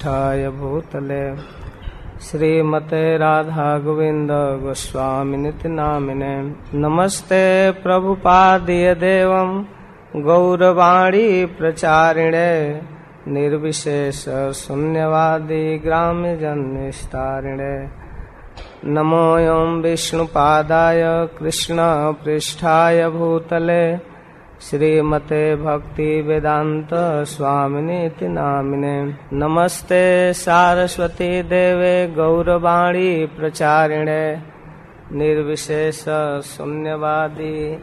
प्रतिष्ठाय भूतले। श्रीमते गोस्वामिनिति नामिने नमस्ते प्रभुपादीय देवं गौरवाणी प्रचारिणे। निर्विशेष शून्यवादी ग्राम्य जन्निस्तारिणे नमोऽयं विष्णुपादाय कृष्णपृष्ठाय भूतले। श्रीमते भक्ति वेदांत स्वामिनीति नामिने। नमस्ते सारस्वती देवे गौरवाणी प्रचारिणे। निर्विशेष शून्यवादी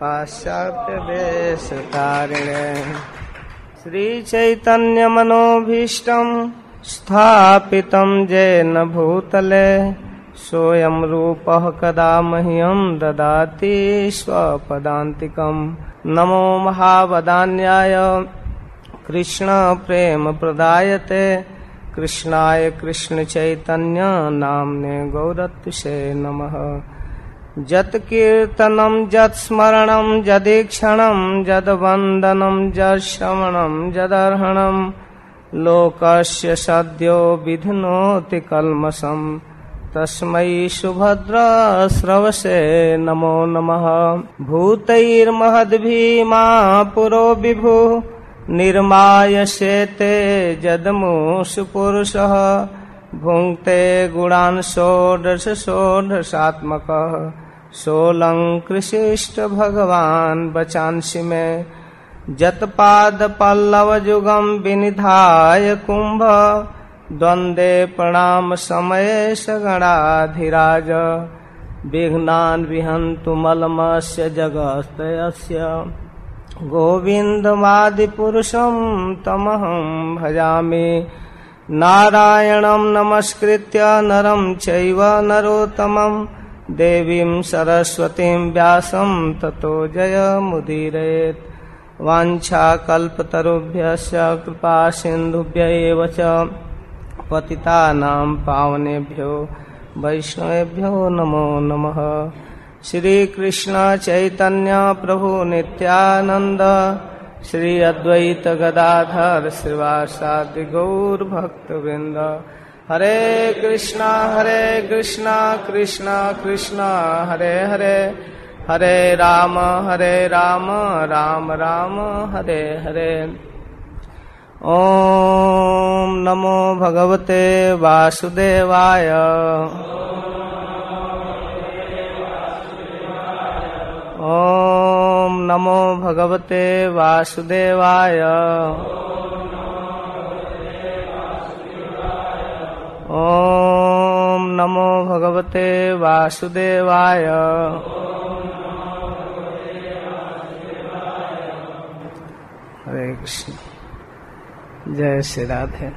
पाश्चात्य देश तारिणे श्री चैतन्य मनोभीष्टम स्थापितं जेन भूतले। सोऽयं रूपः कदा मह्यं ददाति स्वपदान्तिकम्। नमो महावदान्याय। कृष्णप्रेमप्रदायते कृष्णाय कृष्णचैतन्य नाम्ने गौरत्विषे नमः। जत्कीर्तनं जद वंदनम जद जश्रवणं जदर्हणम लोकस्य सद्यो विध्नोति कल्मषम्। तस्मै सुभद्रस्रवसे नमो नमः। भूतैर्महद्भीमा पुरो विभु निर्मायसेते जदमुषु पुरुषः। भुङ्क्ते गुणान् षोडश षोडशात्मकः। सोऽलङ्कृशिष्ट भगवान् बचांसि मे। जत्पादपल्लवयुगम् विनिधाय कुम्भ। द्वन्द्वे प्रणाम समये सगणाधिराज। विघ्नान् विहन्तु मलमस्य जगस्तयस्य गोविन्दमादिपुरुषं तमहं भजामि। नारायणं नमस्कृत्य नरं चैव नरोत्तमं। देवीं सरस्वतीं व्यासं ततो जयमुदीरयेत् वाञ्छाकल्पतरुभ्यश्च कृपा सिन्धुभ्य एव च। पतितानां पावनेभ्यो वैष्णवेभ्यो नमो नमः। श्रीकृष्ण चैतन्य प्रभु नित्यानन्द, श्री अद्वैत गदाधर श्रीवासादि गौरभक्तवृंद हरे कृष्णा हरे कृष्णा कृष्णा कृष्णा, हरे हरे। हरे राम हरे राम राम राम, हरे हरे। ॐ नमो भगवते वासुदेवाय। ॐ नमो भगवते वासुदेवाय। ॐ नमो भगवते वासुदेवाय। हरे कृष्ण। जय श्री राधे।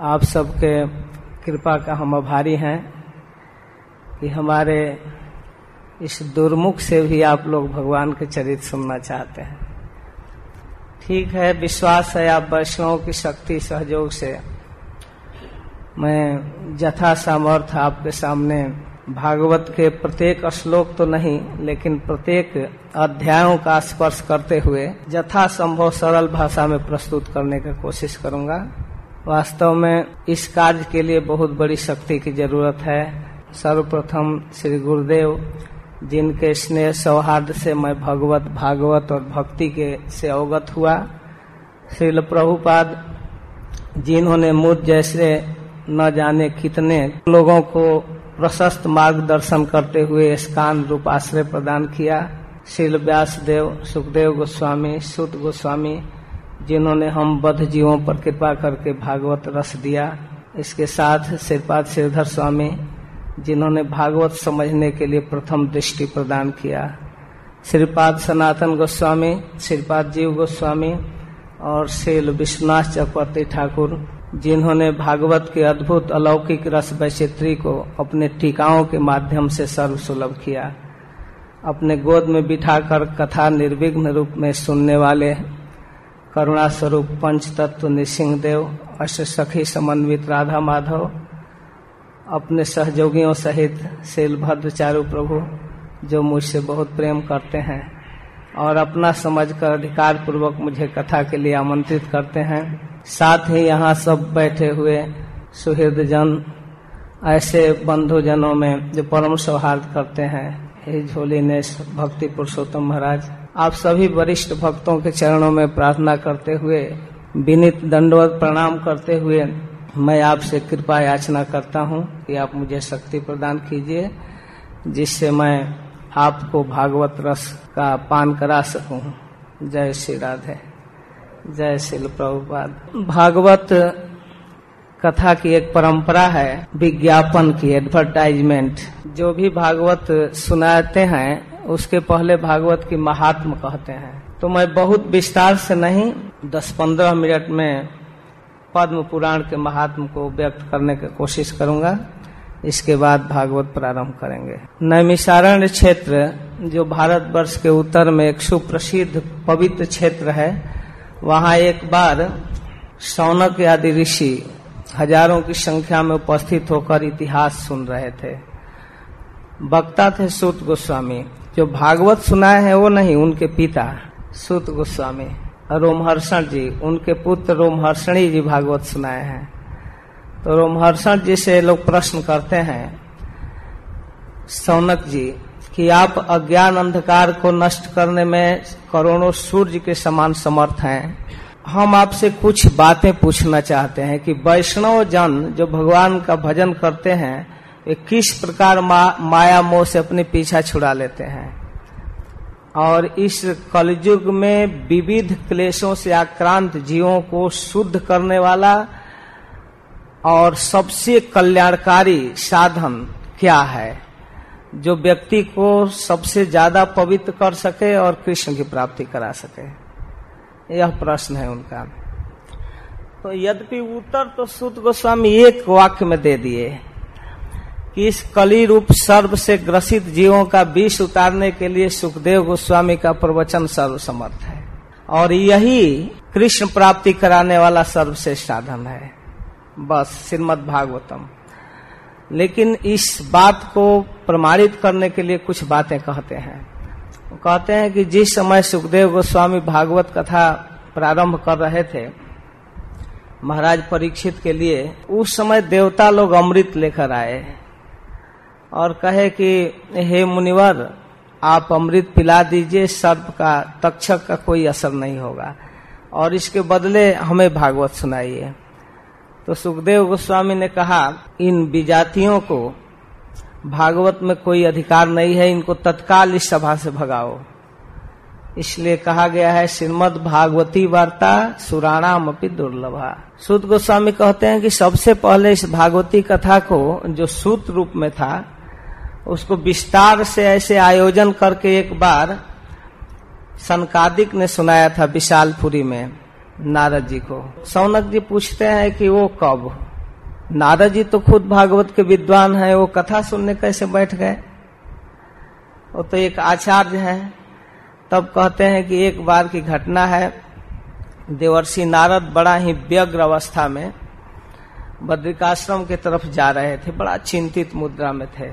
आप सबके कृपा का हम आभारी हैं कि हमारे इस दुर्मुख से भी आप लोग भगवान के चरित्र सुनना चाहते हैं। ठीक है, विश्वास है आप वैष्णव की शक्ति, सहयोग से। मैं जथा सामर्थ आपके सामने भागवत के प्रत्येक श्लोक तो नहीं, लेकिन प्रत्येक अध्यायों का स्पर्श करते हुए यथा संभव सरल भाषा में प्रस्तुत करने का कोशिश करूँगा। वास्तव में इस कार्य के लिए बहुत बड़ी शक्ति की ज़रूरत है। सर्वप्रथम श्री गुरुदेव, जिनके स्नेह सौहार्द से मैं भगवत, भागवत और भक्ति के से अवगत हुआ, श्रील प्रभुपाद, जिन्होंने मुझ जैसे न जाने कितने लोगों को प्रशस्त मार्गदर्शन करते हुए स्कान रूप आश्रय प्रदान किया। शील व्यास देव सुखदेव गोस्वामी, सुत गोस्वामी, जिन्होंने हम बद्ध जीवों पर कृपा करके भागवत रस दिया। इसके साथ श्रीपाद श्रीधर स्वामी, जिन्होंने भागवत समझने के लिए प्रथम दृष्टि प्रदान किया। श्रीपाद सनातन गोस्वामी, श्रीपाद जीव गोस्वामी और शील विश्वनाथ चक्रवर्ती ठाकुर जिन्होंने भागवत के अद्भुत अलौकिक रस वैचित्री को अपने टीकाओं के माध्यम से सर्व सुलभ किया। अपने गोद में बिठाकर कथा निर्विघ्न रूप में सुनने वाले करुणा स्वरूप पंच तत्व नृसिंह देव अष्ट सखी समन्वित राधा माधव, अपने सहयोगियों सहित शैलभद्र चारू प्रभु, जो मुझसे बहुत प्रेम करते हैं। और अपना समझकर अधिकार पूर्वक मुझे कथा के लिए आमंत्रित करते हैं। साथ ही यहाँ सब बैठे हुए सुहृद जन ऐसे बंधु जनों में जो परम सौहार्द करते हैं, हे झोली ने भक्ति पुरुषोत्तम महाराज, आप सभी वरिष्ठ भक्तों के चरणों में प्रार्थना करते हुए, विनित दंडवत प्रणाम करते हुए मैं आपसे कृपा याचना करता हूँ कि आप मुझे शक्ति प्रदान कीजिए, जिससे मैं आपको भागवत रस का पान करा सकूँ। जय श्री राधे। जय श्री प्रभुपाद। भागवत कथा की एक परंपरा है, विज्ञापन की एडवर्टाइजमेंट जो भी भागवत सुनाते हैं, उसके पहले भागवत की महात्म कहते हैं। तो मैं बहुत विस्तार से नहीं, दस पंद्रह मिनट में पद्म पुराण के महात्म को व्यक्त करने की कोशिश करूँगा। इसके बाद भागवत प्रारंभ करेंगे। नैमिसारण क्षेत्र, जो भारत वर्ष के उत्तर में एक सुप्रसिद्ध पवित्र क्षेत्र है, वहाँ एक बार सौनक आदि ऋषि हज़ारों की संख्या में उपस्थित होकर इतिहास सुन रहे थे। वक्ता थे सूत गोस्वामी। जो भागवत सुनाए हैं वो नहीं, उनके पिता सूत गोस्वामी। रोमहर्षण जी, उनके पुत्र रोमहर्षणी जी भागवत सुनाए हैं। तो रोमहर्षण जी से लोग प्रश्न करते हैं सौनक जी कि आप अज्ञान अंधकार को नष्ट करने में करोड़ों सूर्य के समान समर्थ हैं। हम आपसे कुछ बातें पूछना चाहते हैं कि वैष्णव जन जो भगवान का भजन करते हैं वे किस प्रकार मा, माया मोह से अपने पीछा छुड़ा लेते हैं? और इस कलयुग में विविध क्लेशों से आक्रांत जीवों को शुद्ध करने वाला और सबसे कल्याणकारी साधन क्या है? जो व्यक्ति को सबसे ज़्यादा पवित्र कर सके और कृष्ण की प्राप्ति करा सके। यह प्रश्न है उनका। तो यद्यपि उत्तर तो सुत गोस्वामी एक वाक्य में दे दिए कि इस कली रूप सर्व से ग्रसित जीवों का विष उतारने के लिए सुखदेव गोस्वामी का प्रवचन सर्वसमर्थ है। और यही कृष्ण प्राप्ति कराने वाला सर्वश्रेष्ठ साधन है। बस, श्रीमद भागवतम। लेकिन इस बात को प्रमाणित करने के लिए कुछ बातें कहते हैं। कहते हैं कि जिस समय सुखदेव गोस्वामी भागवत कथा प्रारंभ कर रहे थे, महाराज परीक्षित के लिए, उस समय देवता लोग अमृत लेकर आए और कहे कि, हे मुनिवर, आप अमृत पिला दीजिए, सर्प का, तक्षक का कोई असर नहीं होगा। और इसके बदले हमें भागवत सुनाइए। तो सुखदेव गोस्वामी ने कहा, इन विजातियों को भागवत में कोई अधिकार नहीं है, इनको तत्काल इस सभा से भगाओ। इसलिए कहा गया है, श्रीमद भागवती वार्ता सुराणाम अपनी दुर्लभा। सूत गोस्वामी कहते हैं कि सबसे पहले इस भागवती कथा को, जो सूत रूप में था, उसको विस्तार से ऐसे आयोजन करके एक बार सनकादिक ने सुनाया था विशालपुरी में। नारद जी को। सौनक जी पूछते हैं कि वो कब? नारद जी तो खुद भागवत के विद्वान हैं, वो कथा सुनने कैसे बैठ गए? वो तो एक आचार्य है। तब कहते हैं कि एक बार की घटना है। देवर्षि नारद बड़ा ही व्यग्र अवस्था में बद्रिकाश्रम के तरफ़ जा रहे थे, बड़ा चिंतित मुद्रा में थे।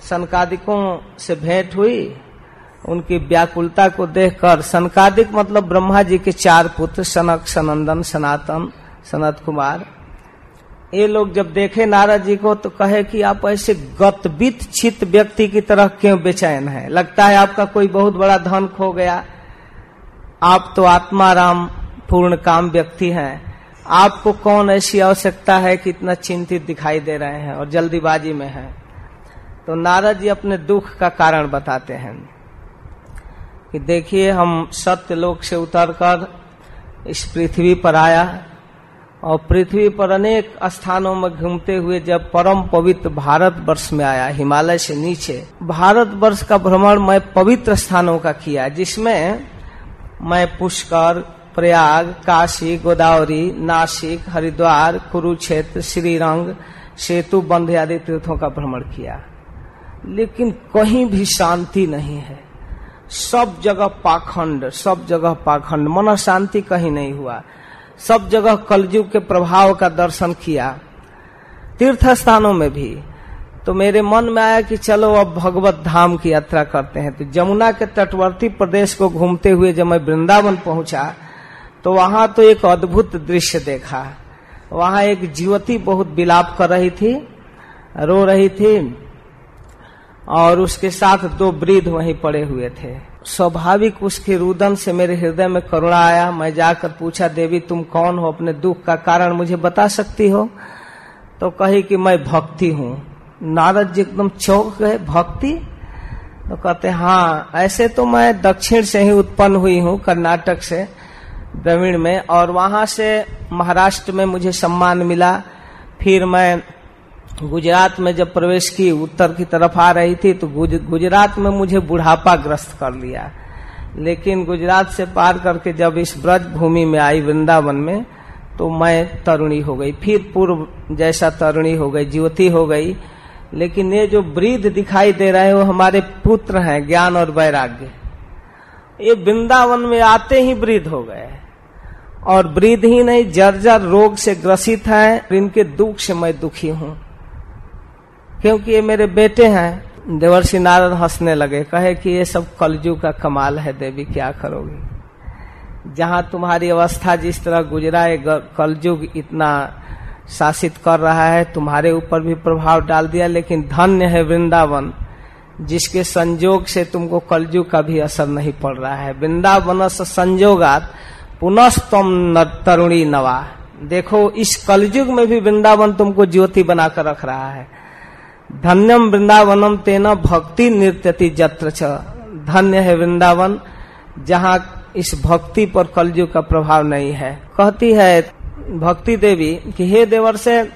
सनकादिकों से भेंट हुई उनकी व्याकुलता को देखकर सनकादिक मतलब ब्रह्मा जी के चार पुत्र सनक, सनंदन, सनातन सनत कुमार ये लोग जब देखे नारद जी को तो कहे कि आप ऐसे गतवित चित व्यक्ति की तरह क्यों बेचैन है? लगता है आपका कोई बहुत बड़ा धन खो गया। आप तो आत्माराम पूर्ण काम व्यक्ति हैं। आपको कौन ऐसी आवश्यकता है कि इतना चिंतित दिखाई दे रहे हैं और जल्दीबाजी में है? तो नारद जी अपने दुख का कारण बताते हैं। कि देखिए, हम सत्य लोक से उतरकर इस पृथ्वी पर आया और पृथ्वी पर अनेक स्थानों में घूमते हुए जब परम पवित्र भारत वर्ष में आया, हिमालय से नीचे भारत वर्ष का भ्रमण मैं पवित्र स्थानों का किया, जिसमें मैं पुष्कर, प्रयाग, काशी, गोदावरी, नासिक, हरिद्वार, कुरुक्षेत्र, श्रीरंग, सेतु बंध आदि तीर्थों का भ्रमण किया। लेकिन कहीं भी शांति नहीं है। सब जगह पाखंड, सब जगह पाखंड। मन शांति कहीं नहीं हुआ। सब जगह कलयुग के प्रभाव का दर्शन किया। तीर्थ स्थानों में भी। तो मेरे मन में आया कि चलो अब भगवत धाम की यात्रा करते हैं। तो जमुना के तटवर्ती प्रदेश को घूमते हुए जब मैं वृंदावन पहुँचा तो वहाँ तो एक अद्भुत दृश्य देखा। वहाँ एक जीवती बहुत विलाप कर रही थी, रो रही थी। और उसके साथ दो वृद्ध वहीं पड़े हुए थे। स्वाभाविक उसके रुदन से मेरे हृदय में करुणा आया। मैं जाकर पूछा, देवी, तुम कौन हो? अपने दुख का कारण मुझे बता सकती हो? तो कही कि, मैं भक्ति हूँ। नारद जी एकदम चौक गए, भक्ति? तो कहते हाँ ऐसे तो मैं दक्षिण से ही उत्पन्न हुई हूँ, कर्नाटक से द्रविण में, और वहाँ से महाराष्ट्र में मुझे सम्मान मिला। फिर मैं गुजरात में जब प्रवेश की उत्तर की तरफ़ आ रही थी तो गुज, गुजरात में मुझे बुढ़ापा ग्रस्त कर लिया। लेकिन गुजरात से पार करके जब इस ब्रज भूमि में आई वृंदावन में तो मैं तरुणी हो गई। फिर पूर्व जैसा तरुणी हो गई ज्योति हो गई। लेकिन ये जो वृद्ध दिखाई दे रहे हैं वो हमारे पुत्र हैं ज्ञान और वैराग्य। ये वृंदावन में आते ही वृद्ध हो गए। और वृद्ध ही नहीं जर्जर रोग से ग्रसित है इनके दुख से मैं दुखी हूँ। क्योंकि ये मेरे बेटे हैं। देवर्षि नारद हंसने लगे, कहे कि ये सब कलयुग का कमाल है देवी, क्या करोगी? जहाँ तुम्हारी अवस्था जिस तरह गुजरा है कलयुग इतना शासित कर रहा है, तुम्हारे ऊपर भी प्रभाव डाल दिया, लेकिन धन्य है वृंदावन, जिसके संजोग से तुमको कलयुग का भी असर नहीं पड़ रहा है। वृंदावन संजोगात पुनस्तम तरुणी नवा। देखो, इस कलयुग में भी वृंदावन तुमको ज्योति बनाकर रख रहा है। धन्यम वृंदावनम तेना भक्ति नृत्यति जत्र धन्य है वृंदावन, जहाँ इस भक्ति पर कलयुग का प्रभाव नहीं है। कहती है भक्ति देवी कि हे देवर से,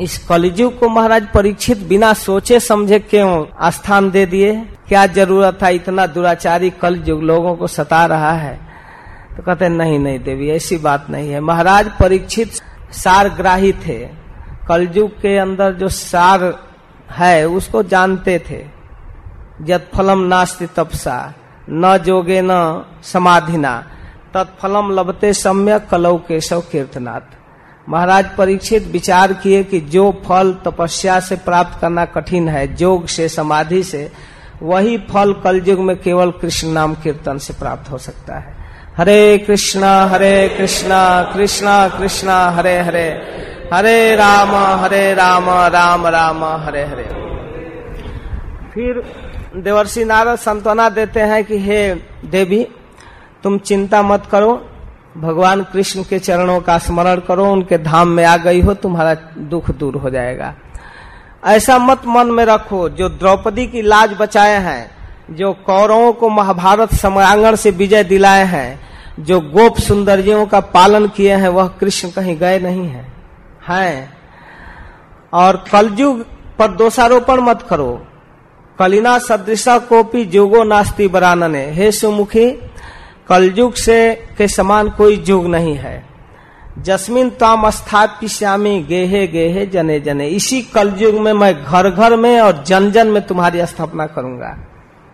इस कलयुग को महाराज परीक्षित बिना सोचे समझे क्यों स्थान दे दिए? क्या ज़रूरत था इतना दुराचारी कलयुग लोगों को सता रहा है? तो कहते नहीं नहीं देवी, ऐसी बात नहीं है। महाराज परीक्षित सारग्राही थे। कलयुग के अंदर जो सार है, उसको जानते थे। जत फलम नास्ति तपसा, न जोगे न समाधिना। तत्फलम लबते सम्यक कलौ केशव कीर्तनाथ महाराज परीक्षित विचार किए कि जो फल तपस्या से प्राप्त करना कठिन है, जोग से, समाधि से, वही फल कलयुग में केवल कृष्ण नाम कीर्तन से प्राप्त हो सकता है। हरे कृष्णा हरे कृष्णा कृष्णा कृष्णा, हरे हरे। हरे राम हरे राम राम राम, हरे हरे। फिर देवर्षि नारद संतना देते हैं कि हे देवी, तुम चिंता मत करो। भगवान कृष्ण के चरणों का स्मरण करो, उनके धाम में आ गई हो, तुम्हारा दुख दूर हो जाएगा। ऐसा मत मन में रखो, जो द्रौपदी की लाज बचाए हैं, जो कौरवों को महाभारत समरांगण से विजय दिलाए हैं, जो गोप सुंदरियों का पालन किए हैं, वह कृष्ण कहीं गए नहीं है। हैं। और कलयुग पर दोषारोपण मत करो। कलिना सदृशा कोपी जुगो नास्ती बरानने। हे सुमुखी, कलयुग से के समान कोई युग नहीं है। जस्मिन ताम श्यामी गेहे गेहे जने जने। इसी कलयुग में मैं घर घर में और जन जन में तुम्हारी स्थापना करूँगा।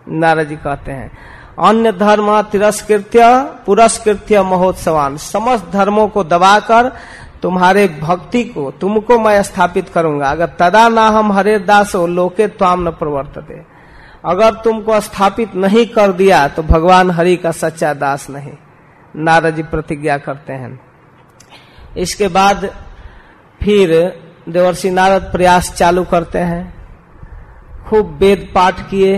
नारद जी कहते हैं, अन्य धर्म तिरस्कृत्य, पुरस्कृत्य महोत्सवान। समस्त धर्मों को दबाकर तुम्हारे भक्ति को, तुमको मैं स्थापित करूँगा। अगर तदा ना हम हरे दास हो लोके त्वाम न प्रवर्तते। अगर तुमको स्थापित नहीं कर दिया तो भगवान हरि का सच्चा दास नहीं। नारद जी प्रतिज्ञा करते हैं। इसके बाद फिर देवर्षि नारद प्रयास चालू करते हैं। खूब वेद पाठ किए।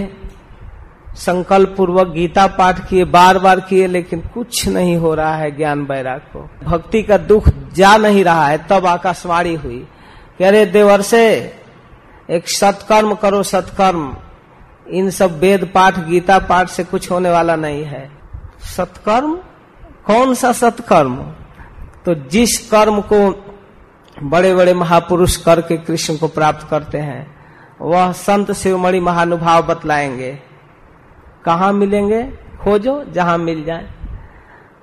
संकल्प पूर्वक गीता पाठ किए बार बार किए, लेकिन कुछ नहीं हो रहा है ज्ञान बैराग को। भक्ति का दुख जा नहीं रहा है, तब आकाशवाणी हुई। कह रहे देवर से एक सत्कर्म करो, सत्कर्म। इन सब वेद पाठ, गीता पाठ से कुछ होने वाला नहीं है। सत्कर्म? कौन सा सत्कर्म? तो जिस कर्म को बड़े बड़े महापुरुष करके कृष्ण को प्राप्त करते हैं, वह संत शिवमणि महानुभाव बतलाएँगे। कहा मिलेंगे? खोजो, जहाँ मिल जाए।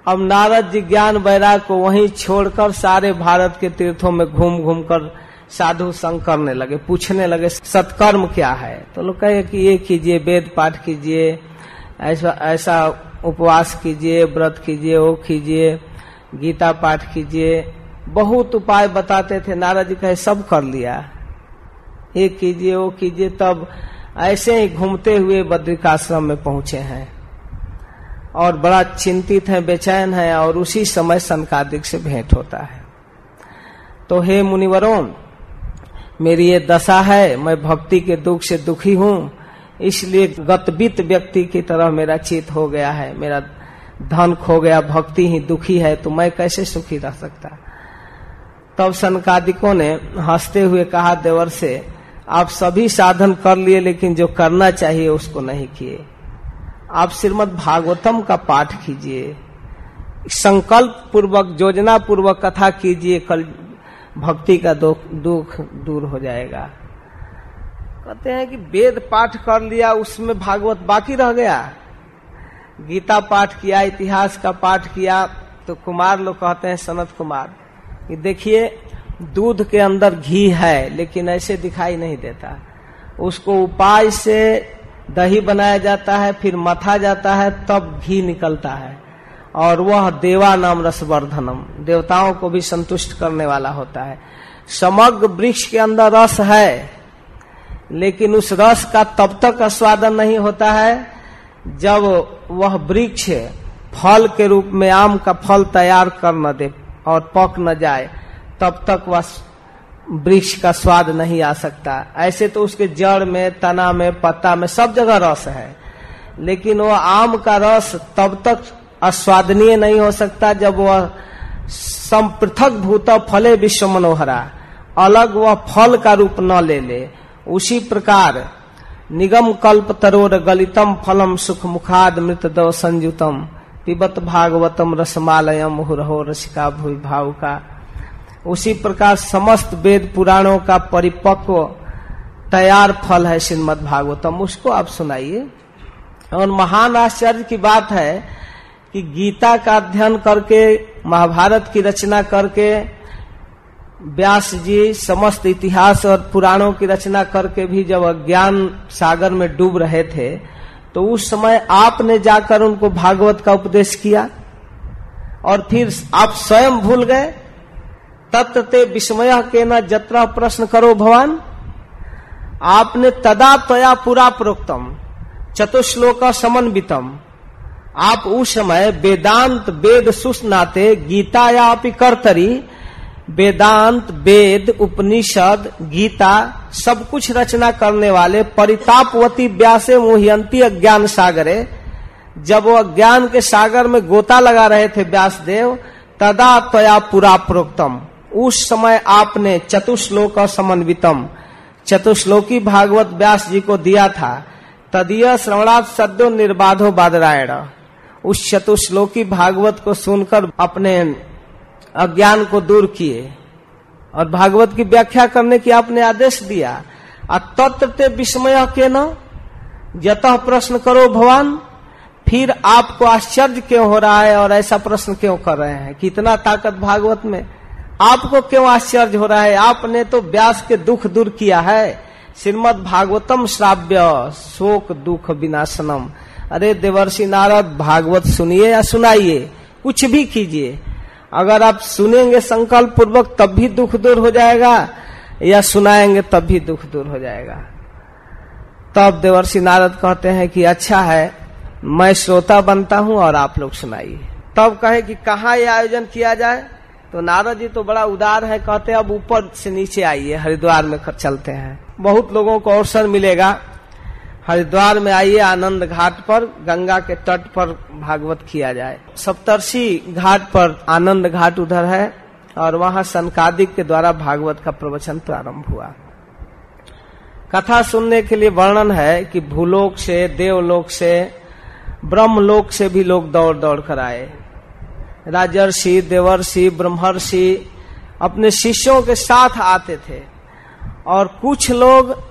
अब नारद जी ज्ञान बैराग को वहीं छोड़कर सारे भारत के तीर्थों में घूम घूम कर साधु संग करने लगे, पूछने लगे, सत्कर्म क्या है? तो लोग कहे कि ये कीजिए, वेद पाठ कीजिए, ऐसा ऐसा उपवास कीजिए, व्रत कीजिए, वो कीजिए, गीता पाठ कीजिए। बहुत उपाय बताते थे, नारद जी कहे, सब कर लिया। ये कीजिए, वो कीजिए, तब ऐसे ही घूमते हुए बद्रिकाश्रम में पहुँचे हैं। और बड़ा चिंतित है, बेचैन है, और उसी समय संकादिक से भेंट होता है। तो हे मुनिवरों, मेरी ये दशा है, मैं भक्ति के दुख से दुखी हूँ, इसलिए गतवित व्यक्ति की तरह मेरा चित हो गया है, मेरा धन खो गया, भक्ति ही दुखी है तो मैं कैसे सुखी रह सकता? तब संकादिकों ने हँसते हुए कहा, देवर से आप सभी साधन कर लिए, लेकिन जो करना चाहिए उसको नहीं किए। आप श्रीमद भागवतम का पाठ कीजिए। संकल्प पूर्वक योजना पूर्वक कथा कीजिए, कल भक्ति का दुख दूर हो जाएगा। कहते हैं कि वेद पाठ कर लिया, उसमें भागवत बाकी रह गया। गीता पाठ किया, इतिहास का पाठ किया तो कुमार लोग कहते हैं सनत कुमार। कि देखिए दूध के अंदर घी है, लेकिन ऐसे दिखाई नहीं देता। उसको उपाय से दही बनाया जाता है, फिर मथा जाता है, तब घी निकलता है। और वह देवा नाम रसवर्धनम, देवताओं को भी संतुष्ट करने वाला होता है। समग्र वृक्ष के अंदर रस है, लेकिन उस रस का तब तक आस्वादन नहीं होता है, जब वह वृक्ष फल के रूप में, आम का फल तैयार कर न दे और पक न जाए। तब तक वह वृक्ष का स्वाद नहीं आ सकता। ऐसे तो उसके जड़ में, तना में, पत्ता में सब जगह रस है। लेकिन वह आम का रस तब तक अस्वादनीय नहीं हो सकता जब वह संपृथक भूत फले विश्व मनोहरा। अलग वह फल का रूप न ले ले। उसी प्रकार निगम कल्प तरोर गलितम फलम सुख मुखाद मृत दव संयुतम। पिबत भागवतम रसमालयम मुहुरहो रसिका भूि भाव का। उसी प्रकार समस्त वेद पुराणों का परिपक्व तैयार फल है श्रीमद भागवतम। उसको आप सुनाइए। और महान आश्चर्य की बात है कि गीता का अध्ययन करके, महाभारत की रचना करके, व्यास जी समस्त इतिहास और पुराणों की रचना करके भी जब अज्ञान सागर में डूब रहे थे तो उस समय आपने जाकर उनको भागवत का उपदेश किया और फिर आप स्वयं भूल गए तत्ते विस्मय के न जत्रा प्रश्न करो भवान। आपने तदा तया पूरा प्रोक्तम, चतुश्लोक समन्वितम। आप उस समय वेदांत वेद सुस्नाते गीता या अपनी कर्तरी, वेदांत वेद उपनिषद, गीता, सब कुछ रचना करने वाले परितापवती व्यासे मोहियंती अज्ञान सागरे, जब वो अज्ञान के सागर में गोता लगा रहे थे व्यास देव तदा तया पुरा प्रोक्तम। उस समय आपने चतुश्लोक समन्वितम। चतुश्लोकी भागवत व्यास जी को दिया था। तदीय श्रवणात् सद्यो निर्बाधो बादरायण। उस चतुश्लोकी भागवत को सुनकर अपने अज्ञान को दूर किए। और भागवत की व्याख्या करने की आपने आदेश दिया। तत्व विस्मय के न जत प्रश्न करो भगवान फिर आपको आश्चर्य क्यों हो रहा है और ऐसा प्रश्न क्यों कर रहे हैं? कितना ताकत भागवत में। आपको क्यों आश्चर्य हो रहा है? आपने तो व्यास के दुख दूर किया है। श्रीमद भागवतम श्राव्य, शोक दुख विनाशनम। अरे देवर्षि नारद, भागवत सुनिए या सुनाइए? कुछ भी कीजिए। अगर आप सुनेंगे संकल्प पूर्वक तब भी दुख दूर हो जाएगा। या सुनाएँगे, तब भी दुख दूर हो जाएगा। तब देवर्षि नारद कहते हैं कि अच्छा है, मैं श्रोता बनता हूँ और आप लोग सुनाइए। तब कहे कि कहा यह आयोजन किया जाए? तो नारद जी तो बड़ा उदार है, कहते हैं, अब ऊपर से नीचे आइए, हरिद्वार में चलते हैं। बहुत लोगों को अवसर मिलेगा। हरिद्वार में आइए, आनंद घाट पर, गंगा के तट पर भागवत किया जाए। सप्तर्षि घाट पर आनंद घाट उधर है, और वहाँ संकादिक के द्वारा भागवत का प्रवचन प्रारंभ हुआ। कथा सुनने के लिए वर्णन है कि भूलोक से, देवलोक से, ब्रह्मलोक से भी लोग दौड़ दौड़ कर आए। राजर्षि, देवर्षि, ब्रह्मर्षि अपने शिष्यों के साथ आते थे। और कुछ लोग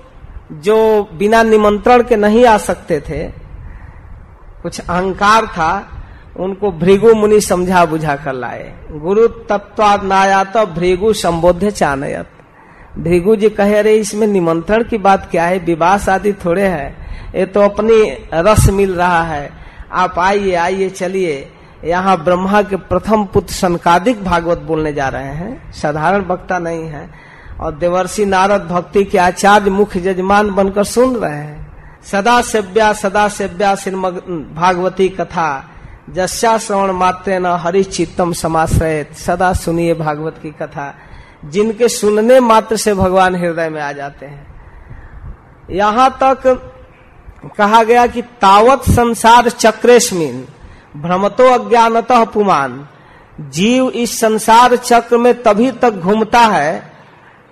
जो बिना निमंत्रण के नहीं आ सकते थे, कुछ अहंकार था, उनको भृगु मुनि समझा बुझा कर लाए। गुरु तत्वाद तो भृगु संबोध्य चानयत। भृगु जी कहे, अरे, इसमें निमंत्रण की बात क्या है? विवाह शादी थोड़े है। ये तो अपनी रस मिल रहा है। आप आइए आइए, चलिए। यहाँ ब्रह्मा के प्रथम पुत्र संकादिक भागवत बोलने जा रहे हैं। साधारण वक्ता नहीं है। और देवर्षि नारद भक्ति के आचार्य मुख्य जजमान बनकर सुन रहे हैं। सदा सेव्या सदा सेव्या श्रीमद भागवती कथा। जस्या श्रवण मात्र न हरि चित्तम समाश्रय सदा सुनिए भागवत की कथा। जिनके सुनने मात्र से भगवान हृदय में आ जाते हैं। यहाँ तक कहा गया कि तावत संसार चक्रेशमीन भ्रमतो अज्ञानतः पुमान। जीव इस संसार चक्र में तभी तक घूमता है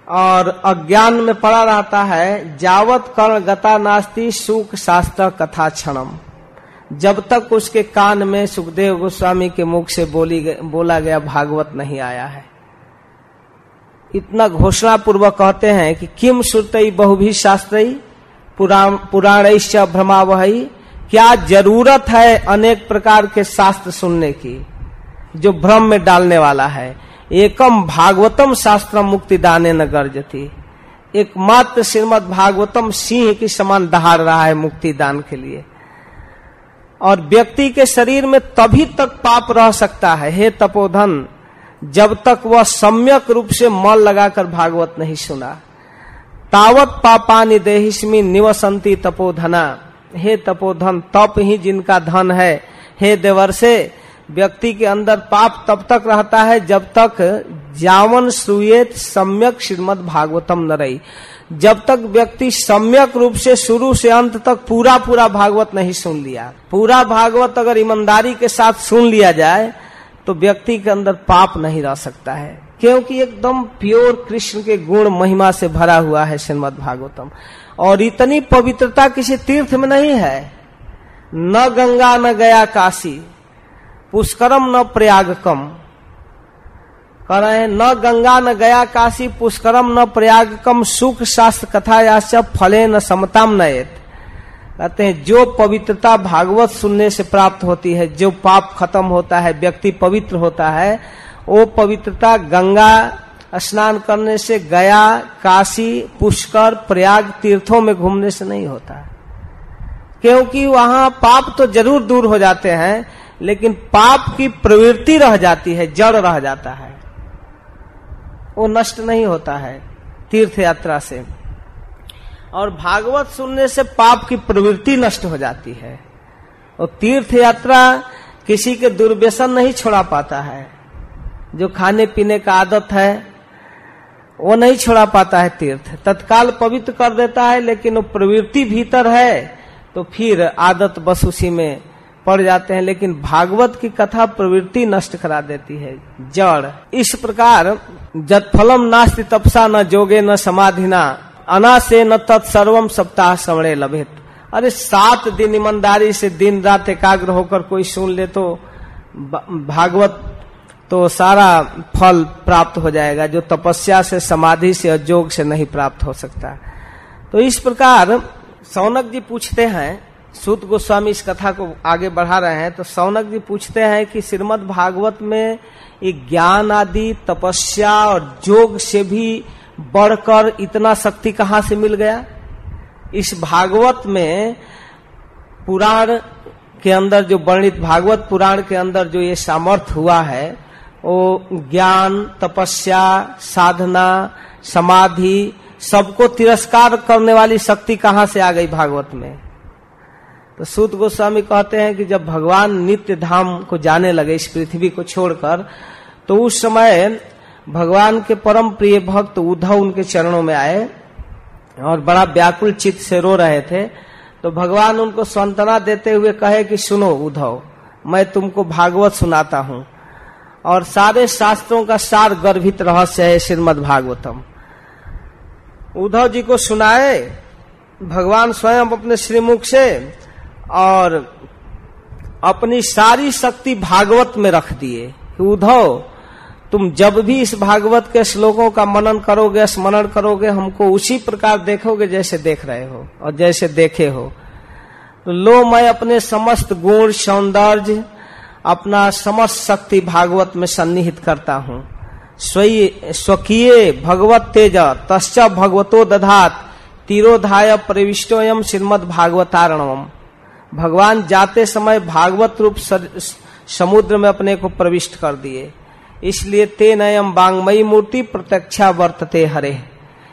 और अज्ञान में पड़ा रहता है, जावत कर्ण गता नास्ती सुख शास्त्र कथा क्षणम। जब तक उसके कान में सुखदेव गोस्वामी के मुख से बोली बोला गया भागवत नहीं आया है। इतना घोषणा पूर्वक कहते हैं कि किम श्रुतई बहुभी शास्त्री पुराण पुराण भ्रमावही क्या ज़रूरत है अनेक प्रकार के शास्त्र सुनने की, जो भ्रम में डालने वाला है? एकम भागवतम शास्त्र मुक्ति दाने न गर्जती। एकमात्र श्रीमद भागवतम सिंह की समान दहाड़ रहा है मुक्ति दान के लिए। और व्यक्ति के शरीर में तभी तक पाप रह सकता है। हे तपोधन, जब तक वह सम्यक रूप से मल लगाकर भागवत नहीं सुना। तावत पापानि देहिस्मी निवसंती तपोधना। हे तपोधन, तप ही जिनका धन है। हे देवर्षे, व्यक्ति के अंदर पाप तब तक रहता है जब तक जावन सुयेत सम्यक श्रीमद भागवतम न रही। जब तक व्यक्ति सम्यक रूप से शुरू से अंत तक पूरा पूरा भागवत नहीं सुन लिया। पूरा भागवत अगर ईमानदारी के साथ सुन लिया जाए तो व्यक्ति के अंदर पाप नहीं रह सकता है। क्योंकि एकदम प्योर कृष्ण के गुण महिमा से भरा हुआ है श्रीमद भागवतम। और इतनी पवित्रता किसी तीर्थ में नहीं है। न गंगा, न गया काशी। पुष्करम, न प्रयागकम। कह रहे हैं न गंगा, न गया काशी, पुष्करम, न प्रयाग कम सुख शास्त्र कथा या फले न समताम नयत। कहते हैं, जो पवित्रता भागवत सुनने से प्राप्त होती है, जो पाप खत्म होता है, व्यक्ति पवित्र होता है, वो पवित्रता गंगा स्नान करने से गया, काशी, पुष्कर, प्रयाग तीर्थों में घूमने से नहीं होता। क्योंकि वहाँ पाप तो ज़रूर दूर हो जाते हैं, लेकिन पाप की प्रवृत्ति रह जाती है, जड़ रह जाता है। वो नष्ट नहीं होता है तीर्थ यात्रा से। और भागवत सुनने से पाप की प्रवृत्ति नष्ट हो जाती है। और तीर्थ यात्रा किसी के दुर्व्यसन नहीं छोड़ा पाता है। जो खाने पीने का आदत है वो नहीं छोड़ा पाता है तीर्थ। तत्काल पवित्र कर देता है, लेकिन वो प्रवृत्ति भीतर है तो फिर आदत बस उसी में पड़ जाते हैं। लेकिन भागवत की कथा प्रवृत्ति नष्ट करा देती है। जड़। इस प्रकार जत फलम नास्ति तपसा न जोगे न समाधिना अना से न तत्सर्वम सप्ताह श्रवणे लभित। अरे सात दिन ईमानदारी से दिन रात एकाग्र होकर कोई सुन ले तो भागवत तो सारा फल प्राप्त हो जाएगा, जो तपस्या से, समाधि से अजोग से नहीं प्राप्त हो सकता। तो इस प्रकार सौनक जी पूछते हैं, सूत गोस्वामी इस कथा को आगे बढ़ा रहे हैं तो सौनक जी पूछते हैं कि श्रीमद भागवत में एक ज्ञान आदि, तपस्या और जोग से भी बढ़कर इतना शक्ति कहाँ से मिल गया? इस भागवत में पुराण के अंदर जो वर्णित भागवत पुराण के अंदर जो ये सामर्थ हुआ है वो ज्ञान, तपस्या, साधना, समाधि, सबको तिरस्कार करने वाली शक्ति कहाँ से आ गई भागवत में? तो सूत गोस्वामी कहते हैं कि जब भगवान नित्य धाम को जाने लगे इस पृथ्वी को छोड़कर तो उस समय भगवान के परम प्रिय भक्त उद्धव उनके चरणों में आए और बड़ा व्याकुल चित्त से रो रहे थे। तो भगवान उनको सांत्वना देते हुए कहे कि सुनो उद्धव, मैं तुमको भागवत सुनाता हूँ। और सारे शास्त्रों का सार गर्भित रहस्य है श्रीमद भागवतम। उद्धव जी को सुनाए, भगवान स्वयं अपने श्रीमुख से और अपनी सारी शक्ति भागवत में रख दिए उद्धव, तुम जब भी इस भागवत के श्लोकों का मनन करोगे, स्मरण करोगे, हमको उसी प्रकार देखोगे जैसे देख रहे हो और जैसे देखे हो। लो मैं अपने समस्त गुण सौंदर्य अपना समस्त शक्ति भागवत में सन्निहित करता हूँ। स्वकीय भगवत तेज, तश्च भगवतो दधात, तीरोधाय प्रविष्टोयम श्रीमद भागवतारणम भगवान जाते समय भागवत रूप समुद्र में अपने को प्रविष्ट कर दिए। इसलिए ते नयम बांगमयी मूर्ति प्रत्यक्षा वर्तते हरे।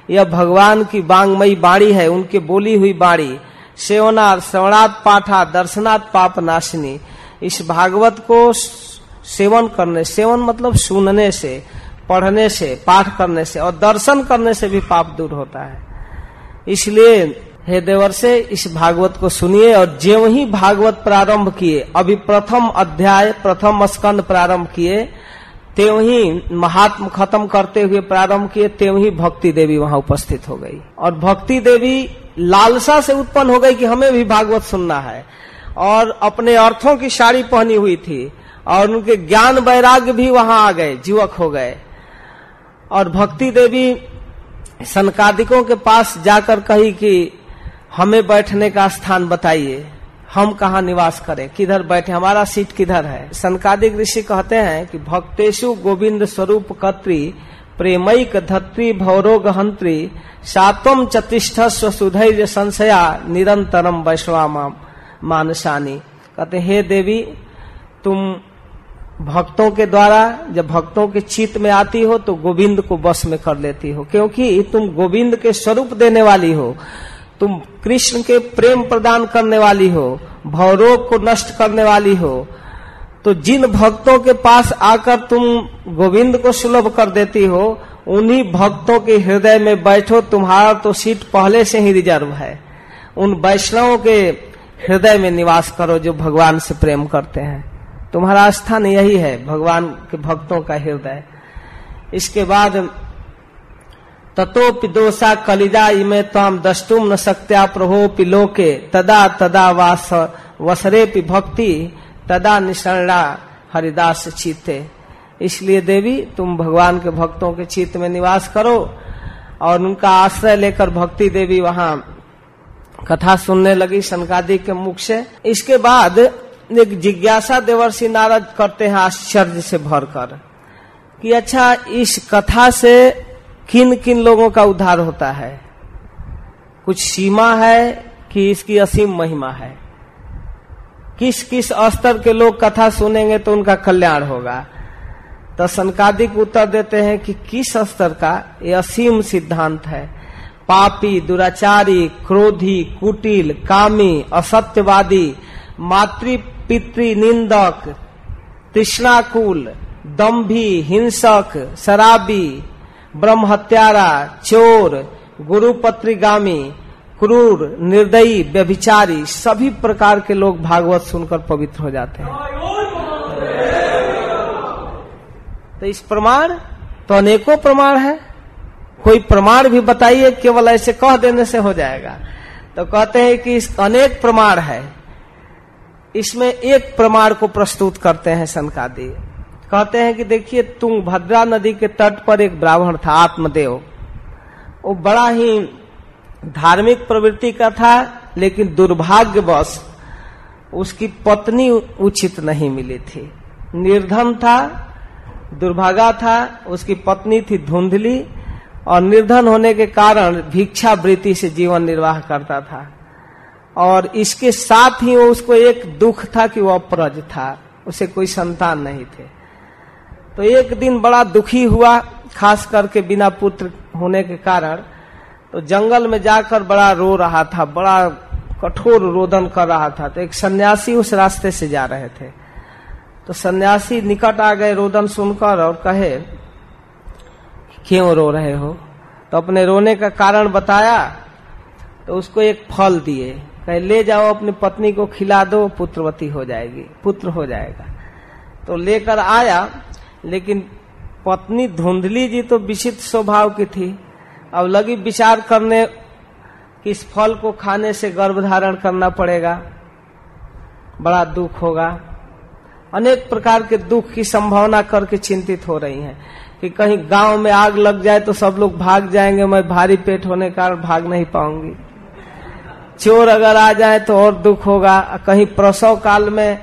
यह भगवान की बांगमयी बाड़ी है, उनके बोली हुई बाड़ी सेवना श्रवणात् पाठा दर्शनात् पाप नाशिनी इस भागवत को सेवन करने, सेवन मतलब सुनने से, पढ़ने से, पाठ करने से और दर्शन करने से भी पाप दूर होता है। इसलिए हे देवर से इस भागवत को सुनिए और जो ही भागवत प्रारंभ किए, अभी प्रथम अध्याय, प्रथम स्कंद प्रारंभ किए, त्यों ही महात्म खत्म करते हुए प्रारंभ किए, त्यों ही भक्ति देवी वहाँ उपस्थित हो गई। और भक्ति देवी लालसा से उत्पन्न हो गई कि हमें भी भागवत सुनना है। और अपने अर्थों की साड़ी पहनी हुई थी और उनके ज्ञान वैराग्य भी वहाँ आ गए, जीवक हो गए। और भक्ति देवी सनकादिकों के पास जाकर कही कि हमें बैठने का स्थान बताइए, हम कहा निवास करें, किधर बैठे, हमारा सीट किधर है? सनकादिक ऋषि कहते हैं कि भक्तेशु गोविंद स्वरूप कत्री, प्रेमैक धत्री भौरोग हंत्री सातम चतिष्ठस्व सुधैर्य संशया निरंतरम वैश्वा मानसानी। कहते, हे देवी, तुम भक्तों के द्वारा जब भक्तों के चित्त में आती हो तो गोविंद को बस में कर लेती हो, क्योंकि तुम गोविंद के स्वरूप देने वाली हो, तुम कृष्ण के प्रेम प्रदान करने वाली हो, भवरोग को नष्ट करने वाली हो तो जिन भक्तों के पास आकर तुम गोविंद को सुलभ कर देती हो, उन्हीं भक्तों के हृदय में बैठो, तुम्हारा तो सीट पहले से ही रिज़र्व है। उन वैष्णवों के हृदय में निवास करो जो भगवान से प्रेम करते हैं। तुम्हारा स्थान यही है, भगवान के भक्तों का हृदय। इसके बाद ततो दोषा कलिजा इमे तम दस्तुम न सक्त्या प्रभो लोके, तदा तदा वास वसरे भक्ति, तदा निशरणा हरिदास चीते। इसलिए देवी, तुम भगवान के भक्तों के चित्त में निवास करो और उनका आश्रय लेकर भक्ति देवी वहाँ कथा सुनने लगी सनकादि के मुख से। इसके बाद एक जिज्ञासा देवर्षि नारद करते हैं आश्चर्य से भरकर कि अच्छा इस कथा से किन किन लोगों का उद्धार होता है? कुछ सीमा है कि इसकी असीम महिमा है? किस किस स्तर के लोग कथा सुनेंगे तो उनका कल्याण होगा? तो संकादिक उत्तर देते हैं कि किस स्तर का ये असीम सिद्धांत है। पापी, दुराचारी, क्रोधी, कुटिल, कामी, असत्यवादी, मातृ, पितृ, निंदक, तृष्णाकुल, दम्भी, हिंसक, शराबी ब्रह्म हत्यारा चोर, गुरुपत्रिगामी, क्रूर, निर्दयी, व्यभिचारी, सभी प्रकार के लोग भागवत सुनकर पवित्र हो जाते हैं। तो इस प्रमाण तो अनेकों प्रमाण है। कोई प्रमाण भी बताइए, केवल ऐसे कह देने से हो जाएगा। तो कहते हैं कि इस अनेक प्रमाण है। इसमें एक प्रमाण को प्रस्तुत करते हैं सनकादि। कहते हैं कि देखिए, तुंग भद्रा नदी के तट पर एक ब्राह्मण था, आत्मदेव। वो बड़ा ही धार्मिक प्रवृत्ति का था, लेकिन दुर्भाग्यवश उसकी पत्नी उचित नहीं मिली थी। निर्धन था, दुर्भागा था, उसकी पत्नी थी धुंधली और निर्धन होने के कारण भिक्षावृत्ति से जीवन निर्वाह करता था। और इसके साथ ही उसको एक दुख था कि वो अप्रज था। उसे कोई संतान नहीं थे। तो एक दिन बड़ा दुखी हुआ, खास करके बिना पुत्र होने के कारण। तो जंगल में जाकर बड़ा रो रहा था, बड़ा कठोर रोदन कर रहा था। तो एक सन्यासी उस रास्ते से जा रहे थे। तो सन्यासी निकट आ गए रोदन सुनकर और कहे क्यों रो रहे हो? तो अपने रोने का कारण बताया तो उसको एक फल दिए। कहे, ले जाओ, अपनी पत्नी को खिला दो, पुत्रवती हो जाएगी, पुत्र हो जाएगा। तो लेकर आया, लेकिन पत्नी धुंधली जी तो विचित्र स्वभाव की थी। अब लगी विचार करने कि इस फल को खाने से गर्भ धारण करना पड़ेगा? बड़ा दुख होगा। अनेक प्रकार के दुख की संभावना करके चिंतित हो रही हैं। कि कहीं गाँव में आग लग जाए तो सब लोग भाग जाएँगे, मैं भारी पेट होने के कारण भाग नहीं पाऊँगी। चोर अगर आ जाए तो और दुख होगा। कहीं प्रसव काल में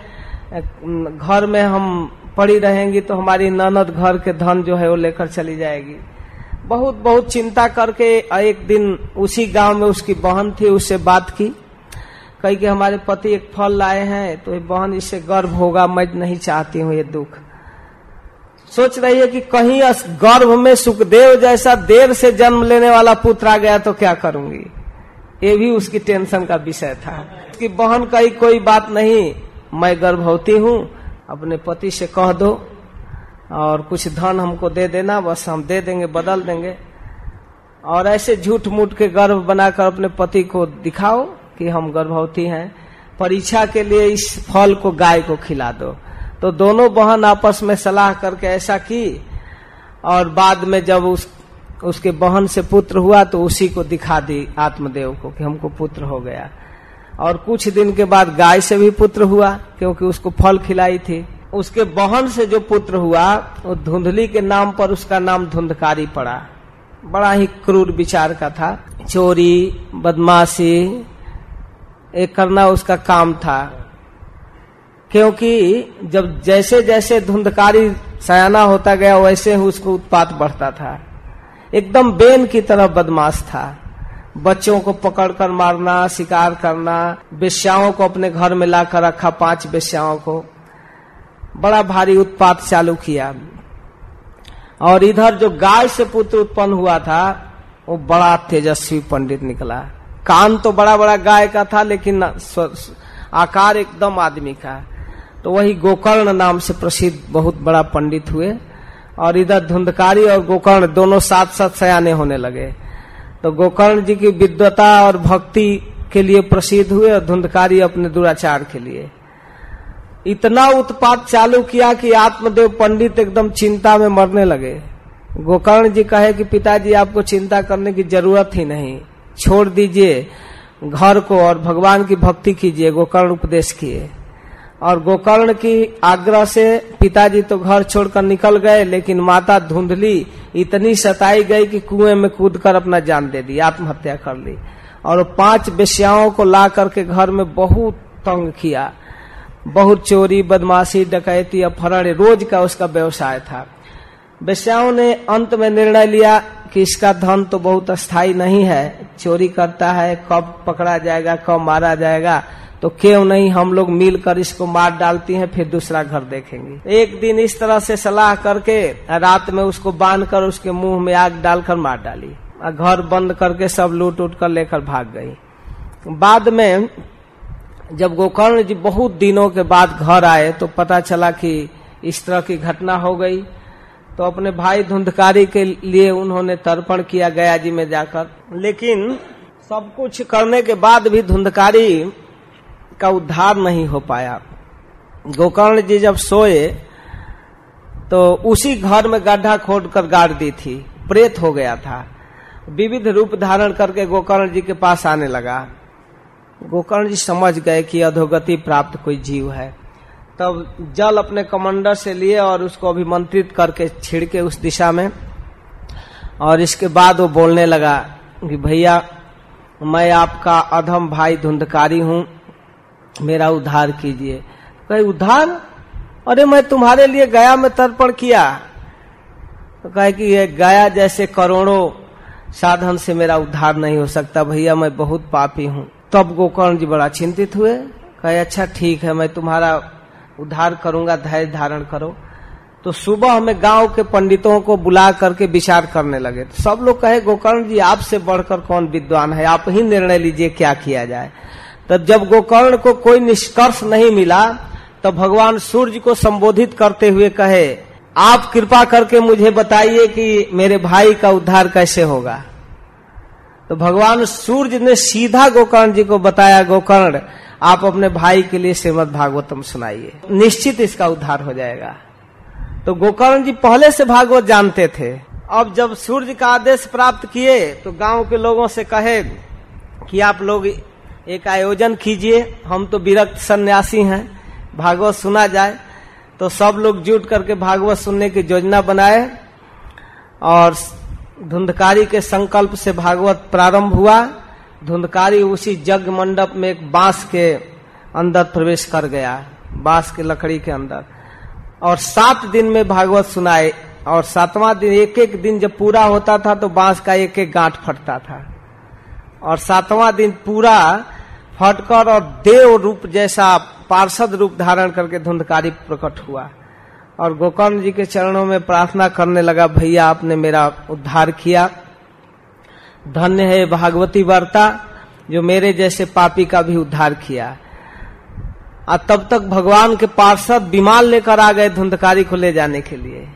घर में हम पड़ी रहेंगी तो हमारी ननद घर के धन जो है वो लेकर चली जाएगी। बहुत बहुत चिंता करके एक दिन उसी गाँव में उसकी बहन थी, उससे बात की। कही कि हमारे पति एक फल लाए हैं तो ये बहन इससे गर्व होगा, मैं नहीं चाहती हूँ ये दुख। सोच रही है कि कहीं गर्भ में सुखदेव जैसा देर से जन्म लेने वाला पुत्र आ गया तो क्या करूँगी? ये भी उसकी टेंशन का विषय था। कि बहन का ही कोई बात नहीं, मैं गर्भवती हूँ, अपने पति से कह दो, और कुछ धन हमको दे देना, बस हम दे देंगे, बदल देंगे। और ऐसे झूठ मूठ के गर्भ बनाकर अपने पति को दिखाओ कि हम गर्भवती हैं। परीक्षा के लिए इस फल को गाय को खिला दो। तो दोनों बहन आपस में सलाह करके ऐसा की और बाद में जब उस, उसके बहन से पुत्र हुआ तो उसी को दिखा दी आत्मदेव को कि हमको पुत्र हो गया। और कुछ दिन के बाद गाय से भी पुत्र हुआ क्योंकि उसको फल खिलाई थी। उसके बहन से जो पुत्र हुआ, वो धुंधली के नाम पर उसका नाम धुंधकारी पड़ा। बड़ा ही क्रूर विचार का था। चोरी, बदमाशी एक करना उसका काम था। क्योंकि जब जैसे जैसे धुंधकारी सयाना होता गया, वैसे ही उसको उत्पात बढ़ता था। एकदम बेन की तरह बदमाश था। बच्चों को पकड़कर मारना, शिकार करना, बेश्याओं को अपने घर में लाकर रखा, पाँच बेश्याओं को। बड़ा भारी उत्पात चालू किया। और इधर जो गाय से पुत्र उत्पन्न हुआ था, वो बड़ा तेजस्वी पंडित निकला। कान तो बड़ा बड़ा गाय का था, लेकिन आकार एकदम आदमी का। तो वही गोकर्ण नाम से प्रसिद्ध बहुत बड़ा पंडित हुए और इधर धुंधकारी और गोकर्ण दोनों साथ साथ सयाने होने लगे। तो गोकर्ण जी की विद्वता और भक्ति के लिए प्रसिद्ध हुए और धुंधकारी अपने दुराचार के लिए। इतना उत्पात चालू किया कि आत्मदेव पंडित एकदम चिंता में मरने लगे। गोकर्ण जी कहे कि पिताजी, आपको चिंता करने की ज़रूरत ही नहीं। छोड़ दीजिए, घर को और भगवान की भक्ति कीजिए, गोकर्ण उपदेश किए। और गोकर्ण की आग्रह से पिताजी तो घर छोड़कर निकल गए, लेकिन माता धुंधली इतनी सताई गई कि कुएँ में कूदकर अपना जान दे दी, आत्महत्या कर ली। और पाँच बेश्याओं को ला करके घर में बहुत तंग किया। बहुत चोरी, बदमाशी, डकैती, अपहरण, रोज का उसका व्यवसाय था। बेश्याओं ने अंत में निर्णय लिया कि इसका धन तो बहुत अस्थाई नहीं है। चोरी करता है, कब पकड़ा जाएगा, कब मारा जाएगा तो क्यों नहीं हम लोग मिलकर इसको मार डालती हैं, फिर दूसरा घर देखेंगे। एक दिन इस तरह से सलाह करके रात में उसको बाँध कर उसके मुँह में आग डालकर मार डाली। और घर बंद करके सब लूट उठ कर लेकर भाग गई। बाद में जब गोकर्ण जी बहुत दिनों के बाद घर आए तो पता चला कि इस तरह की घटना हो गई। तो अपने भाई धुंधकारी के लिए उन्होंने तर्पण किया गया जी में जाकर। लेकिन सब कुछ करने के बाद भी धुंधकारी का उद्धार नहीं हो पाया। गोकर्ण जी जब सोए तो उसी घर में गड्ढा खोद कर गाड़ दी थी। प्रेत हो गया था। विविध रूप धारण करके गोकर्ण जी के पास आने लगा। गोकर्ण जी समझ गए कि अधोगति प्राप्त कोई जीव है। तब जल अपने कमांडर से लिए और उसको अभिमंत्रित करके छिड़के उस दिशा में। और इसके बाद वो बोलने लगा कि भैया, मैं आपका अधम भाई धुंधकारी हूँ। मेरा उद्धार कीजिए। कहे, उद्धार? अरे, मैं तुम्हारे लिए गया, में तर्पण किया। तो कहे कि, ये गया जैसे करोड़ों साधन से मेरा उद्धार नहीं हो सकता भैया, मैं बहुत पापी हूँ। तब गोकर्ण जी बड़ा चिंतित हुए। कहे अच्छा ठीक है, मैं तुम्हारा उद्धार करूँगा, धैर्य धारण करो। तो सुबह हमें गाँव के पंडितों को बुला करके विचार करने लगे। तो सब लोग कहे, गोकर्ण जी, आपसे बढ़कर कौन विद्वान है? आप ही निर्णय लीजिए क्या किया जाए। तब जब गोकर्ण को कोई निष्कर्ष नहीं मिला तो भगवान सूर्य को संबोधित करते हुए कहे, आप कृपा करके मुझे बताइए कि मेरे भाई का उद्धार कैसे होगा? तो भगवान सूर्य ने सीधा गोकर्ण जी को बताया, गोकर्ण, आप अपने भाई के लिए श्रीमद भागवतम सुनाइए। निश्चित इसका उद्धार हो जाएगा। तो गोकर्ण जी पहले से भागवत जानते थे। अब जब सूर्य का आदेश प्राप्त किए तो गाँव के लोगों से कहे कि आप लोग एक आयोजन कीजिए। हम तो विरक्त सन्यासी हैं। भागवत सुना जाए। तो सब लोग जुट करके भागवत सुनने की योजना बनाए और धुंधकारी के संकल्प से भागवत प्रारंभ हुआ। धुंधकारी उसी यज्ञ मंडप में एक बाँस के अंदर प्रवेश कर गया। बाँस के लकड़ी के अंदर। और सात दिन में भागवत सुनाए। और सातवां दिन एक एक दिन जब पूरा होता था तो बाँस का एक एक गांठ फटता था। और सातवां दिन पूरा फटकर और देव रूप जैसा पार्षद रूप धारण करके धुंधकारी प्रकट हुआ। और गोकर्ण जी के चरणों में प्रार्थना करने लगा, भैया, आपने मेरा उद्धार किया। धन्य है भागवती वार्ता, जो मेरे जैसे पापी का भी उद्धार किया। और तब तक भगवान के पार्षद विमान लेकर आ गए धुंधकारी को ले जाने के लिए।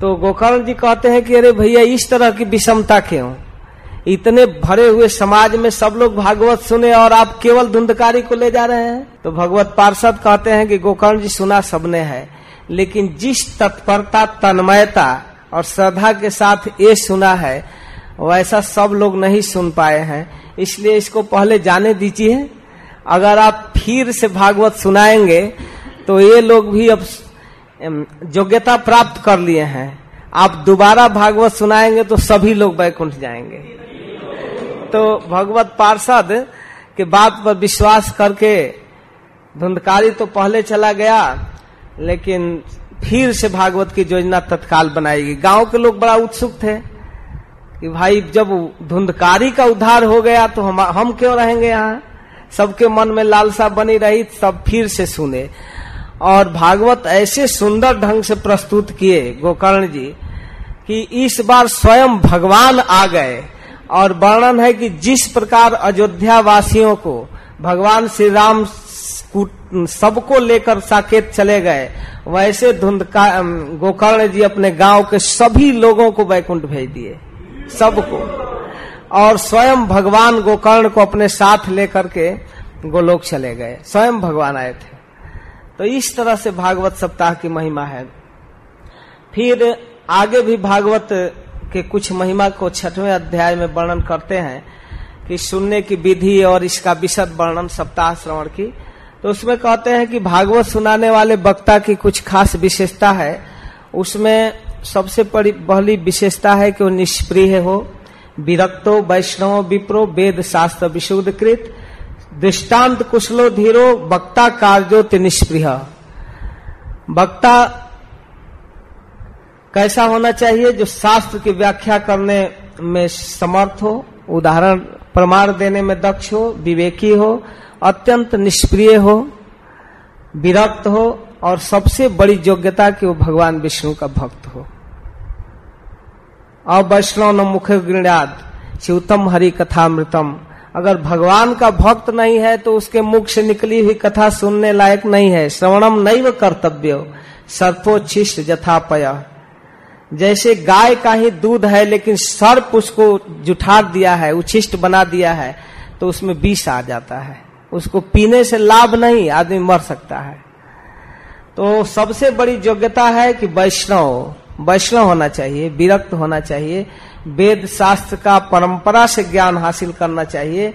तो गोकर्ण जी कहते हैं कि, अरे भैया, इस तरह की विषमता क्यों? इतने भरे हुए समाज में सब लोग भागवत सुने और आप केवल धुंधकारी को ले जा रहे हैं? तो भगवत पार्षद कहते हैं कि गोकर्ण जी सुना सबने है। लेकिन जिस तत्परता, तन्मयता और श्रद्धा के साथ ये सुना है, वैसा सब लोग नहीं सुन पाए हैं। इसलिए इसको पहले जाने दीजिए। अगर आप फिर से भागवत सुनाएँगे तो ये लोग भी अब योग्यता प्राप्त कर लिए हैं। आप दोबारा भागवत सुनाएँगे तो सभी लोग बैकुंठ जाएँगे। तो भगवत पार्षद के बात पर विश्वास करके धुंधकारी तो पहले चला गया, लेकिन फिर से भागवत की योजना तत्काल बनाएगी गाँव के लोग बड़ा उत्सुक थे कि भाई, जब धुंधकारी का उद्धार हो गया तो हम हम क्यों रहेंगे यहाँ? सबके मन में लालसा बनी रही, सब फिर से सुने। और भागवत ऐसे सुंदर ढंग से प्रस्तुत किए, गोकर्ण जी, कि इस बार स्वयं भगवान आ गए। और वर्णन है कि जिस प्रकार अयोध्या वासियों को भगवान श्री राम सबको लेकर साकेत चले गए, वैसे धुंधका गोकर्ण जी अपने गाँव के सभी लोगों को बैकुंठ भेज दिए, सबको। और स्वयं भगवान गोकर्ण को अपने साथ लेकर के गोलोक चले गए, स्वयं भगवान आए थे। तो इस तरह से भागवत सप्ताह की महिमा है। फिर आगे भी भागवत के कुछ महिमा को छठवें अध्याय में वर्णन करते हैं कि सुनने की विधि और इसका विशद वर्णन सप्ताह श्रवण की। तो उसमें कहते हैं कि भागवत सुनाने वाले वक्ता की कुछ खास विशेषता है। उसमें सबसे बड़ी पहली विशेषता है कि वो निष्प्रिय हो, विरक्तो, वैष्णव, विप्रो, वेद शास्त्र विशुद्धकृत, दृष्टांत कुशलो धीरो, वक्ता कार्यो निष्प्रिय। वक्ता कैसा होना चाहिए जो शास्त्र की व्याख्या करने में समर्थ हो, उदाहरण प्रमाण देने में दक्ष हो, विवेकी हो, अत्यंत निष्प्रिय हो, विरक्त हो, और सबसे बड़ी योग्यता कि वो भगवान विष्णु का भक्त हो। अवैष्णव न मुख गृणाद शिवतम हरि कथामृतम। अगर भगवान का भक्त नहीं है तो उसके मुख से निकली हुई कथा सुनने लायक नहीं है। श्रवणम नहीं कर्तव्य सर्पोच्छिष्ट जथापय जैसे गाय का ही दूध है, लेकिन सर्प उसको जुठा दिया है, उच्छिष्ट बना दिया है तो उसमें विष आ जाता है। उसको पीने से लाभ नहीं, आदमी मर सकता है। तो सबसे बड़ी योग्यता है कि वैष्णव वैष्णव होना चाहिए, विरक्त होना चाहिए, वेद शास्त्र का परंपरा से ज्ञान हासिल करना चाहिए,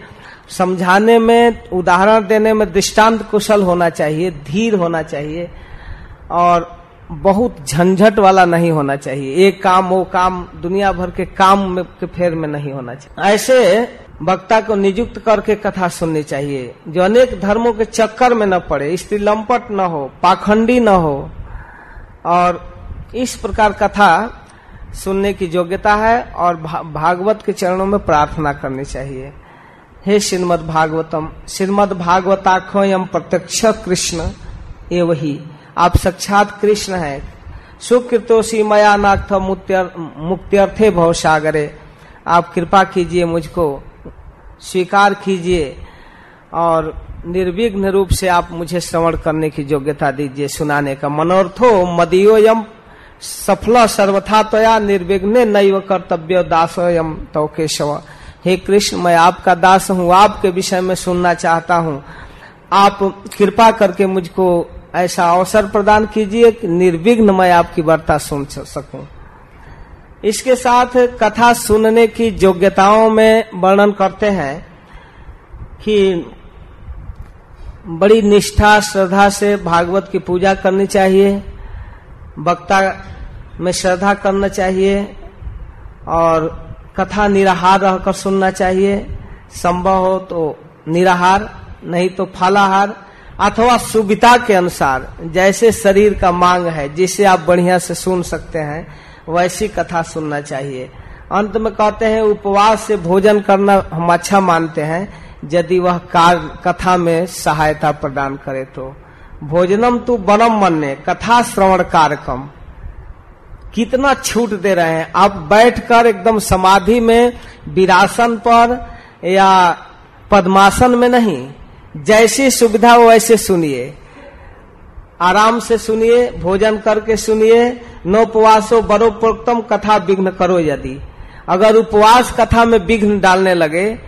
समझाने में, उदाहरण देने में दृष्टांत कुशल होना चाहिए, धीर होना चाहिए, और बहुत झंझट वाला नहीं होना चाहिए। एक काम वो काम दुनिया भर के काम में के फेर में नहीं होना चाहिए। ऐसे वक्ता को नियुक्त करके कथा सुननी चाहिए। जो अनेक धर्मों के चक्कर में न पड़े, स्त्री लंपट न हो, पाखंडी न हो, और इस प्रकार कथा सुनने की योग्यता है और भागवत के चरणों में प्रार्थना करनी चाहिए। हे श्रीमद भागवतम श्रीमद भागवताखो यम प्रत्यक्ष कृष्ण ये वही आप साक्षात कृष्ण है। सुकृतोषी मया नाथ मुक्त्यर्थे भव सागरे। आप कृपा कीजिए मुझको, स्वीकार कीजिए, और निर्विघ्न रूप से आप मुझे श्रवण करने की योग्यता दीजिए सुनाने का। मनोर्थो मदियो यम सफल सर्वथा तया निर्विघ्न नैव कर्तव्य दास यम तो केशव। हे कृष्ण, मैं आपका दास हूँ, आपके विषय में सुनना चाहता हूँ। आप कृपा करके मुझको ऐसा अवसर प्रदान कीजिए कि निर्विघ्न मैं आपकी वार्ता सुन सकूँ। इसके साथ कथा सुनने की योग्यताओं में वर्णन करते हैं कि बड़ी निष्ठा, श्रद्धा से भागवत की पूजा करनी चाहिए, वक्ता में श्रद्धा करना चाहिए और कथा निराहार रहकर सुनना चाहिए। संभव हो तो निराहार, नहीं तो फालाहार। अथवा सुविधा के अनुसार, जैसे शरीर का मांग है, जिसे आप बढ़िया से सुन सकते हैं, वैसी कथा सुनना चाहिए। अंत में कहते हैं, उपवास से भोजन करना हम अच्छा मानते हैं, यदि वह कथा में सहायता प्रदान करे तो। भोजनम तू बनम मनने, कथा श्रवण कार्यक्रम। कितना छूट दे रहे हैं। आप बैठकर एकदम समाधि में, विरासन पर, या पद्मासन में नहीं जैसी सुविधा हो वैसे सुनिए। आराम से सुनिए, भोजन करके सुनिए, नोपवासो बड़ो प्रोक्तम कथा विघ्न करो यदि। अगर उपवास कथा में विघ्न डालने लगे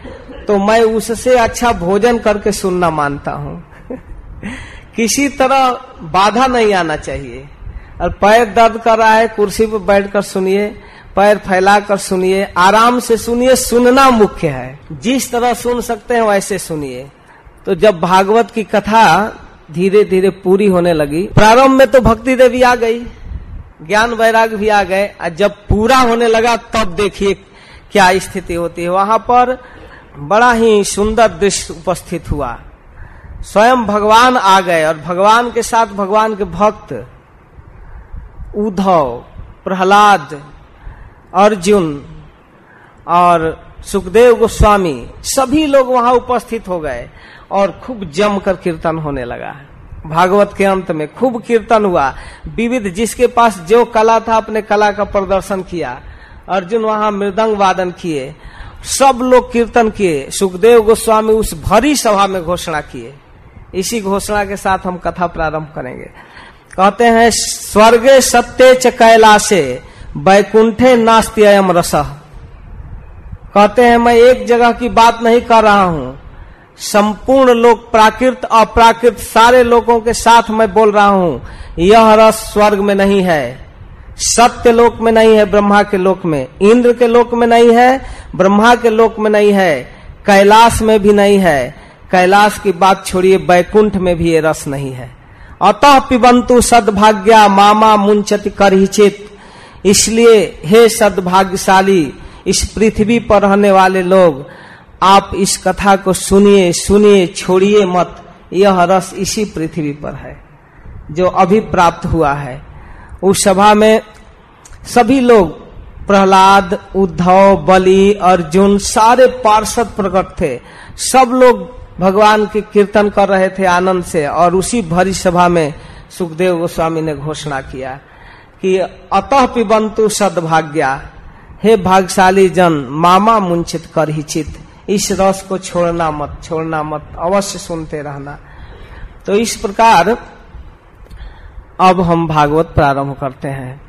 तो मैं उससे अच्छा भोजन करके सुनना मानता हूँ। किसी तरह बाधा नहीं आना चाहिए। और पैर दर्द कर रहा है, कुर्सी पर बैठकर सुनिए, पैर फैलाकर सुनिए, आराम से सुनिए, सुनना मुख्य है। जिस तरह सुन सकते हैं, वैसे सुनिए। तो जब भागवत की कथा धीरे धीरे पूरी होने लगी, प्रारंभ में तो भक्ति देवी आ गई, ज्ञान वैराग भी आ गए, और जब पूरा होने लगा तब देखिए क्या स्थिति होती है। वहाँ पर बड़ा ही सुंदर दृश्य उपस्थित हुआ। स्वयं भगवान आ गए, और भगवान के साथ भगवान के भक्त उद्धव, प्रहलाद, अर्जुन और सुखदेव गोस्वामी, सभी लोग वहाँ उपस्थित हो गए। और खूब जमकर कीर्तन होने लगा है। भागवत के अंत में खूब कीर्तन हुआ। विविध जिसके पास जो कला था, अपने कला का प्रदर्शन किया। अर्जुन वहाँ मृदंग वादन किए। सब लोग कीर्तन किए। सुखदेव गोस्वामी उस भरी सभा में घोषणा किए। इसी घोषणा के साथ हम कथा प्रारंभ करेंगे। कहते हैं, स्वर्गे सत्य च कैलाशे बैकुंठे नास्ति अयम रस। कहते हैं, मैं एक जगह की बात नहीं कर रहा हूँ। संपूर्ण लोग प्राकृत, अप्राकृत, सारे लोगों के साथ मैं बोल रहा हूँ, यह रस स्वर्ग में नहीं है, सत्य लोक में नहीं है, ब्रह्मा के लोक में, इंद्र के लोक में नहीं है, ब्रह्मा के लोक में नहीं है, कैलाश में भी नहीं है, कैलाश की बात छोड़िए, बैकुंठ में भी ये रस नहीं है। अतः पिबंतु सदभाग्या, मामा मुंचति कर चित इसलिए हे सदभाग्यशाली, इस पृथ्वी पर रहने वाले लोग आप इस कथा को सुनिए सुनिए, छोड़िए मत। यह रस इसी पृथ्वी पर है, जो अभी प्राप्त हुआ है। उस सभा में सभी लोग, प्रहलाद, उद्धव, बलि, अर्जुन, सारे पार्षद प्रकट थे। सब लोग भगवान के कीर्तन कर रहे थे आनंद से, और उसी भरी सभा में सुखदेव गोस्वामी ने घोषणा किया कि अतः पिबंतु सदभाग्या। हे भागशाली जन, मामा मुंचित कर ही चित। इस रस को छोड़ना मत छोड़ना मत, अवश्य सुनते रहना। तो इस प्रकार अब हम भागवत प्रारंभ करते हैं,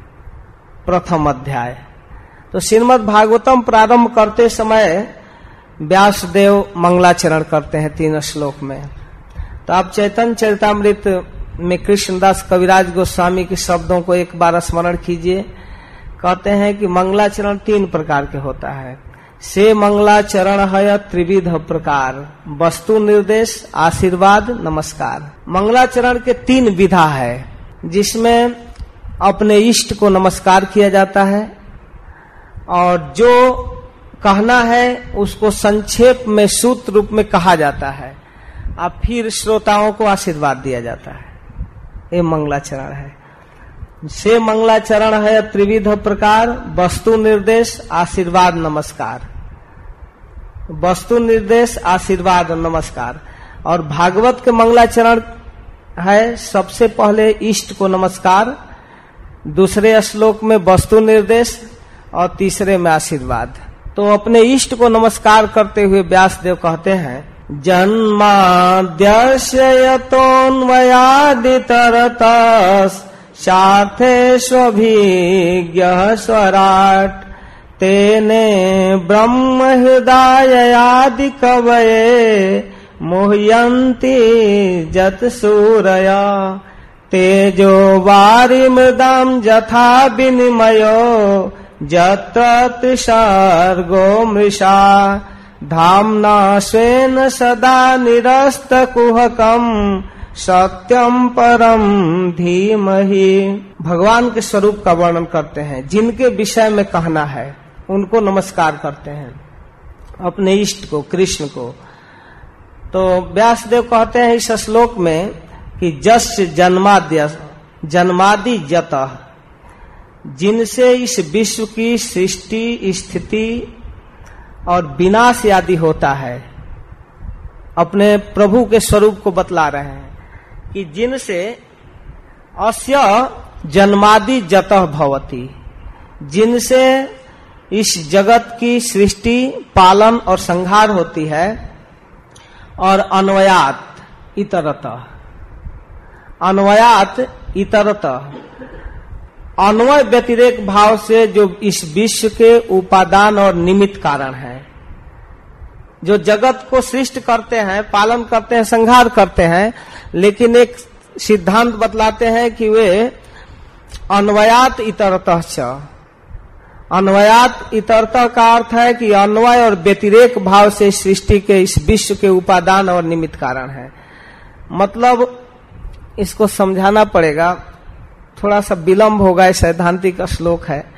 प्रथम अध्याय। तो श्रीमद भागवतम प्रारंभ करते समय व्यास देव मंगलाचरण करते हैं तीन श्लोक में। तो आप चैतन्य चरितमृत में कृष्णदास कविराज गोस्वामी के शब्दों को एक बार स्मरण कीजिए। कहते हैं कि मंगलाचरण तीन प्रकार के होता है। से मंगलाचरण है त्रिविध प्रकार। वस्तु निर्देश, आशीर्वाद, नमस्कार। मंगलाचरण के तीन विधा है, जिसमें अपने इष्ट को नमस्कार किया जाता है और जो कहना है उसको संक्षेप में सूत्र रूप में कहा जाता है। और फिर श्रोताओं को आशीर्वाद दिया जाता है। ये मंगलाचरण है। से मंगलाचरण है त्रिविध प्रकार, वस्तु निर्देश, आशीर्वाद, नमस्कार। वस्तु निर्देश, आशीर्वाद, नमस्कार। और भागवत के मंगलाचरण है, सबसे पहले इष्ट को नमस्कार, दूसरे श्लोक में वस्तु निर्देश, और तीसरे में आशीर्वाद। तो अपने इष्ट को नमस्कार करते हुए व्यास देव कहते हैं जन्माद्यतोन्वयादितरतस सार्थेष्वभिज्ञ स्वराट। तेने ब्रह्म हृदयादि कवये मुह्यन्ति जत सूरया तेजो वारी मृदाम जथा विनिमयो जत्रिसर्गो मृषा। धामना स्वेन सदा निरस्त कुहकम सत्यम परम धीमहि। भगवान के स्वरूप का वर्णन करते हैं, जिनके विषय में कहना है, उनको नमस्कार करते हैं, अपने इष्ट को, कृष्ण को। तो व्यासदेव कहते हैं इस श्लोक में कि जस जन्माद्य, जन्मादि जत जिनसे इस विश्व की सृष्टि, स्थिति और विनाश आदि होता है, अपने प्रभु के स्वरूप को बतला रहे हैं। कि जिनसे अस्य जन्मादि जत भवती, जिनसे इस जगत की सृष्टि, पालन और संहार होती है, और अन्वयात इतरत। अन्वयात इतरत। अन्वय व्यतिरेक भाव से जो इस विश्व के उपादान और निमित्त कारण है। जो जगत को सृष्ट करते हैं, पालन करते हैं, संहार करते हैं लेकिन एक सिद्धांत बतलाते हैं कि वे अन्वयात इतरत अन्वयात इतरता का अर्थ है कि अन्वय और व्यतिरेक भाव से सृष्टि के इस विश्व के उपादान और निमित्त कारण है। मतलब इसको समझाना पड़ेगा। थोड़ा सा विलंब होगा सैद्धांतिक श्लोक है।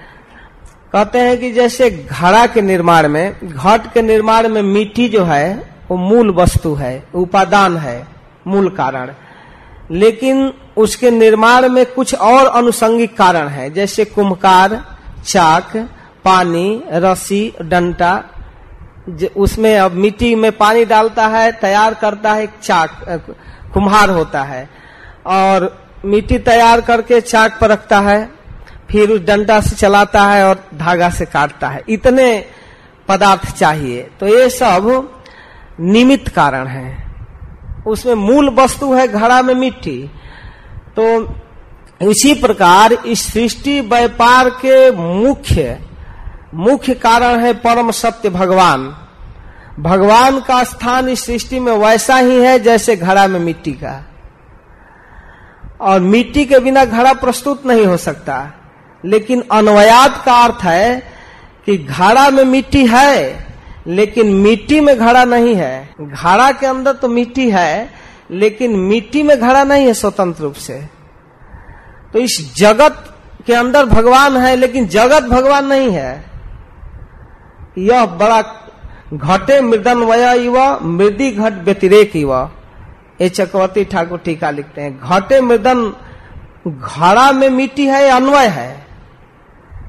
कहते हैं कि जैसे घड़ा के निर्माण में, घट के निर्माण में मिट्टी जो है, वो मूल वस्तु है, उपादान है। मूल कारण। लेकिन उसके निर्माण में कुछ और अनुसंगिक कारण है, जैसे कुंभकार, चाक, पानी, रस्सी, डंटा उसमें अब मिट्टी में पानी डालता है, तैयार करता है चाक कुम्हार होता है। और मिट्टी तैयार करके चाक पर रखता है, फिर उस डंडा से चलाता है और धागा से काटता है। इतने पदार्थ चाहिए। तो ये सब निमित्त कारण है। उसमें मूल वस्तु है घड़ा में मिट्टी। तो इसी प्रकार इस सृष्टि व्यापार के मुख्य मुख्य कारण है परम सत्य भगवान। भगवान का स्थान इस सृष्टि में वैसा ही है जैसे घड़ा में मिट्टी का। और मिट्टी के बिना घड़ा प्रस्तुत नहीं हो सकता। लेकिन अन्वयात का अर्थ है कि घड़ा में मिट्टी है। लेकिन मिट्टी में घड़ा नहीं है। घड़ा के अंदर तो मिट्टी है, लेकिन मिट्टी में घड़ा नहीं है स्वतंत्र रूप से। तो इस जगत के अंदर भगवान है, लेकिन जगत भगवान नहीं है। यह बड़ा घटे मृदन वया युवा मृदी घट व्यतिरेक युवा ये चक्रवर्ती ठाकुर टीका लिखते हैं। घटे मृदन, घड़ा में मिट्टी है अन्वय है?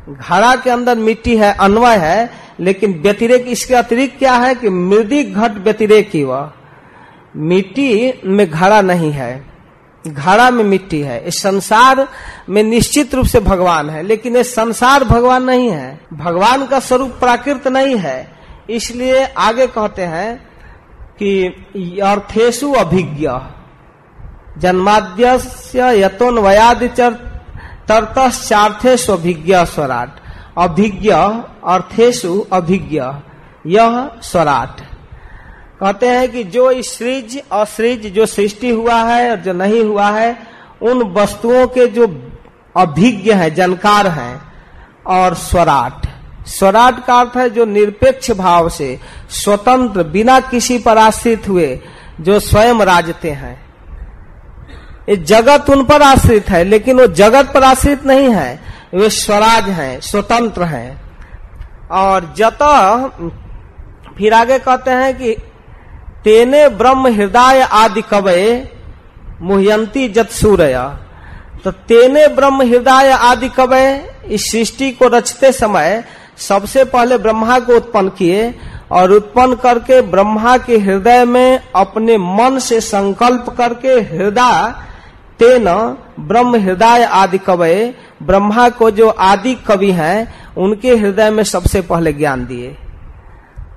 घड़ा के अंदर मिट्टी है, अन्वय है। लेकिन व्यतिरेक, इसके अतिरिक्त क्या है कि मृदी घट व्यतिरेक ही वह। मिट्टी में घड़ा नहीं है। घड़ा में मिट्टी है। इस संसार में निश्चित रूप से भगवान है, लेकिन ये संसार भगवान नहीं है। भगवान का स्वरूप प्राकृत नहीं है। इसलिए आगे कहते हैं कि अर्थेशु अभिज्ञ। जन्माद्य वयादि तरतश्चार्थेश अभिज्ञ स्वराट अभिज्ञ अर्थेशु अभिज्ञ, यह स्वराट कहते हैं कि जो सृज, असृज जो सृष्टि हुआ है और जो नहीं हुआ है, उन वस्तुओं के जो अभिज्ञ है, जानकार है, और स्वराट स्वराट का अर्थ है जो निरपेक्ष भाव से, स्वतंत्र, बिना किसी पर आश्रित हुए, जो स्वयं राजते हैं। ये जगत उन पर आश्रित है, लेकिन वो जगत पर आश्रित नहीं है। वे स्वराज हैं, स्वतंत्र हैं। और जत फिर आगे कहते हैं कि तेने ब्रह्म हृदय आदि कवय मुहयंती जत सूर्य। तो तेने ब्रह्म हृदय आदि कवय इस सृष्टि को रचते समय सबसे पहले ब्रह्मा को उत्पन्न किए और उत्पन्न करके ब्रह्मा के हृदय में अपने मन से संकल्प करके हृदय तेन ब्रह्म हृदय आदि कवय, ब्रह्मा को जो आदि कवि हैं, उनके हृदय में सबसे पहले ज्ञान दिए।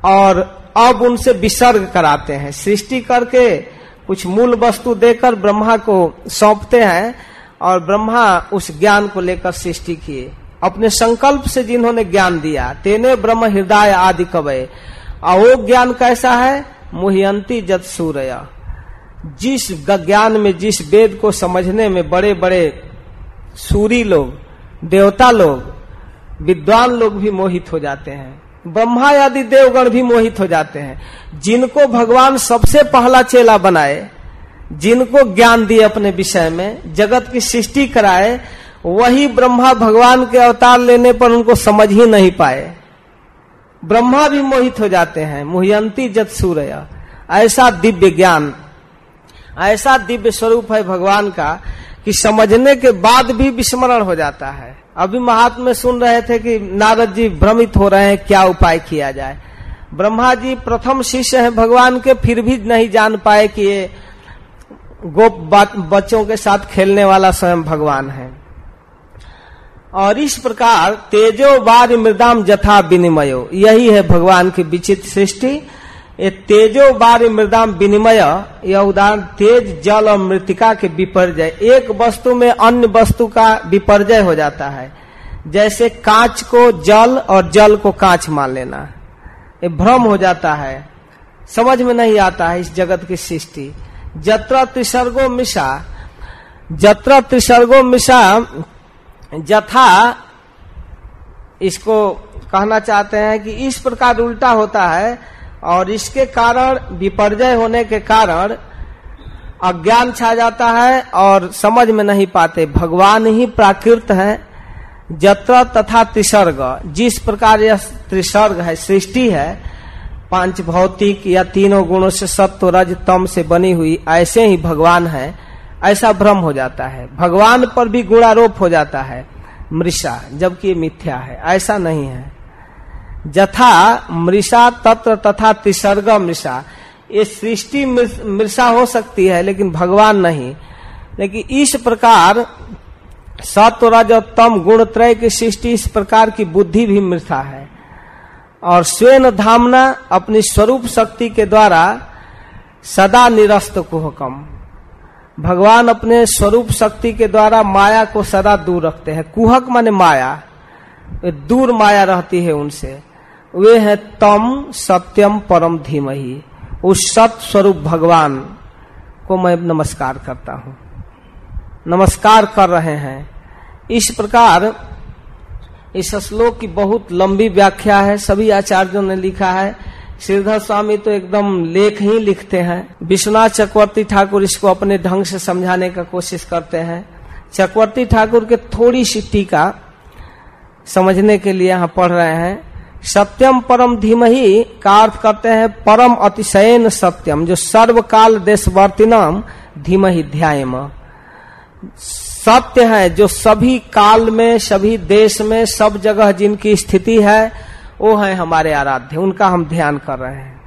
और अब उनसे विसर्ग कराते हैं। सृष्टि करके कुछ मूल वस्तु देकर ब्रह्मा को सौंपते हैं और ब्रह्मा उस ज्ञान को लेकर सृष्टि किए। अपने संकल्प से जिन्होंने ज्ञान दिया, तेने ब्रह्म हृदय आदि कवय। और ज्ञान कैसा है? मुहयंती जत सूर्य। जिस ज्ञान में, जिस वेद को समझने में बड़े बड़े सूरी लोग, देवता लोग, विद्वान लोग भी मोहित हो जाते हैं। ब्रह्मा आदि देवगण भी मोहित हो जाते हैं। जिनको भगवान सबसे पहला चेला बनाए, जिनको ज्ञान दिए अपने विषय में, जगत की सृष्टि कराए, वही ब्रह्मा भगवान के अवतार लेने पर उनको समझ ही नहीं पाए। ब्रह्मा भी मोहित हो जाते हैं। मुहयंती जत सूर्य। ऐसा दिव्य ज्ञान ऐसा दिव्य स्वरूप है भगवान का कि समझने के बाद भी विस्मरण हो जाता है। अभी महात्मा सुन रहे थे कि नारद जी भ्रमित हो रहे हैं, क्या उपाय किया जाए? ब्रह्मा जी प्रथम शिष्य है, भगवान के फिर भी नहीं जान पाए कि ये गोप बच्चों के साथ खेलने वाला स्वयं भगवान है। और इस प्रकार तेजो बार मृदाम जथा विनिमयो। यही है भगवान की विचित्र सृष्टि। ये तेजो बार मृदाम विनिमय, यह उदाहरण तेज जल और मृतिका के विपर्जय। एक वस्तु में अन्य वस्तु का विपर्जय हो जाता है। जैसे कांच को जल और जल को कांच मान लेना। ये भ्रम हो जाता है। समझ में नहीं आता है इस जगत की सृष्टि। जत्र त्रिसर्गो मिशा। जत्र त्रिसर्गो मिशा जथा इसको कहना चाहते हैं कि इस प्रकार उल्टा होता है। और इसके कारण, विपर्जय होने के कारण, अज्ञान छा जाता है और समझ में नहीं पाते। भगवान ही प्राकृत है, जत्र तथा त्रिसर्ग। जिस प्रकार यह त्रिसर्ग है, सृष्टि है, पाँच भौतिक या तीनों गुणों से सत्व, रज, तम से बनी हुई, ऐसे ही भगवान है, ऐसा भ्रम हो जाता है। भगवान पर भी गुणारोप हो जाता है, मृषा, जबकि मिथ्या है, ऐसा नहीं है। जथा मृषा तत्व तथा त्रिसर्ग मृषा। ये सृष्टि मृषा हो सकती है, लेकिन भगवान नहीं। लेकिन इस प्रकार सत्व रज तम गुण त्रय की सृष्टि इस प्रकार की बुद्धि भी मृषा है। और स्वयं धामना अपनी स्वरूप शक्ति के द्वारा सदा निरस्त कुहकम। भगवान अपने स्वरूप शक्ति के द्वारा माया को सदा दूर रखते हैं। कुहक माने माया। दूर माया रहती है उनसे। वे हैं तम सत्यम परम धीमही। उस सत स्वरूप भगवान को मैं नमस्कार करता हूँ। नमस्कार कर रहे हैं। इस प्रकार इस श्लोक की बहुत लंबी व्याख्या है। सभी आचार्यों ने लिखा है। श्रीधर स्वामी तो एकदम लेख ही लिखते हैं। विश्वनाथ चक्रवर्ती ठाकुर इसको अपने ढंग से समझाने का कोशिश करते हैं। चक्रवर्ती ठाकुर के थोड़ी सी टीका समझने के लिए यहाँ पढ़ रहे हैं। सत्यम परम धीमही, का अर्थ करते हैं परम अतिशयन सत्यम, जो सर्वकाल देशवर्तिनम धीमही ध्यायम। सत्य है जो सभी काल में, सभी देश में, सब जगह जिनकी स्थिति है, वो है हमारे आराध्य, उनका हम ध्यान कर रहे हैं।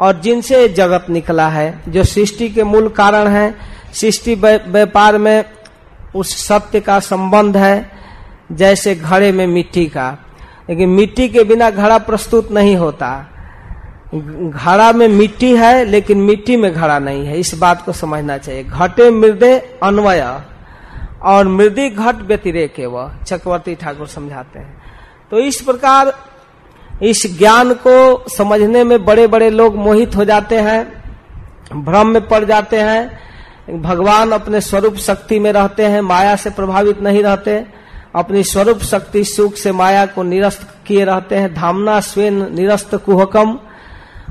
और जिनसे जगत निकला है, जो सृष्टि के मूल कारण है, सृष्टि व्यापार में उस सत्य का संबंध है, जैसे घड़े में मिट्टी का। लेकिन मिट्टी के बिना घड़ा प्रस्तुत नहीं होता। घड़ा में मिट्टी है, लेकिन मिट्टी में घड़ा नहीं है। इस बात को समझना चाहिए। घटे मृदे अन्वय, और मृदि घट व्यतिरेक वह चक्रवर्ती ठाकुर समझाते हैं। तो इस प्रकार इस ज्ञान को समझने में बड़े बड़े लोग मोहित हो जाते हैं, भ्रम में पड़ जाते हैं। भगवान अपने स्वरूप शक्ति में रहते हैं, माया से प्रभावित नहीं रहते। अपनी स्वरूप शक्ति सुख से माया को निरस्त किए रहते हैं। धामना स्वेन निरस्त कुहकम।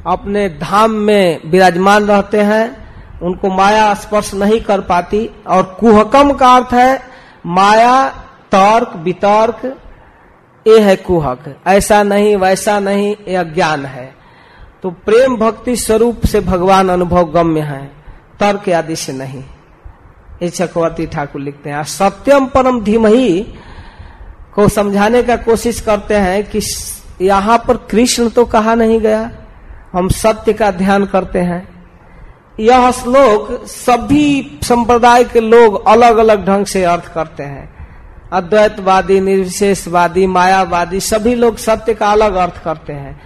अपने धाम में विराजमान रहते हैं। उनको माया स्पर्श नहीं कर पाती। और कुहकम का अर्थ है, माया, तर्क, वितर्क ये है कुहक। ऐसा नहीं, वैसा नहीं ये अज्ञान है। तो प्रेम भक्ति स्वरूप से भगवान अनुभव गम्य है। तर्क आदि से नहीं। ये चक्रवर्ती ठाकुर लिखते हैं, सत्यम परम धीम ही को समझाने का कोशिश करते हैं कि यहाँ पर कृष्ण तो कहा नहीं गया। हम सत्य का ध्यान करते हैं। यह श्लोक सभी संप्रदाय के लोग अलग अलग ढंग से अर्थ करते हैं। अद्वैतवादी, निर्विशेषवादी, मायावादी, सभी लोग सत्य का अलग अर्थ करते हैं।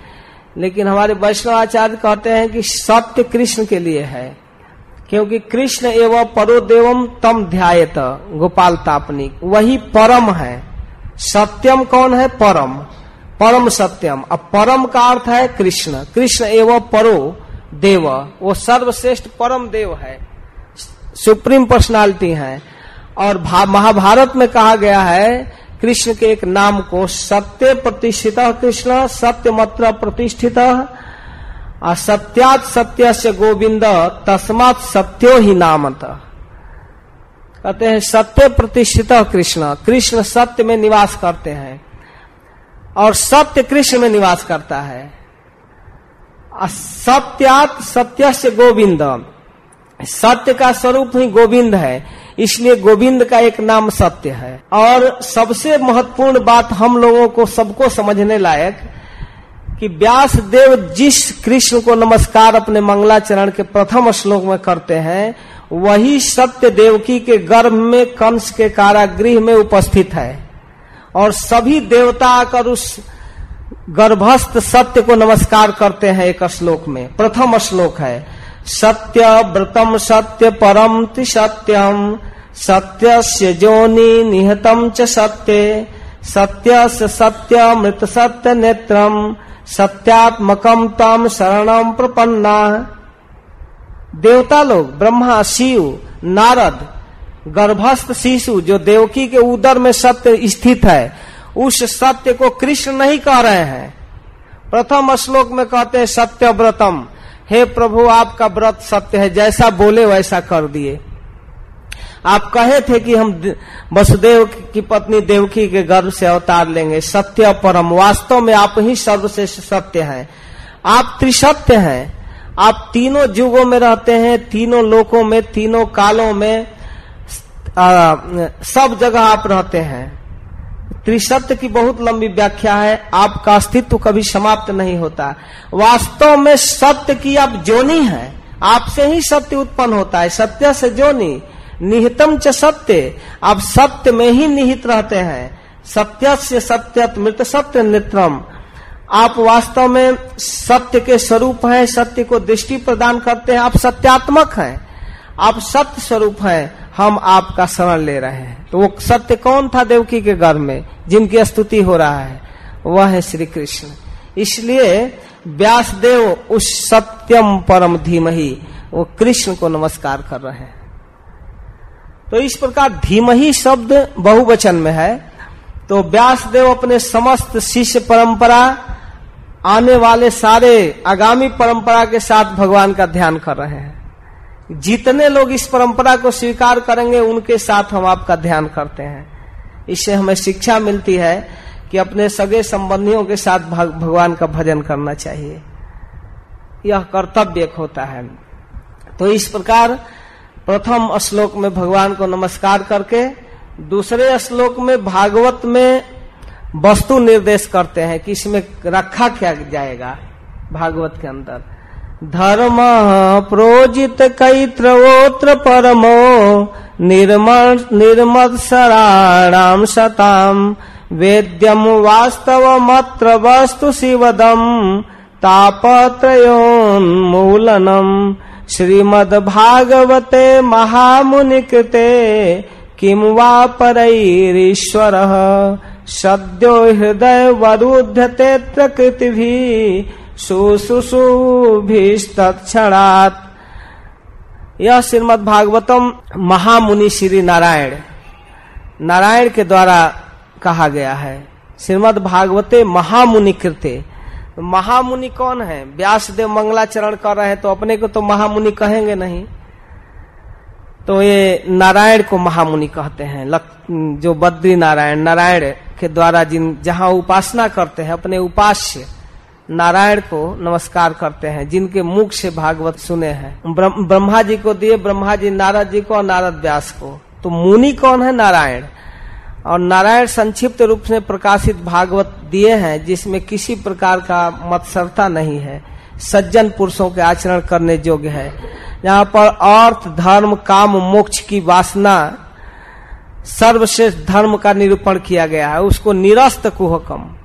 लेकिन हमारे वैष्णवाचार्य कहते हैं कि सत्य कृष्ण के लिए है। क्योंकि कृष्ण एवं परो देवम तम ध्यायत गोपाल तापनिक वही परम है। सत्यम कौन है? परम। परम सत्यम। अब परम का अर्थ है कृष्ण। कृष्ण एवं परो देव। वो सर्वश्रेष्ठ परम देव है। सुप्रीम पर्सनालिटी है। और महाभारत में कहा गया है, कृष्ण के एक नाम को सत्य प्रतिष्ठित कृष्ण, सत्य मत्र प्रतिष्ठित। सत्यात सत्य से गोविंद तस्मात सत्यो ही नामत। कहते हैं, सत्य प्रतिष्ठित कृष्ण। कृष्ण सत्य में निवास करते हैं। और सत्य कृष्ण में निवास करता है। सत्यात सत्य से गोविंद सत्य का स्वरूप ही गोविंद है, इसलिए गोविंद का एक नाम सत्य है। और सबसे महत्वपूर्ण बात हम लोगों को सबको समझने लायक, कि व्यास देव जिस कृष्ण को नमस्कार अपने मंगलाचरण के प्रथम श्लोक में करते हैं वही सत्य देवकी के गर्भ में कंस के कारागृह में उपस्थित है। और सभी देवता आकर उस गर्भस्थ सत्य को नमस्कार करते हैं एक श्लोक में। प्रथम श्लोक है, सत्य व्रतम सत्य परम सत्यम सत्य से जोनि निहतम च सत्य सत्य से सत्य मृत सत्य नेत्रम सत्यात्मकम तम शरणम प्रपन्ना। देवता लोग, ब्रह्मा, शिव, नारद, गर्भस्थ शिशु, जो देवकी के उदर में सत्य स्थित है, उस सत्य को कृष्ण नहीं कह रहे हैं। प्रथम श्लोक में कहते हैं सत्य व्रतम हे प्रभु, आपका व्रत सत्य है, जैसा बोले वैसा कर दिए। आप कहे थे कि हम वसुदेव की पत्नी देवकी के गर्भ से अवतार लेंगे। सत्य परम। वास्तव में आप ही सर्वश्रेष्ठ सत्य हैं। आप त्रिसत्य हैं। आप तीनों युगों में रहते हैं तीनों लोकों में तीनों कालों में आ, सब जगह आप रहते हैं। त्रिसत्य की बहुत लंबी व्याख्या है आपका अस्तित्व कभी समाप्त नहीं होता। वास्तव में सत्य की आप जोनी है आपसे ही सत्य उत्पन्न होता है सत्य से जोनी निहितम च सत्य। आप सत्य में ही निहित रहते हैं सत्य से सत्य मृत सत्य नित्रम। आप वास्तव में सत्य के स्वरूप हैं, सत्य को दृष्टि प्रदान करते हैं, आप सत्यात्मक हैं। आप सत्य स्वरूप हैं, हम आपका शरण ले रहे हैं। तो वो सत्य कौन था देवकी के घर में, जिनकी स्तुति हो रहा है? वह है श्री कृष्ण इसलिए व्यास देव उस सत्यम परम धीमही, वो कृष्ण को नमस्कार कर रहे हैं। तो इस प्रकार धीमही शब्द बहुवचन में है। तो व्यास देव अपने समस्त शिष्य परंपरा आने वाले सारे आगामी परंपरा के साथ भगवान का ध्यान कर रहे हैं। जितने लोग इस परंपरा को स्वीकार करेंगे, उनके साथ हम आपका ध्यान करते हैं। इससे हमें शिक्षा मिलती है कि अपने सगे संबंधियों के साथ भगवान का भजन करना चाहिए। यह कर्तव्य होता है। तो इस प्रकार प्रथम श्लोक में भगवान को नमस्कार करके, दूसरे श्लोक में भागवत में वस्तु निर्देश करते हैं कि इसमें रखा क्या जाएगा भागवत के अंदर। धर्म प्रोजित कैत्रोत्र परमो निर्मल निर्मत्सराणाम सताम वेद्यम वास्तव मत्र वस्तु शिवदम तापत्रोन्मूलनम श्रीमद भागवते महामुनि कृते किम वा परईश्वर सद्यो हृदय वरुध्यते प्रकृति भी सुशुशुभिस्तक्षणात् यह श्रीमद भागवतम महामुनि श्री नारायण। नारायण के द्वारा कहा गया है। श्रीमद भागवते महामुनि कृते। महामुनि कौन है? व्यास व्यासदेव मंगलाचरण कर रहे हैं तो अपने को तो महामुनि कहेंगे नहीं। तो ये नारायण को महामुनि कहते हैं जो बद्री नारायण नारायण के द्वारा जिन, जहाँ उपासना करते हैं, अपने उपास्य, नारायण को नमस्कार करते हैं, जिनके मुख से भागवत सुने हैं। ब्रह्मा जी को दिए, ब्रह्मा जी, नारद जी को और नारद व्यास को। तो मुनि कौन है? नारायण। और नारायण संक्षिप्त रूप से प्रकाशित भागवत दिए हैं, जिसमें किसी प्रकार का मत्सरता नहीं है। सज्जन पुरुषों के आचरण करने योग्य है। यहाँ पर अर्थ, धर्म, काम, मोक्ष की वासना, सर्वश्रेष्ठ धर्म का निरूपण किया गया है। उसको निरस्त कुहकम।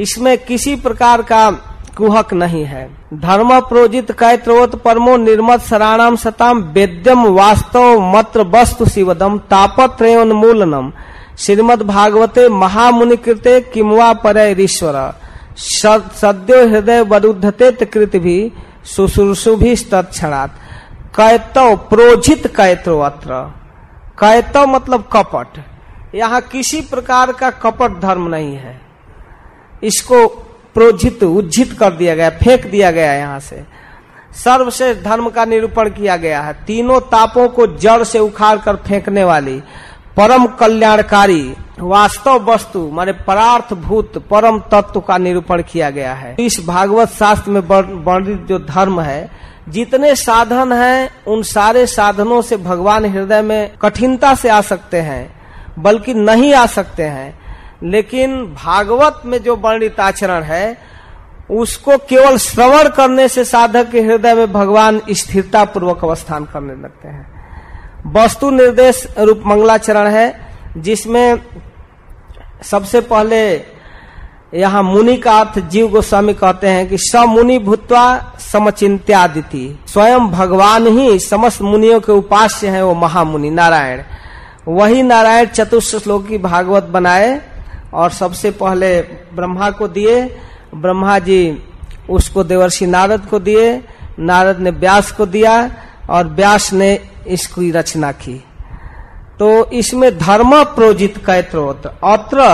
इसमें किसी प्रकार का कुहक नहीं है। धर्म प्रोजित कैत्रोत परमो निर्मत सराणाम सताम वेद्यम वास्तव मत्र वस्तु शिवदम तापत्रोन्मूलनम श्रीमद भागवते महामुनि कृते किमवा पर ईश्वर। सद्यो हृदय वरुद्धते कृत भी सुश्रुषु भी तत्क्षणात कैतव प्रोजित कैतो अत्र। कैतव मतलब कपट। यहाँ किसी प्रकार का कपट धर्म नहीं है। इसको प्रोजित, उज्जित कर दिया गया, फेंक दिया गया यहाँ से। सर्वश्रेष्ठ धर्म का निरूपण किया गया है। तीनों तापों को जड़ से उखाड़ कर फेंकने वाली परम कल्याणकारी वास्तव वस्तु, माने परार्थ भूत परम तत्व का निरूपण किया गया है। इस भागवत शास्त्र में वर्णित जो धर्म है, जितने साधन हैं, उन सारे साधनों से भगवान हृदय में कठिनता से आ सकते हैं, बल्कि नहीं आ सकते हैं। लेकिन भागवत में जो वर्णित आचरण है, उसको केवल श्रवण करने से साधक के हृदय में भगवान स्थिरता पूर्वक अवस्थान करने लगते हैं। वस्तु निर्देश रूप मंगलाचरण है जिसमें सबसे पहले यहाँ मुनि का अर्थ जीव गोस्वामी कहते हैं कि स मुनि भूतवा समचिंत्यादिति। स्वयं भगवान ही समस्त मुनियों के उपास्य हैं वो महामुनि नारायण। वही नारायण चतुर्थ श्लोक की भागवत बनाए और सबसे पहले ब्रह्मा को दिए। ब्रह्मा जी उसको देवर्षि नारद को दिए। नारद ने व्यास को दिया और व्यास ने इसकी रचना की। तो इसमें धर्म प्रोजित कैत्रोत अत्र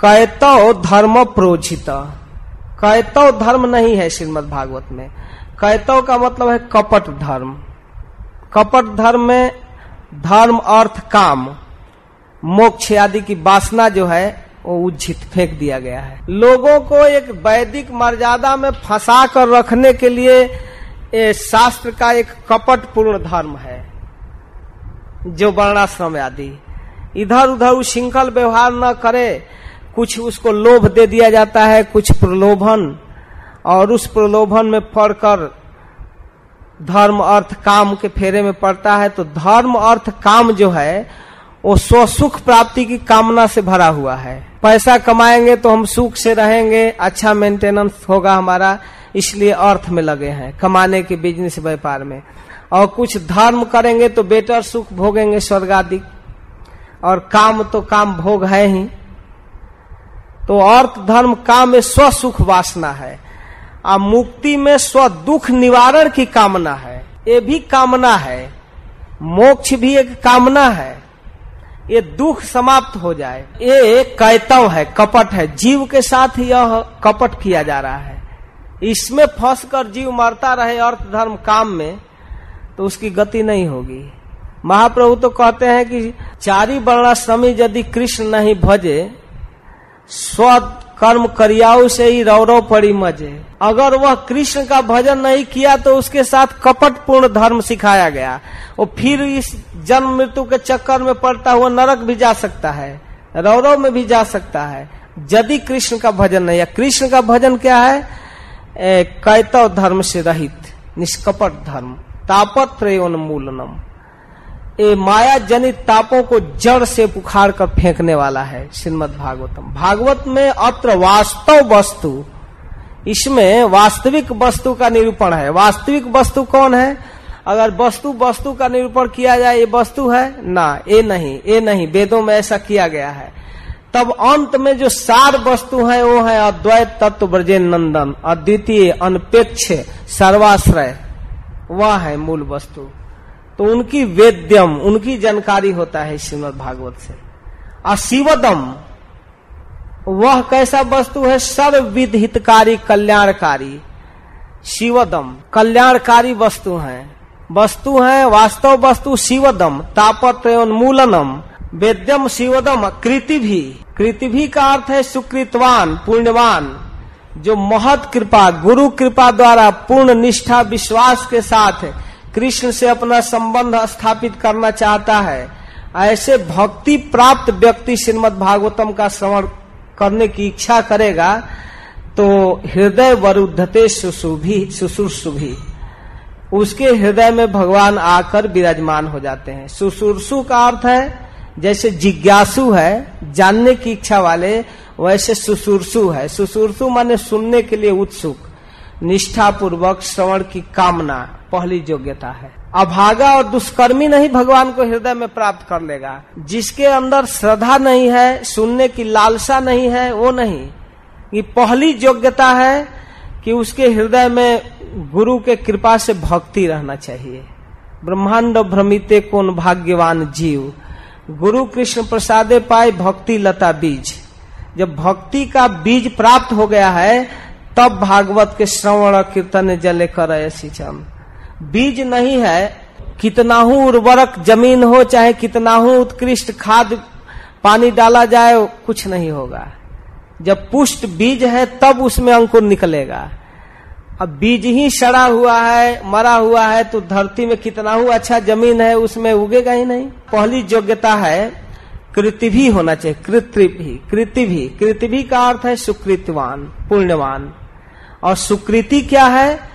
कैतव धर्म प्रोजित। कैतव धर्म नहीं है श्रीमद भागवत में। कैतव का मतलब है कपट धर्म। कपट धर्म में धर्म अर्थ काम। मोक्ष आदि की वासना जो है, वो उज्जित, फेंक दिया गया है। लोगों को एक वैदिक मर्यादा में फंसा कर रखने के लिए शास्त्र का एक कपट पूर्ण धर्म है। जो वर्णाश्रम आदि। इधर उधर उशिंखल व्यवहार न करे, कुछ उसको लोभ दे दिया जाता है, कुछ प्रलोभन। और उस प्रलोभन में पढ़कर धर्म, अर्थ, काम के फेरे में पड़ता है तो धर्म, अर्थ, काम जो है, वो स्वसुख प्राप्ति की कामना से भरा हुआ है। पैसा कमाएँगे तो हम सुख से रहेंगे अच्छा मेंटेनेंस होगा हमारा, इसलिए अर्थ में लगे हैं, कमाने के बिज़नेस व्यापार में। और कुछ धर्म करेंगे तो बेटर सुख भोगेंगे स्वर्ग आदि और काम तो काम भोग है ही। तो अर्थ धर्म काम में स्व सुख वासना है। और मुक्ति में स्व दुख निवारण की कामना है। ये भी कामना है। मोक्ष भी एक कामना है। ये दुख समाप्त हो जाए। ये कैतव है, कपट है। जीव के साथ यह कपट किया जा रहा है। इसमें फंस कर जीव मरता रहे अर्थ धर्म काम में। तो उसकी गति नहीं होगी। महाप्रभु तो कहते हैं कि चारी वर्णाश्रमी यदि कृष्ण नहीं भजे स्व कर्म करियाऊ से ही रौरव पड़ी मज़े। अगर वह कृष्ण का भजन नहीं किया तो उसके साथ कपट पूर्ण धर्म सिखाया गया। वो फिर इस जन्म मृत्यु के चक्कर में पड़ता हुआ नरक भी जा सकता है, रौरव में भी जा सकता है, यदि कृष्ण का भजन नहीं। है कृष्ण का भजन क्या है? कैतव धर्म से रहित, निष्कपट धर्म। तापत्रोन्मूलनम ये माया जनित तापों को जड़ से पुखार कर फेंकने वाला है श्रीमद भागवतम। भागवत में अत्र वास्तव वस्तु। इसमें वास्तविक वस्तु का निरूपण है। वास्तविक वस्तु कौन है? अगर वस्तु वस्तु का निरूपण किया जाए, ये वस्तु है? ना, ये नहीं ये नहीं। वेदों में ऐसा किया गया है। तब अंत में जो सार वस्तु है, वो है अद्वैत तत्व ब्रजे नंदन। अद्वितीय, अनपेक्ष, सर्वाश्रय। वह है मूल वस्तु। तो उनकी वेद्यम, उनकी जानकारी होता है श्रीमद भागवत से। अशिवदम वह कैसा वस्तु है? सर्वविध हितकारी कल्याणकारी। शिवदम, कल्याणकारी वस्तु है। वस्तु है, वास्तव वस्तु शिवदम तापत्रोन्मूलनम वेद्यम, शिवदम कृति भी कृति भी का अर्थ है सुकृतवान, पुण्यवान। जो महत कृपा, गुरु कृपा द्वारा पूर्ण निष्ठा, विश्वास के साथ कृष्ण से अपना संबंध स्थापित करना चाहता है, ऐसे भक्ति प्राप्त व्यक्ति श्रीमद भागवतम का श्रवण करने की इच्छा करेगा तो हृदय वरुद्धते सुशुभी सुसुरसुभी। उसके हृदय में भगवान आकर विराजमान हो जाते हैं। सुसुरसु का अर्थ है जैसे जिज्ञासु है, जानने की इच्छा वाले, वैसे सुसुरसु है। सुसुरसु माने सुनने के लिए उत्सुक। निष्ठा पूर्वक श्रवण की कामना पहली योग्यता है। अभागा और दुष्कर्मी नहीं भगवान को हृदय में प्राप्त कर लेगा। जिसके अंदर श्रद्धा नहीं है, सुनने की लालसा नहीं है, वो नहीं। ये पहली योग्यता है कि उसके हृदय में गुरु के कृपा से भक्ति रहना चाहिए। ब्रह्मांड भ्रमिते कौन भाग्यवान जीव। गुरु कृष्ण प्रसादे पाए भक्ति लता बीज। जब भक्ति का बीज प्राप्त हो गया है, तब भागवत के श्रवण कीर्तन जले कर बीज नहीं है, कितना हूँ उर्वरक ज़मीन हो, चाहे कितना हूँ उत्कृष्ट खाद, पानी डाला जाए, कुछ नहीं होगा। जब पुष्ट बीज है, तब उसमें अंकुर निकलेगा। अब बीज ही सड़ा हुआ है, मरा हुआ है तो धरती में कितना हूँ अच्छा ज़मीन है, उसमें उगेगा ही नहीं। पहली योग्यता है कृति भी होना चाहिए कृति भी कृति भी कृति भी का अर्थ है सुकृतवान, पुण्यवान। और सुकृति क्या है?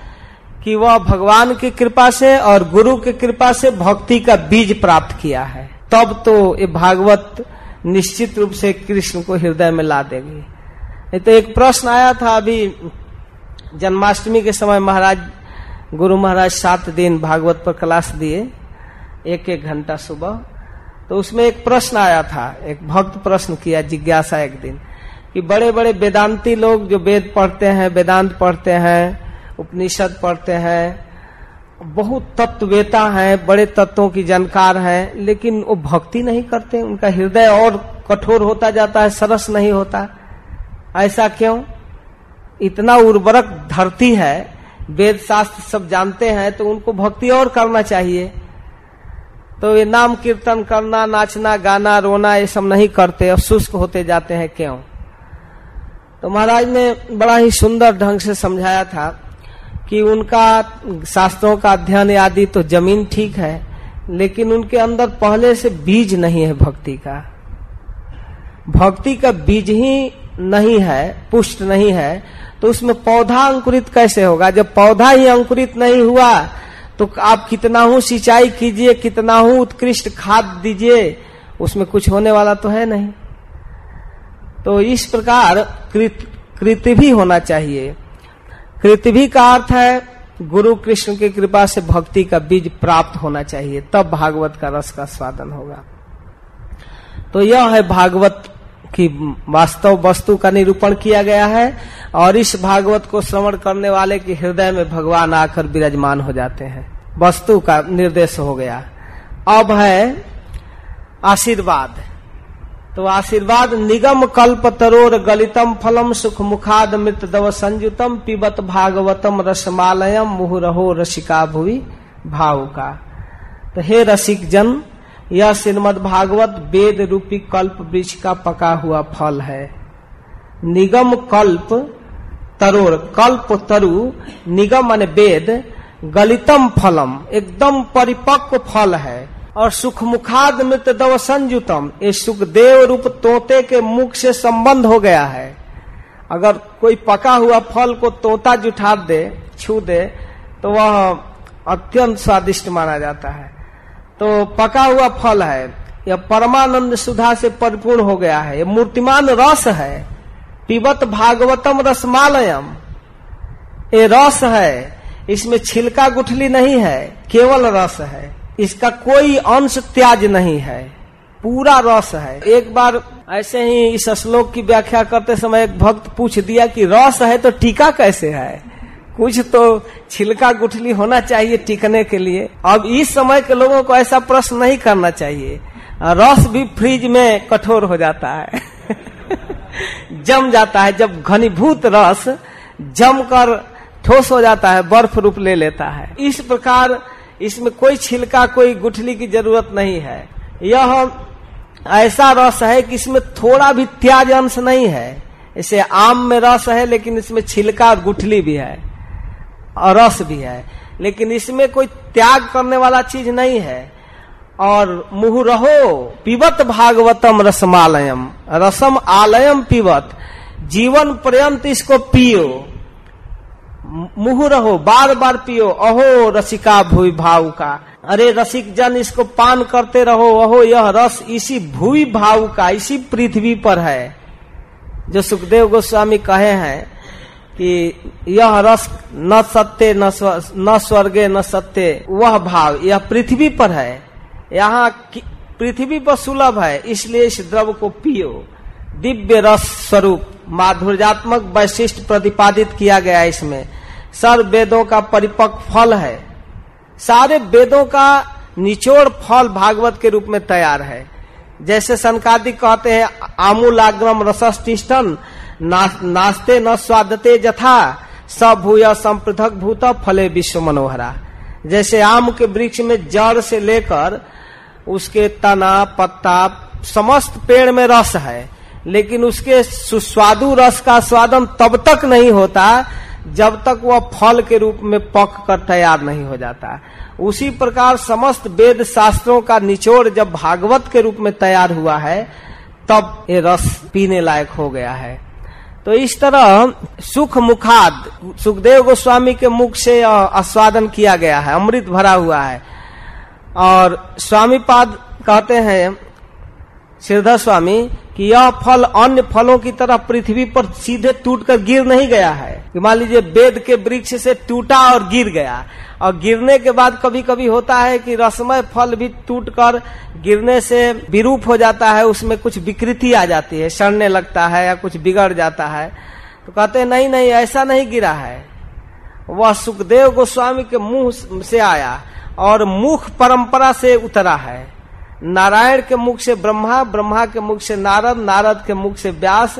कि वह भगवान की कृपा से और गुरु की कृपा से भक्ति का बीज प्राप्त किया है। तब तो ये भागवत निश्चित रूप से कृष्ण को हृदय में ला देगी। तो एक प्रश्न आया था अभी जन्माष्टमी के समय महाराज, गुरु महाराज सात दिन भागवत पर क्लास दिए, एक एक घंटा सुबह। तो उसमें एक प्रश्न आया था, एक भक्त प्रश्न किया जिज्ञासा एक दिन, कि बड़े बड़े वेदांती लोग जो वेद पढ़ते हैं, वेदांत पढ़ते हैं, उपनिषद पढ़ते हैं, बहुत तत्ववेता हैं, बड़े तत्वों की जानकार हैं, लेकिन वो भक्ति नहीं करते, उनका हृदय और कठोर होता जाता है, सरस नहीं होता। ऐसा क्यों? इतना उर्वरक धरती है, वेद शास्त्र सब जानते हैं तो उनको भक्ति और करना चाहिए। तो ये नाम कीर्तन करना, नाचना, गाना, रोना, ये सब नहीं करते और शुष्क होते जाते हैं, क्यों? तो महाराज ने बड़ा ही सुंदर ढंग से समझाया था कि उनका शास्त्रों का अध्ययन आदि तो ज़मीन ठीक है, लेकिन उनके अंदर पहले से बीज नहीं है भक्ति का। भक्ति का बीज ही नहीं है, पुष्ट नहीं है तो उसमें पौधा अंकुरित कैसे होगा? जब पौधा ही अंकुरित नहीं हुआ तो आप कितना हूँ, सिंचाई कीजिए, कितना हूँ, उत्कृष्ट खाद दीजिए, उसमें कुछ होने वाला तो है नहीं। तो इस प्रकार कृत भी होना चाहिए। कृति का अर्थ है, गुरु कृष्ण की कृपा से भक्ति का बीज प्राप्त होना चाहिए, तब भागवत का रस का स्वादन होगा। तो यह है भागवत की वास्तव वस्तु का निरूपण किया गया है और इस भागवत को श्रवण करने वाले के हृदय में भगवान आकर विराजमान हो जाते हैं। वस्तु का निर्देश हो गया। अब है आशीर्वाद। तो आशीर्वाद, निगम कल्प तरोर गलितम फलम सुख मुखाद मृत दव संयुतम पिबत भागवतम रसमालयम मुहुरहो रसिका भुवि भाव का। तो हे रसिक जन यह श्रीमद भागवत वेद रूपी कल्प वृक्ष का पका हुआ फल है। निगम कल्प तरोर कल्प तरु, निगम मान वेद, गलितम फलम, एकदम परिपक्व फल है। और सुख मुखाद मृत दव संयुतम, ये सुखदेव रूप तोते के मुख से संबंध हो गया है। अगर कोई पका हुआ फल को तोता जुठा दे, छू दे तो वह अत्यंत स्वादिष्ट माना जाता है। तो पका हुआ फल है यह परमानंद सुधा से परिपूर्ण हो गया है यह मूर्तिमान रस है, पिबत भागवतम रसमालयम। ये रस है, इसमें छिलका गुठली नहीं है, केवल रस है, इसका कोई अंश त्याज नहीं है, पूरा रस है। एक बार ऐसे ही इस श्लोक की व्याख्या करते समय एक भक्त पूछ दिया कि रस है तो टीका कैसे है? कुछ तो छिलका गुठली होना चाहिए टिकने के लिए। अब इस समय के लोगों को ऐसा प्रश्न नहीं करना चाहिए। रस भी फ्रिज में कठोर हो जाता है। जम जाता है। जब घनीभूत रस जमकर ठोस हो जाता है, बर्फ़ रूप ले लेता है। इस प्रकार इसमें कोई छिलका, कोई गुठली की ज़रूरत नहीं है। यह ऐसा रस है कि इसमें थोड़ा भी त्याज अंश नहीं है। इसे आम में रस है, लेकिन इसमें छिलका और गुठली भी है। रस भी है, लेकिन इसमें कोई त्याग करने वाला चीज़ नहीं है। और मुह रहो, पिबत भागवतम रसमालयम। रसम आलयम पिबत। जीवन पर्यंत इसको पियो। मुह रहो बार बार पियो। अहो, रसिका भूई भाव का। अरे रसिक जन, इसको पान करते रहो। अहो, यह रस इसी भूई भाव का, इसी पृथ्वी पर है। जो सुखदेव गोस्वामी कहे हैं कि यह रस न सत्य, न न स्वर्गे, न सत्य, वह भाव यह पृथ्वी पर है। यहाँ पृथ्वी पर सुलभ है, इसलिए इस द्रव को पियो। दिव्य रस स्वरूप, माधुर्यात्मक वैशिष्ट प्रतिपादित किया गया इसमें। सर्व वेदों का परिपक्व फल है। सारे वेदों का निचोड़ फल भागवत के रूप में तैयार है। जैसे संकादिक कहते हैं, आमूलाग्रम रसस्टिष्ठन ना, नास्ते न स्वादते जथा सब भूय संपृथक भूत फले विश्व मनोहरा। जैसे आम के वृक्ष में जड़ से लेकर उसके तना पत्ता समस्त पेड़ में रस है लेकिन उसके सुस्वादु रस का स्वादन तब तक नहीं होता जब तक वह फल के रूप में पक कर तैयार नहीं हो जाता। उसी प्रकार समस्त वेद शास्त्रों का निचोड़ जब भागवत के रूप में तैयार हुआ है तब ये रस पीने लायक हो गया है। तो इस तरह सुख मुखाद, सुखदेव गोस्वामी के मुख से आस्वादन किया गया है, अमृत भरा हुआ है। और स्वामी पाद कहते हैं श्रीधर स्वामी, कि यह फल अन्य फलों की तरह पृथ्वी पर सीधे टूटकर गिर नहीं गया है। मान लीजिए वेद के वृक्ष से टूटा और गिर गया। और गिरने के बाद कभी कभी होता है कि रसमय फल भी टूटकर गिरने से विरूप हो जाता है, उसमें कुछ विकृति आ जाती है, सड़ने लगता है या कुछ बिगड़ जाता है। तो कहते नहीं नहीं, ऐसा नहीं गिरा है। वह सुखदेव गोस्वामी के मुँह से आया और मुख परंपरा से उतरा है। नारायण के मुख से ब्रह्मा ब्रह्मा के मुख से नारद नारद के मुख से व्यास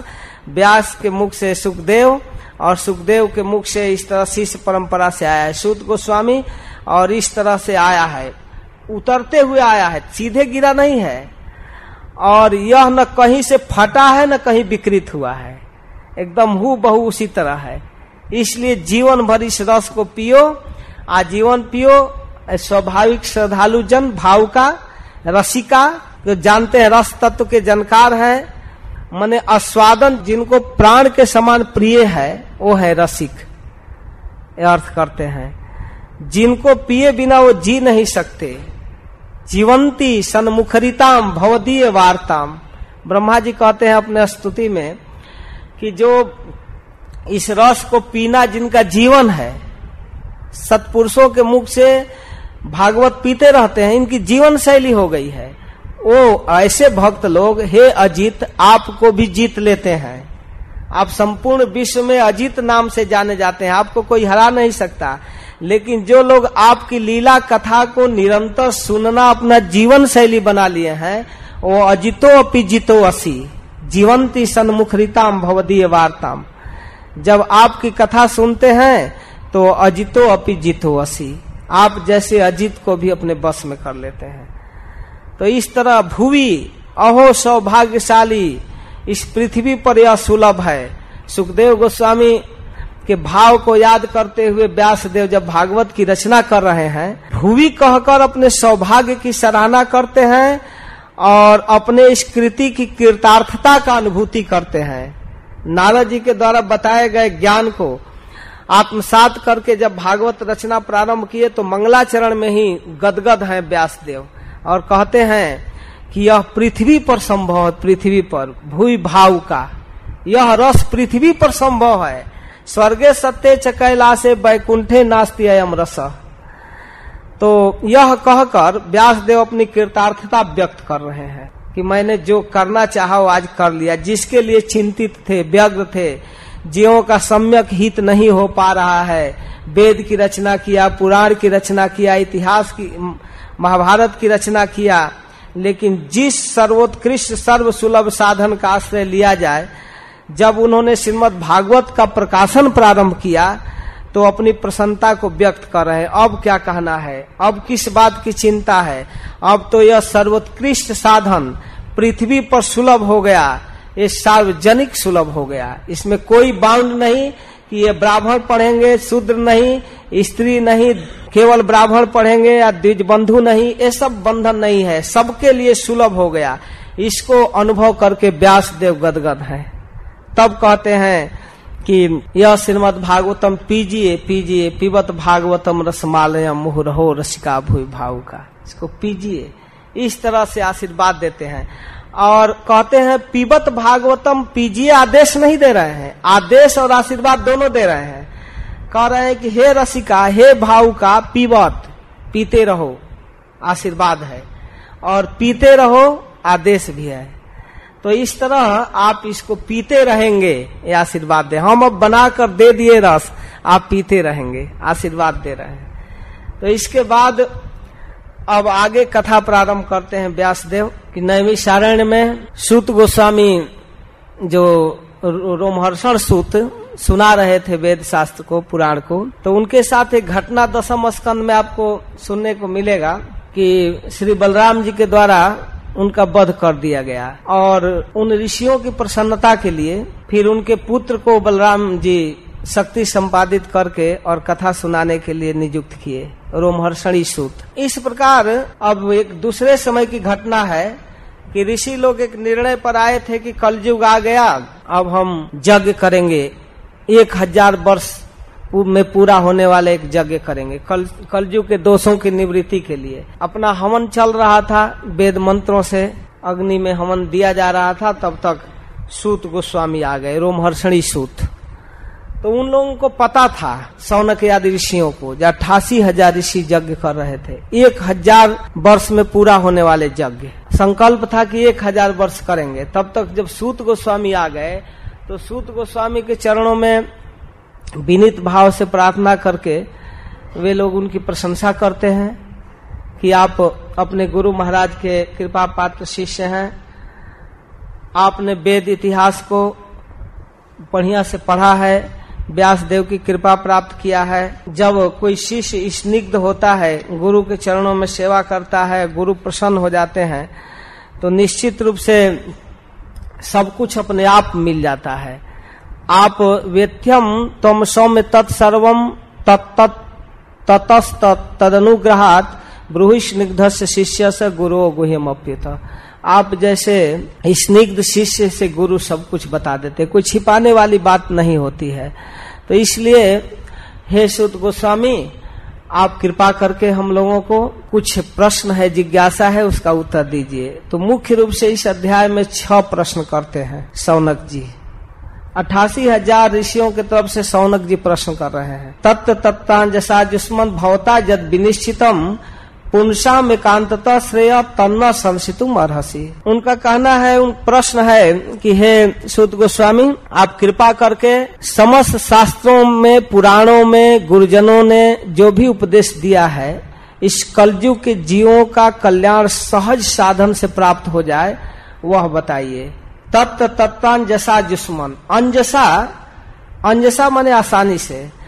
व्यास के मुख से सुखदेव और सुखदेव के मुख से इस तरह शिष्य परंपरा से आया है। सूत गोस्वामी और इस तरह से आया है। उतरते हुए आया है। सीधे गिरा नहीं है। और यह न कहीं से फटा है, न कहीं विकृत हुआ है। एकदम हु बहु उसी तरह है। इसलिए जीवन भर इस रस को पियो, आजीवन पियो, स्वाभाविक श्रद्धालु जन, भाव का, रसिका, जो जानते हैं रस तत्व के जानकार है, माने आस्वादन जिनको प्राण के समान प्रिय है वो है रसिक। अर्थ करते हैं। जिनको पिए बिना वो जी नहीं सकते। जीवंती सन्मुखरिताम भवदीय वार्ताम। ब्रह्मा जी कहते हैं अपने स्तुति में कि जो इस रस को पीना जिनका जीवन है, सत्पुरुषों के मुख से भागवत पीते रहते हैं, इनकी जीवन शैली हो गई है। वो ऐसे भक्त लोग, हे अजीत, आपको भी जीत लेते हैं। आप संपूर्ण विश्व में अजीत नाम से जाने जाते हैं, आपको कोई हरा नहीं सकता। लेकिन जो लोग आपकी लीला कथा को निरंतर सुनना, अपना जीवन शैली बना लिए हैं, वो अजितो अपि जितो असी। जीवंती सन्मुखरिताम भवदीय वार्ताम जब आपकी कथा सुनते हैं तो अजितो अपि जितो असी। आप जैसे अजित को भी अपने बस में कर लेते हैं। तो इस तरह भूवि, अहो सौभाग्यशाली इस पृथ्वी पर यह सुलभ है। सुखदेव गोस्वामी के भाव को याद करते हुए व्यास देव जब भागवत की रचना कर रहे हैं भूवि कहकर अपने सौभाग्य की सराहना करते हैं और अपने इस कृति की कृतार्थता का अनुभूति करते हैं। नारद जी के द्वारा बताए गए ज्ञान को आत्मसात करके जब भागवत रचना प्रारंभ किए तो मंगलाचरण में ही गदगद हैं व्यास देव और कहते हैं कि यह पृथ्वी पर संभव है, पृथ्वी पर भूई भाव का। यह रस पृथ्वी पर संभव है। स्वर्गे सत्य चकैला से बैकुंठे नास्ती अयम रस। तो यह कहकर व्यास देव अपनी कृतार्थता व्यक्त कर रहे हैं कि मैंने जो करना चाहा वो आज कर लिया। जिसके लिए चिंतित थे, व्यग्र थे, जीवों का सम्यक हित नहीं हो पा रहा है। वेद की रचना किया, पुराण की रचना किया, इतिहास की, महाभारत की रचना किया लेकिन जिस सर्वोत्कृष्ट सर्व सुलभ साधन का आश्रय लिया जाए, जब उन्होंने श्रीमद भागवत का प्रकाशन प्रारंभ किया तो अपनी प्रसन्नता को व्यक्त कर रहे हैं। अब क्या कहना है? अब किस बात की चिंता है? अब तो यह सर्वोत्कृष्ट साधन पृथ्वी पर सुलभ हो गया, ये सार्वजनिक सुलभ हो गया। इसमें कोई बाउंड नहीं कि ये ब्राह्मण पढ़ेंगे, शूद्र नहीं, स्त्री नहीं, केवल ब्राह्मण पढ़ेंगे या द्विज बंधु नहीं, ये सब बंधन नहीं है। सबके लिए सुलभ हो गया। इसको अनुभव करके व्यास देव गदगद है। तब कहते हैं कि यह श्रीमद भागवतम पीजिए पीजिए, पीबत भागवतम रसमालय मुहरहो रसिका भूई भाव का। इसको पीजिए। इस तरह से आशीर्वाद देते हैं। और कहते हैं, पीबत भागवतम पीजिए, आदेश नहीं दे रहे हैं। आदेश और आशीर्वाद दोनों दे रहे हैं। कह रहे हैं कि, हे रसिका, हे भाव का पीबत, पीते रहो, आशीर्वाद है। और पीते रहो, आदेश भी है। तो इस तरह आप इसको पीते रहेंगे, ये आशीर्वाद दे। हम अब बनाकर दे दिए रस, आप पीते रहेंगे, आशीर्वाद दे रहे हैं। तो इसके बाद अब आगे कथा प्रारंभ करते हैं व्यासदेव कि सारण में सूत गोस्वामी जो रोमहर्षण सूत सुना रहे थे वेद शास्त्र को, पुराण को तो उनके साथ एक घटना दसम स्कंद में आपको सुनने को मिलेगा कि श्री बलराम जी के द्वारा उनका वध कर दिया गया और उन ऋषियों की प्रसन्नता के लिए फिर उनके पुत्र को बलराम जी शक्ति संपादित करके और कथा सुनाने के लिए नियुक्त किए। रोमहर्षणी सूत। इस प्रकार अब एक दूसरे समय की घटना है कि ऋषि लोग एक निर्णय पर आए थे कि कलयुग आ गया, अब हम यज्ञ करेंगे। एक हज़ार वर्ष में पूरा होने वाले एक यज्ञ करेंगे। कल कलजू के दोषों की निवृत्ति के लिए। अपना हवन चल रहा था, वेद मंत्रों से अग्नि में हवन दिया जा रहा था, तब तक सूत गोस्वामी आ गए, रोमहर्षणी सूत। तो उन लोगों को पता था सौनक आदि ऋषियों को जो अट्ठासी हज़ार ऋषि यज्ञ कर रहे थे। एक हज़ार वर्ष में पूरा होने वाले यज्ञ। संकल्प था कि एक हज़ार वर्ष करेंगे। तब तक जब सूत गोस्वामी आ गए तो सूत गोस्वामी के चरणों में विनित भाव से प्रार्थना करके वे लोग उनकी प्रशंसा करते हैं कि आप अपने गुरु महाराज के कृपा पात्र शिष्य हैं। आपने वेद इतिहास को बढ़िया से पढ़ा है। व्यास देव की कृपा प्राप्त किया है। जब कोई शिष्य स्निग्ध होता है, गुरु के चरणों में सेवा करता है, गुरु प्रसन्न हो जाते हैं तो निश्चित रूप से सब कुछ अपने आप मिल जाता है। आप वेत्यम तम सौम्य तत्सर्वम ततस्त तदनुग्रहात ब्रूहि स्निग्ध शिष्य से गुरु गुह्यम अप्यत आप जैसे स्निग्ध शिष्य से गुरु सब कुछ बता देते, कोई छिपाने वाली बात नहीं होती है। तो इसलिए, हे सुत गोस्वामी, आप कृपा करके हम लोगों को कुछ प्रश्न है, जिज्ञासा है, उसका उत्तर दीजिए। तो मुख्य रूप से इस अध्याय में छह प्रश्न करते हैं, सौनक जी। अठासी हज़ार ऋषियों के तरफ़ से सौनक जी प्रश्न कर रहे हैं। तत्व तत्तांजसा जुष्मन भवता जद विनिश्चितम पुनसाम एकांतता श्रेय तन्ना संसितुम अर्सी उनका कहना है, उन प्रश्न है कि हे सुद गोस्वामी, आप कृपा करके समस्त शास्त्रों में, पुराणों में, गुरुजनों ने जो भी उपदेश दिया है, इस कलजु के जीवों का कल्याण सहज साधन से प्राप्त हो जाए, वह बताइए। तत्व तत्वांजसा जुस्मन। अंजसा अंजसा माने आसानी से।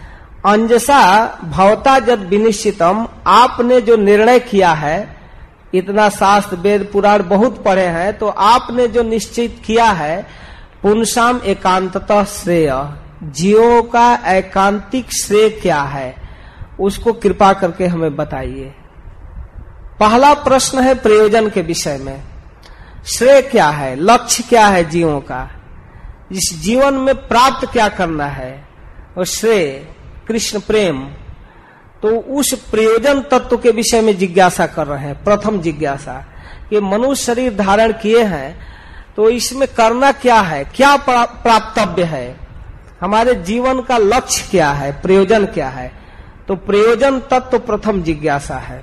अंजसा, भवता जद विनिश्चितम, आपने जो निर्णय किया है, इतना शास्त्र वेद पुराण बहुत पढ़े हैं तो आपने जो निश्चित किया है पुनसाम एकांततः श्रेय। जीवों का एकांतिक श्रेय क्या है, उसको कृपा करके हमें बताइए। पहला प्रश्न है प्रयोजन के विषय में। श्रेय क्या है, लक्ष्य क्या है जीवों का? इस जीवन में प्राप्त क्या करना है? और श्रेय कृष्ण प्रेम तो उस प्रयोजन तत्व के विषय में जिज्ञासा कर रहे हैं, प्रथम जिज्ञासा, कि मनुष्य शरीर धारण किए हैं तो इसमें करना क्या है, क्या प्राप्तव्य है, हमारे जीवन का लक्ष्य क्या है, प्रयोजन क्या है तो प्रयोजन तत्व प्रथम जिज्ञासा है।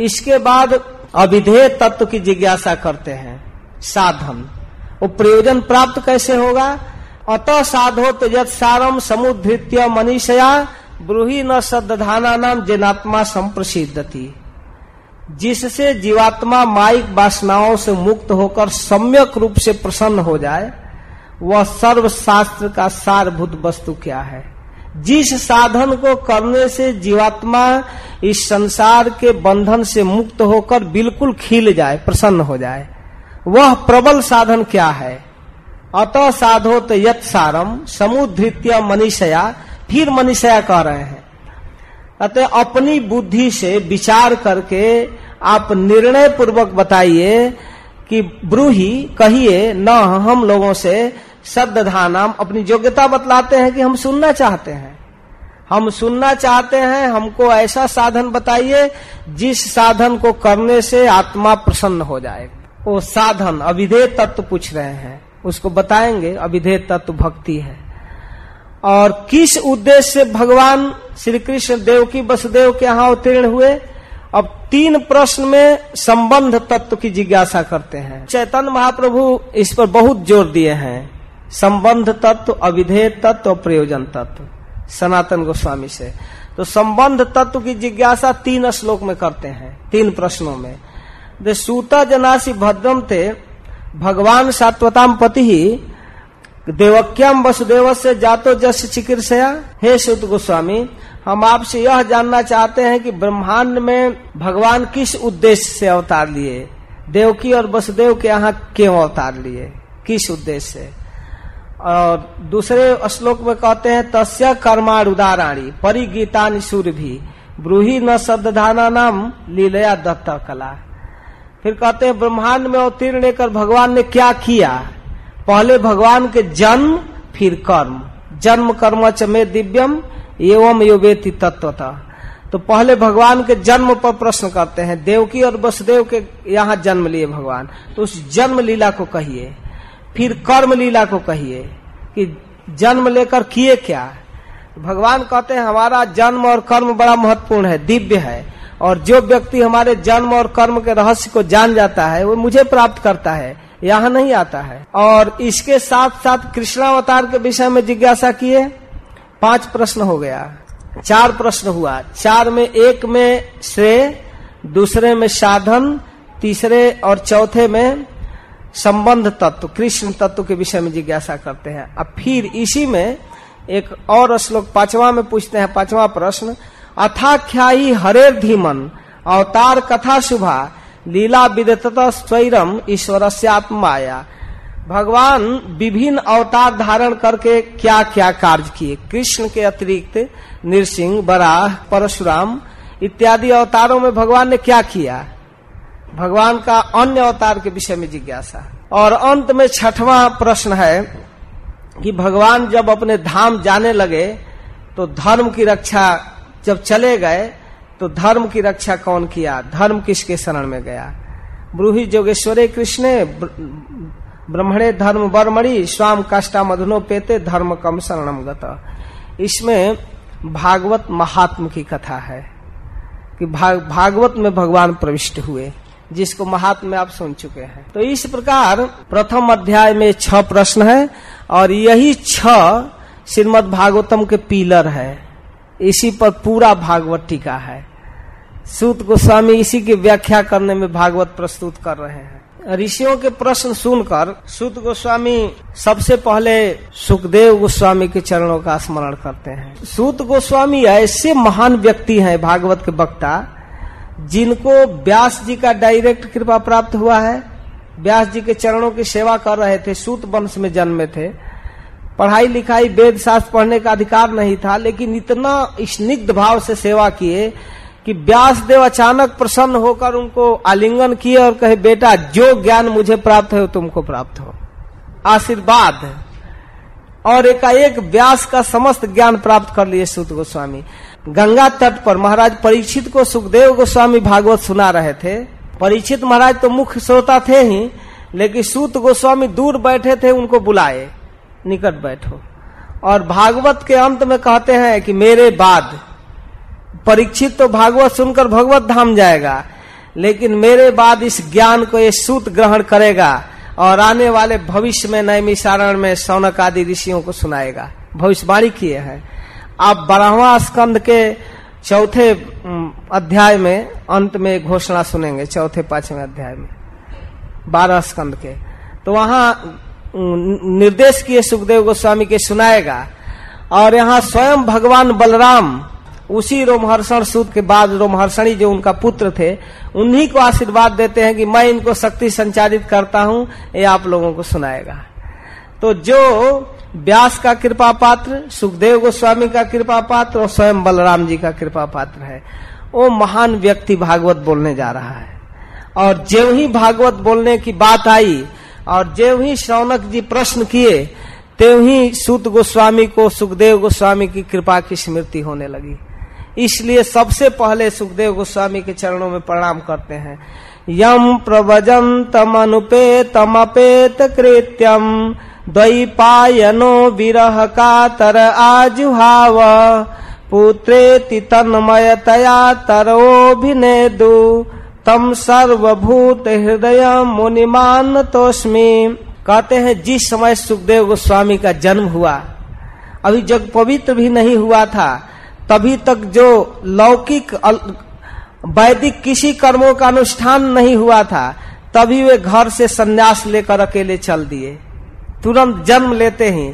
इसके बाद अविधेय तत्व की जिज्ञासा करते हैं, साधन। वो प्रयोजन प्राप्त कैसे होगा? अत साधो तेजत सारम समुद्रित्य मनीषया, ब्रूही न सद्धाना नाम जनात्मा संप्रसिद्धति। जिससे जीवात्मा माइक वासनाओं से मुक्त होकर सम्यक रूप से प्रसन्न हो जाए, वह सर्व शास्त्र का सारभूत वस्तु क्या है? जिस साधन को करने से जीवात्मा इस संसार के बंधन से मुक्त होकर बिल्कुल खिल जाए, प्रसन्न हो जाए, वह प्रबल साधन क्या है? अत साधोत यत सारम समुद्रित्य मनीषया, फिर मनीषया कह रहे हैं। अतः अपनी बुद्धि से विचार करके आप निर्णय पूर्वक बताइए कि ब्रूही कहिए, न हम लोगों से सद्धा नाम अपनी योग्यता बतलाते हैं कि हम सुनना चाहते हैं। हम सुनना चाहते हैं, हमको ऐसा साधन बताइए, जिस साधन को करने से आत्मा प्रसन्न हो जाए। वो साधन, अविधेय तत्व पूछ रहे हैं। उसको बताएँगे अविधेय तत्व भक्ति है। और किस उद्देश्य से भगवान श्री कृष्ण देव की वसुदेव के यहाँ उत्तीर्ण हुए? अब तीन प्रश्न में संबंध तत्व की जिज्ञासा करते हैं। चैतन्य महाप्रभु इस पर बहुत ज़ोर दिए हैं। संबंध तत्व अविधेय तत्व और प्रयोजन तत्व। सनातन गोस्वामी से। तो संबंध तत्व की जिज्ञासा तीन श्लोक में करते हैं, तीन प्रश्नों में। सूता जनासी भद्रम थे भगवान सात्वताम पति ही देवक्याम वसुदेव से जातो जस चिकित्सया, हे सुत गोस्वामी, हम आपसे यह जानना चाहते हैं कि ब्रह्मांड में भगवान किस उद्देश्य से अवतार लिए? देवकी और वसुदेव के यहाँ क्यों अवतार लिए? किस उद्देश्य से? और दूसरे श्लोक में कहते हैं, तस्य कर्माणुदाराणी परिगीता सूर्य भी ब्रूही न शब्दाना नाम लीलया दत्त कला फिर कहते हैं, ब्रह्मांड में अवतीर्ण लेकर भगवान ने क्या किया? पहले भगवान के जन्म, फिर कर्म। जन्म, कर्म च में दिव्यम एवं योवेति तत्वता तो पहले भगवान के जन्म पर प्रश्न करते हैं देवकी और वसुदेव के यहाँ जन्म लिए भगवान। तो उस जन्म लीला को कहिए, फिर कर्म लीला को कहिए, कि जन्म लेकर किए क्या? भगवान कहते हैं, हमारा जन्म और कर्म बड़ा महत्वपूर्ण है, दिव्य है। और जो व्यक्ति हमारे जन्म और कर्म के रहस्य को जान जाता है, वो मुझे प्राप्त करता है, यहाँ नहीं आता है। और इसके साथ साथ कृष्णावतार के विषय में जिज्ञासा किए, पाँच प्रश्न हो गया। चार प्रश्न हुआ। चार में एक में श्रेय, दूसरे में साधन, तीसरे और चौथे में संबंध तत्व, कृष्ण तत्व के विषय में जिज्ञासा करते हैं। अब फिर इसी में एक और श्लोक पांचवा में पूछते हैं, पांचवा प्रश्न। अथाख्यायी हरे धीमन, अवतार कथा शुभा, लीला विदतता स्वैरम ईश्वर से आत्माया। भगवान विभिन्न अवतार धारण करके क्या क्या कार्य किए? कृष्ण के अतिरिक्त नृसिंह, बराह, परशुराम इत्यादि अवतारों में भगवान ने क्या किया? भगवान का अन्य अवतार के विषय में जिज्ञासा। और अंत में छठवां प्रश्न है कि भगवान जब अपने धाम जाने लगे तो धर्म की रक्षा जब चले गए तो धर्म की रक्षा कौन किया? धर्म किसके शरण में गया? ब्रूही जोगेश्वरे कृष्ण ब्रह्मणे धर्म बरमणि स्वाम काष्टा मधुनो पेते धर्म कम शरणम गत। इसमें भागवत महात्म की कथा है कि भाग, भागवत में भगवान प्रविष्ट हुए जिसको महात्म में आप सुन चुके हैं। तो इस प्रकार प्रथम अध्याय में छह प्रश्न है और यही छह श्रीमद भागवतम के पिलर है। इसी पर पूरा भागवत टीका है। सूत गोस्वामी इसी की व्याख्या करने में भागवत प्रस्तुत कर रहे हैं। ऋषियों के प्रश्न सुनकर सुत गोस्वामी सबसे पहले सुखदेव गोस्वामी के चरणों का स्मरण करते हैं। सुत गोस्वामी ऐसे महान व्यक्ति हैं भागवत के वक्ता, जिनको व्यास जी का डायरेक्ट कृपा प्राप्त हुआ है। व्यास जी के चरणों की सेवा कर रहे थे, सूत वंश में जन्मे थे। पढ़ाई लिखाई वेद शास्त्र पढ़ने का अधिकार नहीं था, लेकिन इतना स्निग्ध भाव से सेवा किए कि व्यास देव अचानक प्रसन्न होकर उनको आलिंगन किए और कहे, बेटा, जो ज्ञान मुझे प्राप्त है तुमको प्राप्त हो। आशीर्वाद और एकाएक व्यास का समस्त ज्ञान प्राप्त कर लिए सुत गोस्वामी। गंगा तट पर महाराज परीक्षित को सुखदेव गोस्वामी भागवत सुना रहे थे। परीक्षित महाराज तो मुख्य श्रोता थे ही, लेकिन सूत गोस्वामी दूर बैठे थे, उनको बुलाए। निकट बैठो। और भागवत के अंत में कहते हैं कि मेरे बाद, परीक्षित तो भागवत सुनकर भगवत धाम जाएगा, लेकिन मेरे बाद इस ज्ञान को ये सूत ग्रहण करेगा और आने वाले भविष्य में नैमिसारण में सौनक आदि ऋषियों को सुनाएगा। भविष्यवाणी किए हैं। आप बारहवा स्कंद के चौथे अध्याय में, अंत में घोषणा सुनेंगे, चौथे पाँचवें अध्याय में। बारह स्कंद के। तो वहाँ निर्देश किए सुखदेव गोस्वामी के सुनाएगा। और यहाँ स्वयं भगवान बलराम, उसी रोमहर्षण सूत के बाद रोमहर्षणी जो उनका पुत्र थे, उन्हीं को आशीर्वाद देते हैं कि मैं इनको शक्ति संचारित करता हूँ, ये आप लोगों को सुनाएगा। तो जो व्यास का कृपा पात्र, सुखदेव गोस्वामी का कृपा पात्र और स्वयं बलराम जी का कृपा पात्र है, वो महान व्यक्ति भागवत बोलने जा रहा है। और जो ही भागवत बोलने की बात आई और जो ही शौनक जी प्रश्न किए त्यों ही सुत गोस्वामी को, सुखदेव गोस्वामी की कृपा की स्मृति होने लगी। इसलिए सबसे पहले सुखदेव गोस्वामी के चरणों में प्रणाम करते हैं। यम प्रवजन तम अपेत कृत्यम, द्वैपायनो विरह का तर आजुहाव तया तन्मयतया तरोभिनेदु तम सर्वभूत हृदय मुनिमान तोस्मी। कहते हैं, जिस समय सुखदेव गोस्वामी का जन्म हुआ, अभी जग पवित्र भी नहीं हुआ था, तभी तक जो लौकिक वैदिक किसी कर्मों का अनुष्ठान नहीं हुआ था, तभी वे घर से संन्यास लेकर अकेले चल दिए। तुरंत जन्म लेते ही,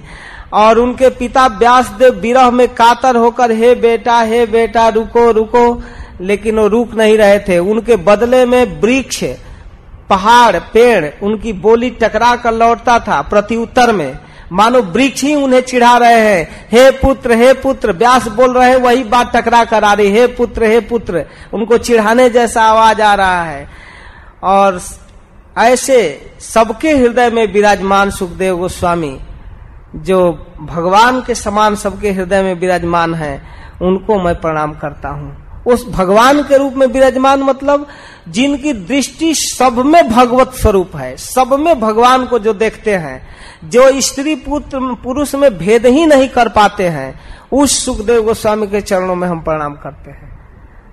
और उनके पिता व्यास देव विरह में कातर होकर, हे बेटा हे बेटा, रुको रुको। लेकिन वो रुक नहीं रहे थे। उनके बदले में वृक्ष, पहाड़, पेड़, उनकी बोली टकरा कर लौटता था प्रति उत्तर में। मानो वृक्ष ही उन्हें चिढ़ा रहे हैं। हे पुत्र हे पुत्र, व्यास बोल रहे हैं, वही बात टकरा कर आ रही हे पुत्र हे पुत्र, उनको चिढ़ाने जैसा आवाज़ आ रहा है। और ऐसे सबके हृदय में विराजमान सुखदेव गोस्वामी, जो भगवान के समान सबके हृदय में विराजमान है, उनको मैं प्रणाम करता हूँ। उस भगवान के रूप में विराजमान मतलब जिनकी दृष्टि सब में भगवत स्वरूप है, सब में भगवान को जो देखते हैं, जो स्त्री पुत्र, पुरुष में भेद ही नहीं कर पाते हैं, उस सुखदेव गोस्वामी के चरणों में हम प्रणाम करते हैं।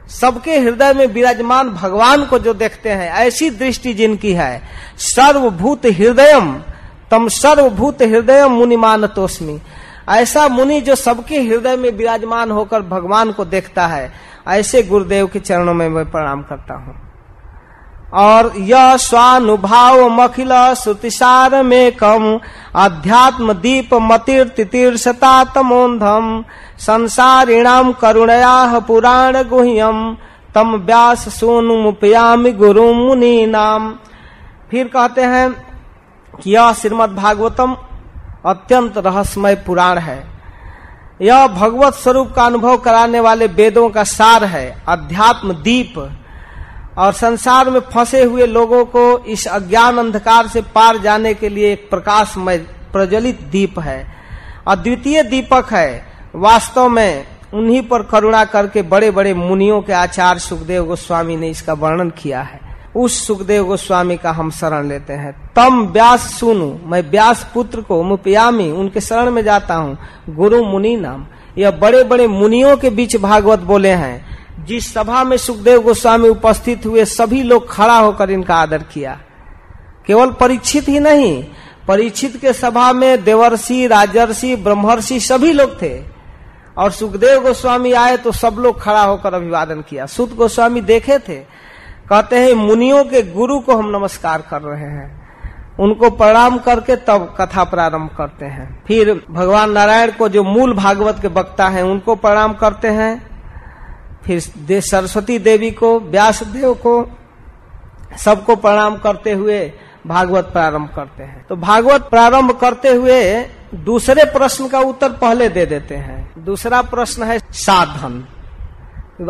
सबके हृदय में विराजमान भगवान को जो देखते हैं, ऐसी दृष्टि जिनकी है, सर्वभूत हृदयम, तम सर्वभूत हृदय मुनिमान तोस्मी ऐसा मुनि जो सबके हृदय में विराजमान होकर भगवान को देखता है ऐसे गुरुदेव के चरणों में मैं प्रणाम करता हूँ। और यह स्वानुभाव मखिल श्रुतिसार में कम अध्यात्म दीप मतिर तितीर्षता तमोधम संसारिणाम करुणया पुराण गुह्यम तम व्यास सोनु मुपयामि गुरु मुनि नाम फिर कहते हैं कि यह श्रीमद भागवतम अत्यंत रहस्यमय पुराण है। यह भगवत स्वरूप का अनुभव कराने वाले वेदों का सार है, अध्यात्म दीप। और संसार में फंसे हुए लोगों को इस अज्ञान अंधकार से पार जाने के लिए एक प्रकाशमय, प्रज्वलित दीप है। अद्वितीय दीपक है। वास्तव में उन्हीं पर करुणा करके बड़े बड़े मुनियों के आचार्य सुखदेव गोस्वामी ने इसका वर्णन किया है। उस सुखदेव गोस्वामी का हम शरण लेते हैं। तम व्यास सुनु, मैं व्यास पुत्र को मुपयामी, उनके शरण में जाता हूँ। गुरु मुनि नाम। यह बड़े बड़े मुनियों के बीच भागवत बोले हैं। जिस सभा में सुखदेव गोस्वामी उपस्थित हुए, सभी लोग खड़ा होकर इनका आदर किया। केवल परीक्षित ही नहीं, परीक्षित के सभा में देवर्षि, राजर्षि, ब्रह्मर्षि सभी लोग थे। और सुखदेव गोस्वामी आए तो सब लोग खड़ा होकर अभिवादन किया। सुत गोस्वामी देखे थे कहते हैं, मुनियों के गुरु को हम नमस्कार कर रहे हैं। उनको प्रणाम करके तब कथा प्रारंभ करते हैं। फिर भगवान नारायण को जो मूल भागवत के वक्ता हैं, उनको प्रणाम करते हैं। फिर दे, सरस्वती देवी को व्यास देव को, सबको प्रणाम करते हुए भागवत प्रारंभ करते हैं। तो भागवत प्रारंभ करते हुए दूसरे प्रश्न का उत्तर पहले दे देते हैं। दूसरा प्रश्न है, साधन।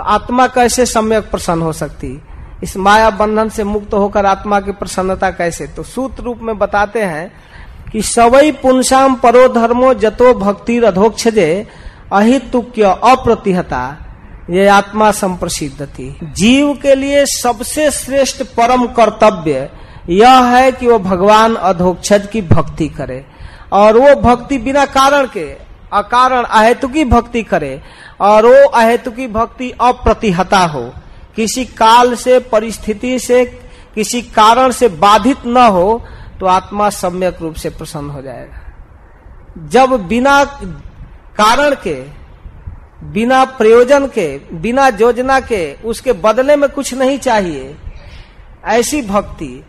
आत्मा कैसे सम्यक प्रसन्न हो सकती? इस माया बंधन से मुक्त होकर आत्मा की प्रसन्नता कैसे? तो सूत्र रूप में बताते हैं कि सवई पुंसाम परो धर्मो जतो भक्ति रधोक्षजे अहितुक्य अप्रतिहता। ये आत्मा संप्रसिद्ध थी। जीव के लिए सबसे श्रेष्ठ परम कर्तव्य यह है कि वो भगवान अधोक्षज की भक्ति करे। और वो भक्ति बिना कारण के, अकारण अहेतुकी भक्ति करे। और वो अहेतुकी भक्ति अप्रतिहता हो। किसी काल से, परिस्थिति से, किसी कारण से बाधित न हो तो आत्मा सम्यक रूप से प्रसन्न हो जाएगा। जब बिना कारण के, बिना प्रयोजन के, बिना योजना के, उसके बदले में कुछ नहीं चाहिए, ऐसी भक्ति,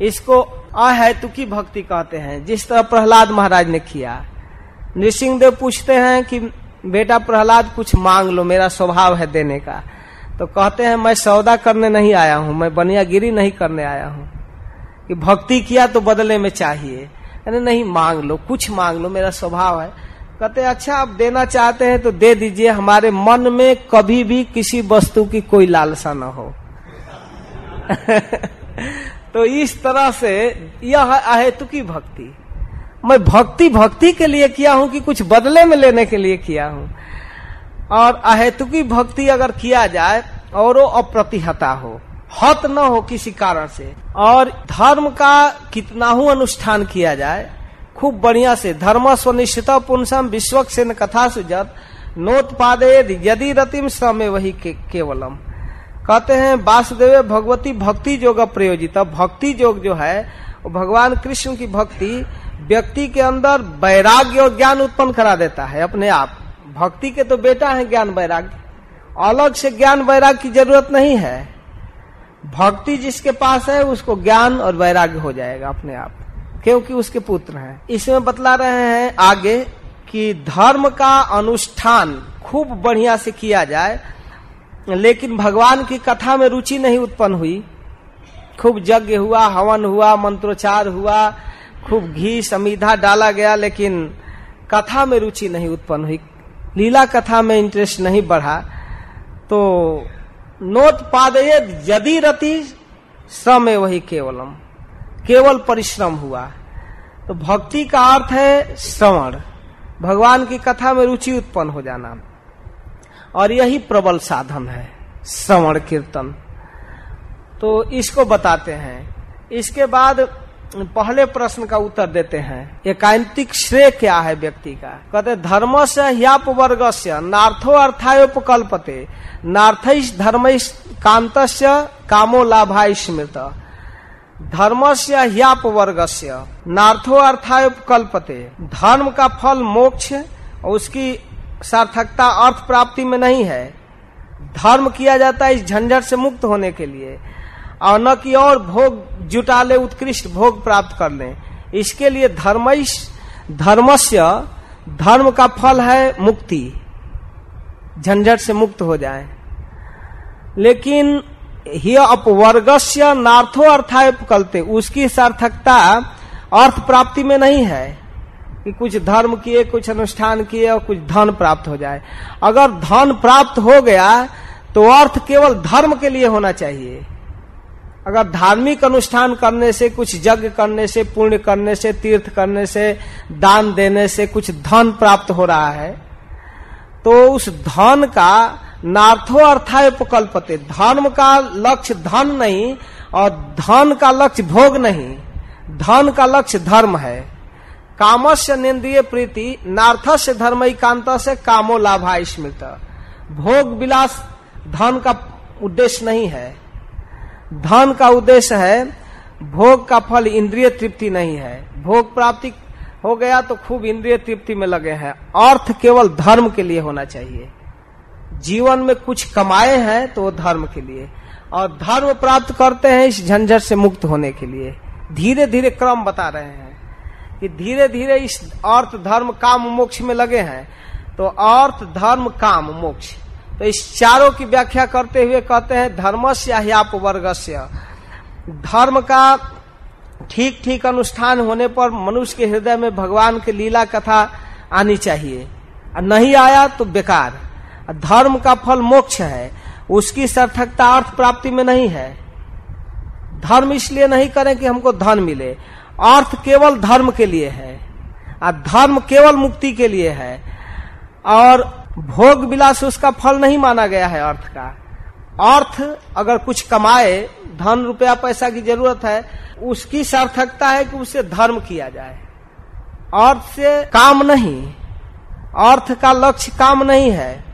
इसको अहेतुकी भक्ति कहते हैं। जिस तरह प्रहलाद महाराज ने किया नृसिंह देव पूछते हैं कि, बेटा प्रहलाद, कुछ मांग लो, मेरा स्वभाव है देने का। तो कहते हैं, मैं सौदा करने नहीं आया हूँ, मैं बनियागिरी नहीं करने आया हूँ। कि भक्ति किया तो बदले में चाहिए। अरे नहीं, मांग लो, कुछ मांग लो, मेरा स्वभाव है। कहते अच्छा आप देना चाहते हैं तो दे दीजिए, हमारे मन में कभी भी किसी वस्तु की कोई लालसा न हो। तो इस तरह से यह अहेतुकी भक्ति। मैं भक्ति भक्ति के लिए किया हूँ कि कुछ बदले में लेने के लिए किया हूँ? और अहेतुकी भक्ति अगर किया जाए और वो अप्रतिहता हो। हत न हो किसी कारण से। और धर्म का कितना हूँ अनुष्ठान किया जाए खूब बढ़िया से। धर्म स्वनिश्चित पुनसम विश्वक से कथा सुजत। नोत्पादे यदि रतिम समय वही के, केवलम। कहते हैं वासुदेव भगवती भक्ति योग प्रयोजित। भक्ति योग जो है भगवान कृष्ण की भक्ति व्यक्ति के अंदर वैराग्य और ज्ञान उत्पन्न करा देता है अपने आप। भक्ति के तो बेटा है ज्ञान वैराग्य। अलग से ज्ञान वैराग्य की ज़रूरत नहीं है। भक्ति जिसके पास है, उसको ज्ञान और वैराग्य हो जाएगा अपने आप। क्योंकि उसके पुत्र हैं। इसमें बतला रहे हैं आगे कि धर्म का अनुष्ठान खूब बढ़िया से किया जाए, लेकिन भगवान की कथा में रुचि नहीं उत्पन्न हुई। खूब यज्ञ हुआ, हवन हुआ, मंत्रोच्चार हुआ, खूब घी, समीधा डाला गया, लेकिन कथा में रुचि नहीं उत्पन्न हुई। लीला कथा में इंटरेस्ट नहीं बढ़ा तो नोत्पादय यदि रति समय वही केवलम। केवल परिश्रम हुआ। तो भक्ति का अर्थ है श्रवण। भगवान की कथा में रुचि उत्पन्न हो जाना। और यही प्रबल साधन है, श्रवण कीर्तन। तो इसको बताते हैं। इसके बाद पहले प्रश्न का उत्तर देते हैं। एकांतिक श्रेय क्या है व्यक्ति का? कहते धर्म से ह्याप वर्ग से नार्थो अर्थायोपकल्पते। नार्थ धर्म कांत कामो लाभा स्मृत धर्म से ह्याप वर्ग से नार्थो अर्थायोपकल्पते। धर्म का फल मोक्ष, उसकी सार्थकता, अर्थ प्राप्ति में नहीं है। धर्म किया जाता है इस झंझट से मुक्त होने के लिए। न कि और भोग जुटा ले, उत्कृष्ट भोग प्राप्त कर ले। इसके लिए धर्म धर्मस्य, धर्म का फल है मुक्ति। झंझट से मुक्त हो जाए। लेकिन ही अपवर्गस्य नार्थो अर्थापकलते उसकी सार्थकता अर्थ प्राप्ति में नहीं है कि कुछ धर्म किए, कुछ अनुष्ठान किए और कुछ धन प्राप्त हो जाए। अगर धन प्राप्त हो गया तो अर्थ केवल धर्म के लिए होना चाहिए। अगर धार्मिक अनुष्ठान करने से, कुछ यज्ञ करने से, पुण्य करने से, तीर्थ करने से, दान देने से कुछ धन प्राप्त हो रहा है तो उस धन का नार्थो अर्थापकल्पते धर्म का लक्ष्य धन नहीं और धन का लक्ष्य भोग नहीं। धन का लक्ष्य धर्म है। कामस्य निंद्रिय प्रीति, नार्थस्य धर्म कांत से कामो लाभा स्मृत। भोग विलास धन का उद्देश्य नहीं है। धन का उद्देश्य है, भोग का फल, इंद्रिय तृप्ति नहीं है। भोग प्राप्ति हो गया तो खूब इंद्रिय तृप्ति में लगे हैं। अर्थ केवल धर्म के लिए होना चाहिए। जीवन में कुछ कमाए हैं तो वो धर्म के लिए। और धर्म प्राप्त करते हैं इस झंझट से मुक्त होने के लिए। धीरे धीरे क्रम बता रहे हैं कि धीरे धीरे इस अर्थ धर्म काम मोक्ष में लगे हैं। तो अर्थ धर्म काम मोक्ष। तो इस चारों की व्याख्या करते हुए कहते हैं धर्म से वर्ग धर्म का ठीक ठीक अनुष्ठान होने पर मनुष्य के हृदय में भगवान की लीला कथा आनी चाहिए। नहीं आया तो बेकार। धर्म का फल मोक्ष है। उसकी सार्थकता अर्थ प्राप्ति में नहीं है। धर्म इसलिए नहीं करें कि हमको धन मिले। अर्थ केवल धर्म के लिए है। और धर्म केवल मुक्ति के लिए है। और भोग विलास उसका फल नहीं माना गया है अर्थ का। अर्थ अगर कुछ कमाए, धन, रुपया, पैसा की ज़रूरत है, उसकी सार्थकता है कि उसे धर्म किया जाए। अर्थ से काम नहीं। अर्थ का लक्ष्य काम नहीं है।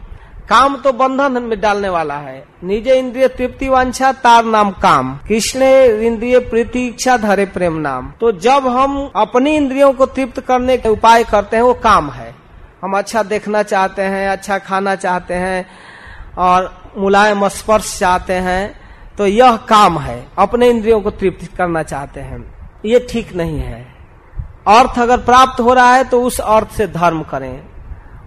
काम तो बंधन में डालने वाला है। निजे इंद्रिय तृप्ति वांछा, तार नाम काम। कृष्ण इंद्रिय प्रीति इच्छा, धरे प्रेम नाम। तो जब हम अपनी इंद्रियों को तृप्त करने के उपाय करते हैं, वो काम है। हम अच्छा देखना चाहते हैं अच्छा खाना चाहते हैं और मुलायम स्पर्श चाहते हैं तो यह काम है। अपने इंद्रियों को तृप्त करना चाहते हैं। ये ठीक नहीं है। अर्थ अगर प्राप्त हो रहा है तो उस अर्थ से धर्म करें।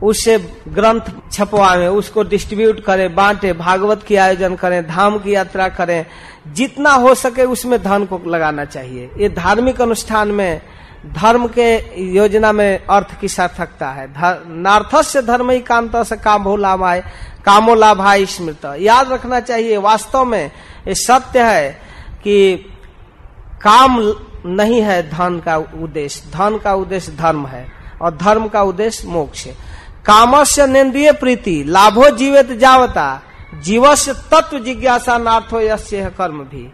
उससे ग्रंथ छपवाए, उसको डिस्ट्रीब्यूट करें, बांटे, भागवत की आयोजन करें, धाम की यात्रा करें। जितना हो सके उसमें धन को लगाना चाहिए। ये धार्मिक अनुष्ठान में धर्म के योजना में अर्थ की सार्थकता है। नार्थस्य धर्म ही कांत से कामो लाभाय कामो लाभाय स्मृत। याद रखना चाहिए, वास्तव में ये सत्य है कि काम नहीं है धन का उद्देश्य। धन का उद्देश्य धर्म है और धर्म का उद्देश्य मोक्ष कामस्य निंद्रिय प्रीति, लाभो जीवित जावता, जीवस्य तत्व जिज्ञासा नार्थो यस्य कर्म भी।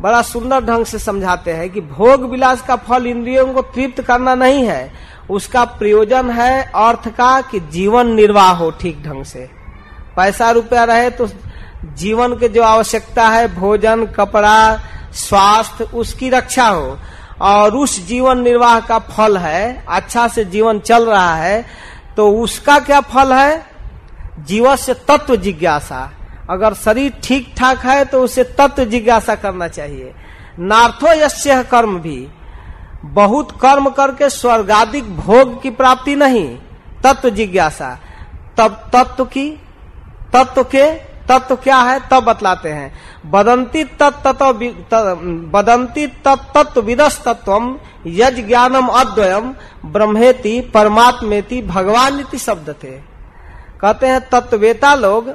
बड़ा सुंदर ढंग से समझाते हैं कि भोग विलास का फल इंद्रियों को तृप्त करना नहीं है। उसका प्रयोजन है अर्थ का कि जीवन निर्वाह हो ठीक ढंग से। पैसा रुपया रहे तो जीवन के जो आवश्यकता है, भोजन, कपड़ा, स्वास्थ्य, उसकी रक्षा हो। और उस जीवन निर्वाह का फल है अच्छा से जीवन चल रहा है तो उसका क्या फल है? जीवन से तत्व जिज्ञासा। अगर शरीर ठीक ठाक है तो उसे तत्व जिज्ञासा करना चाहिए। नार्थो यश्य कर्म भी। बहुत कर्म करके स्वर्गाधिक भोग की प्राप्ति नहीं, तत्व जिज्ञासा। तब तत्व की, तत्व के, तत्व क्या है, तब बतलाते हैं। बदंती तत्व बदंती तत्व विदस तत्व यज ज्ञानम अद्वयम, ब्रह्मेति परमात्मेति भगवान शब्द थे। कहते हैं तत्वेता लोग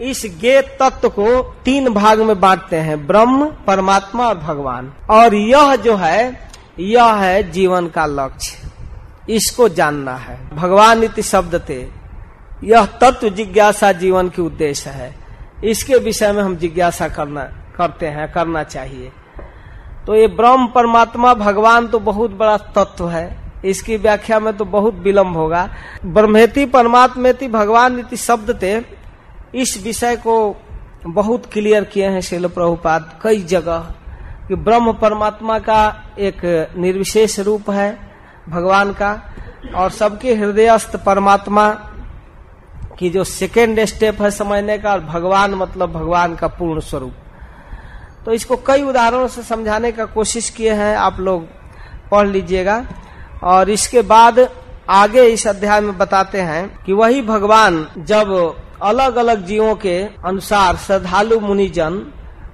इस गे तत्व को तीन भाग में बांटते हैं, ब्रह्म, परमात्मा और भगवान। और यह जो है, यह है जीवन का लक्ष्य। इसको जानना है। भगवान इति शब्द थे। यह तत्व जिज्ञासा जीवन की उद्देश्य है। इसके विषय में हम जिज्ञासा करना, करते हैं, करना चाहिए। तो ये ब्रह्म, परमात्मा, भगवान तो बहुत बड़ा तत्व है। इसकी व्याख्या में तो बहुत विलंब होगा। ब्रह्मेति, परमात्मेति, भगवान नीति शब्द थे। इस विषय को बहुत क्लियर किए हैं शिल प्रभुपाद। कई जगह कि ब्रह्म परमात्मा का एक निर्विशेष रूप है, भगवान का, और सबके हृदयस्थ परमात्मा की जो सेकेंड स्टेप है समझने का, और भगवान मतलब भगवान का पूर्ण स्वरूप। तो इसको कई उदाहरणों से समझाने का कोशिश किए हैं, आप लोग पढ़ लीजिएगा। और इसके बाद आगे इस अध्याय में बताते हैं कि वही भगवान जब अलग अलग जीवों के अनुसार श्रद्धालु मुनिजन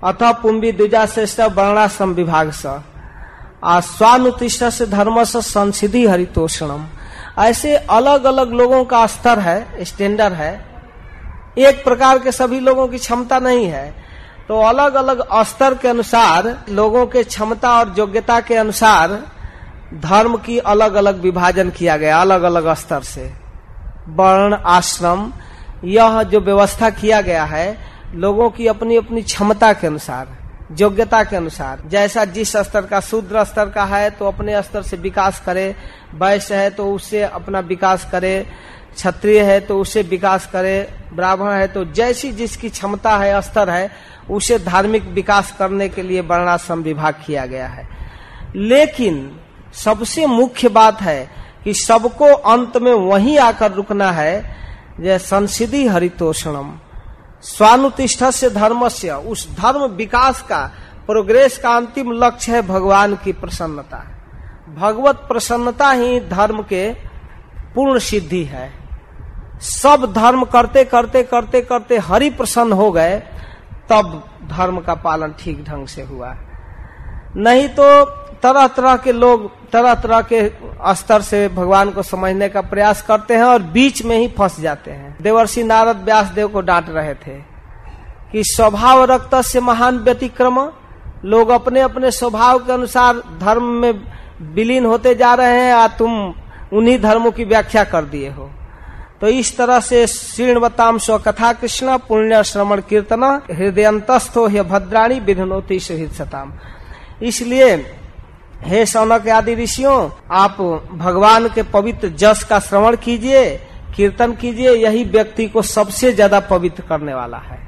अथवा पुम्बी द्विजा श्रेष्ठ वर्णाश्रम विभाग से। स्वानुतिष्ठ से धर्म से संसिधि हरितोषणम। ऐसे अलग अलग लोगों का स्तर है स्टैंडर्ड है। एक प्रकार के सभी लोगों की क्षमता नहीं है। तो अलग अलग स्तर के अनुसार, लोगों के क्षमता और योग्यता के अनुसार धर्म की अलग अलग विभाजन किया गया अलग अलग स्तर से। वर्ण, आश्रम यह जो व्यवस्था किया गया है, लोगों की अपनी अपनी क्षमता के अनुसार, योग्यता के अनुसार, जैसा जिस स्तर का शूद्र स्तर का है तो अपने स्तर से विकास करे, वैश्य है तो उससे अपना विकास करे, क्षत्रिय है तो उससे विकास करे, ब्राह्मण है तो जैसी जिसकी क्षमता है, स्तर है, उसे धार्मिक विकास करने के लिए वर्णाश्रम विभाग किया गया है। लेकिन सबसे मुख्य बात है कि सबको अंत में वहीं आकर रुकना है जय संसिधि हरितोषणम। स्वानुतिष्ठ से धर्म से उस धर्म विकास का प्रोग्रेस का अंतिम लक्ष्य है भगवान की प्रसन्नता। भगवत प्रसन्नता ही धर्म के पूर्ण सिद्धि है। सब धर्म करते करते करते करते हरि प्रसन्न हो गए, तब धर्म का पालन ठीक ढंग से हुआ। नहीं तो तरह तरह के लोग तरह तरह के स्तर से भगवान को समझने का प्रयास करते हैं और बीच में ही फंस जाते हैं। देवर्षि नारद व्यास देव को डांट रहे थे कि स्वभाव रक्त से महान व्यतिक्रम, लोग अपने अपने स्वभाव के अनुसार धर्म में विलीन होते जा रहे हैं, या तुम उन्हीं धर्मों की व्याख्या कर दिए हो। तो इस तरह से श्रीणवताम स्व कथा कृष्ण, पुण्य, श्रवण, कीर्तन, हृदयंतस्थो भद्राणी विधनोती शहीद सताम। इसलिए हे सौनक आदि ऋषियों, आप भगवान के पवित्र जस का श्रवण कीजिए, कीर्तन कीजिए, यही व्यक्ति को सबसे ज़्यादा पवित्र करने वाला है।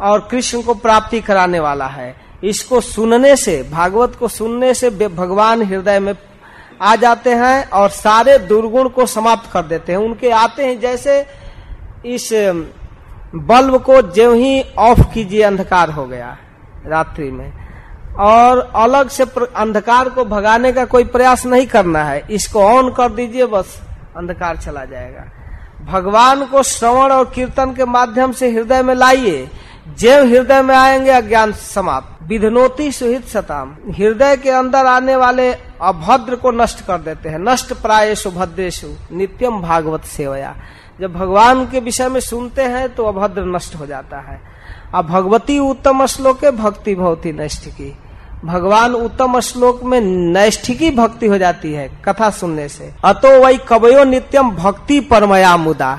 और कृष्ण को प्राप्ति कराने वाला है। इसको सुनने से, भागवत को सुनने से भगवान हृदय में आ जाते हैं और सारे दुर्गुण को समाप्त कर देते हैं। उनके आते हैं जैसे इस बल्ब को जो ही ऑफ़ कीजिए, अंधकार हो गया रात्रि में। और अलग से अंधकार को भगाने का कोई प्रयास नहीं करना है। इसको ऑन कर दीजिए, बस अंधकार चला जाएगा। भगवान को श्रवण और कीर्तन के माध्यम से हृदय में लाइए। जैव हृदय में आएँगे, अज्ञान समाप्त। विधनोती सुहित सताम। हृदय के अंदर आने वाले अभद्र को नष्ट कर देते हैं। नष्ट प्राय भद्रेशु नित्यम भागवत सेवया। जब भगवान के विषय में सुनते हैं तो अभद्र नष्ट हो जाता है। अब भगवती उत्तम श्लोक है भक्ति भवती नष्ट की भगवान उत्तम श्लोक में नैष्ठिकी भक्ति हो जाती है, कथा सुनने से। अतो वही कवयो नित्यम भक्ति परमया मुदा।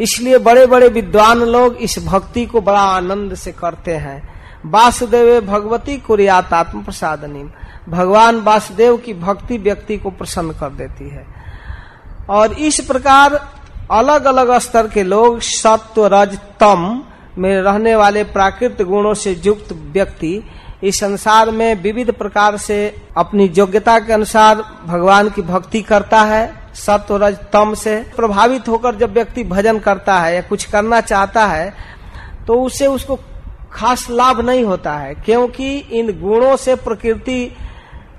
इसलिए बड़े बड़े विद्वान लोग इस भक्ति को बड़ा आनंद से करते हैं। वासुदेव भगवती कुरियात आत्म प्रसादनी। भगवान वासुदेव की भक्ति व्यक्ति को प्रसन्न कर देती है। और इस प्रकार अलग अलग स्तर के लोग सत्व रज तम में रहने वाले प्राकृत गुणों से युक्त व्यक्ति इस संसार में विविध प्रकार से अपनी योग्यता के अनुसार भगवान की भक्ति करता है, सत्व रज तम से प्रभावित होकर जब व्यक्ति भजन करता है या कुछ करना चाहता है तो उसे उसको खास लाभ नहीं होता है, क्योंकि इन गुणों से प्रकृति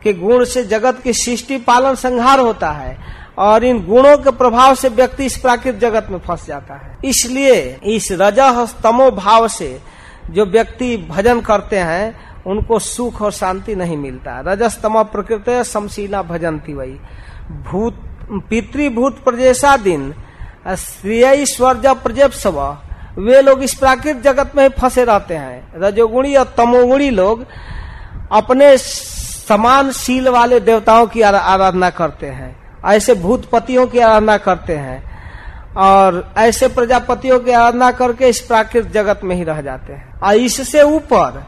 के गुण से जगत की सृष्टि पालन संहार होता है। और इन गुणों के प्रभाव से व्यक्ति इस प्राकृतिक जगत में फंस जाता है। इसलिए इस रजा तमो भाव से जो व्यक्ति भजन करते हैं, उनको सुख और शांति नहीं मिलता। रजस्तम प्रकृत समशीला भजनती वही। भूत, पितृभूत प्रजेशा दिन श्रेय स्वर्ज प्रजेप सब वे लोग इस प्राकृतिक जगत में फंसे रहते हैं। रजोगुणी और तमोगुणी लोग अपने समान शील वाले देवताओं की आराधना करते हैं। ऐसे भूतपतियों की आराधना करते हैं और ऐसे प्रजापतियों की आराधना करके इस प्राकृतिक जगत में ही रह जाते हैं। और इससे ऊपर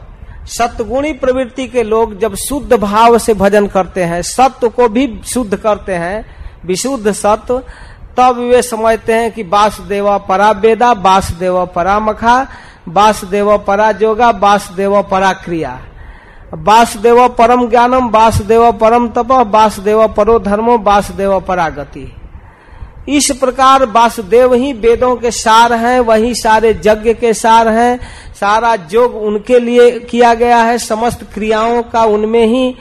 सतगुणी प्रवृत्ति के लोग जब शुद्ध भाव से भजन करते हैं, सत्य को भी शुद्ध करते हैं, विशुद्ध सत्य, तब वे समझते हैं कि वासुदेव परा वेदा वासुदेव परा मखा वासुदेव परा जोगा वासुदेव परा क्रिया वासुदेव परम ज्ञानम, वासुदेव परम तप, वासुदेव परो धर्मो, वासुदेव परागति। इस प्रकार वासुदेव ही वेदों के सार हैं, वही सारे यज्ञ के सार हैं, सारा जोग उनके लिए किया गया है, समस्त क्रियाओं का उनमें ही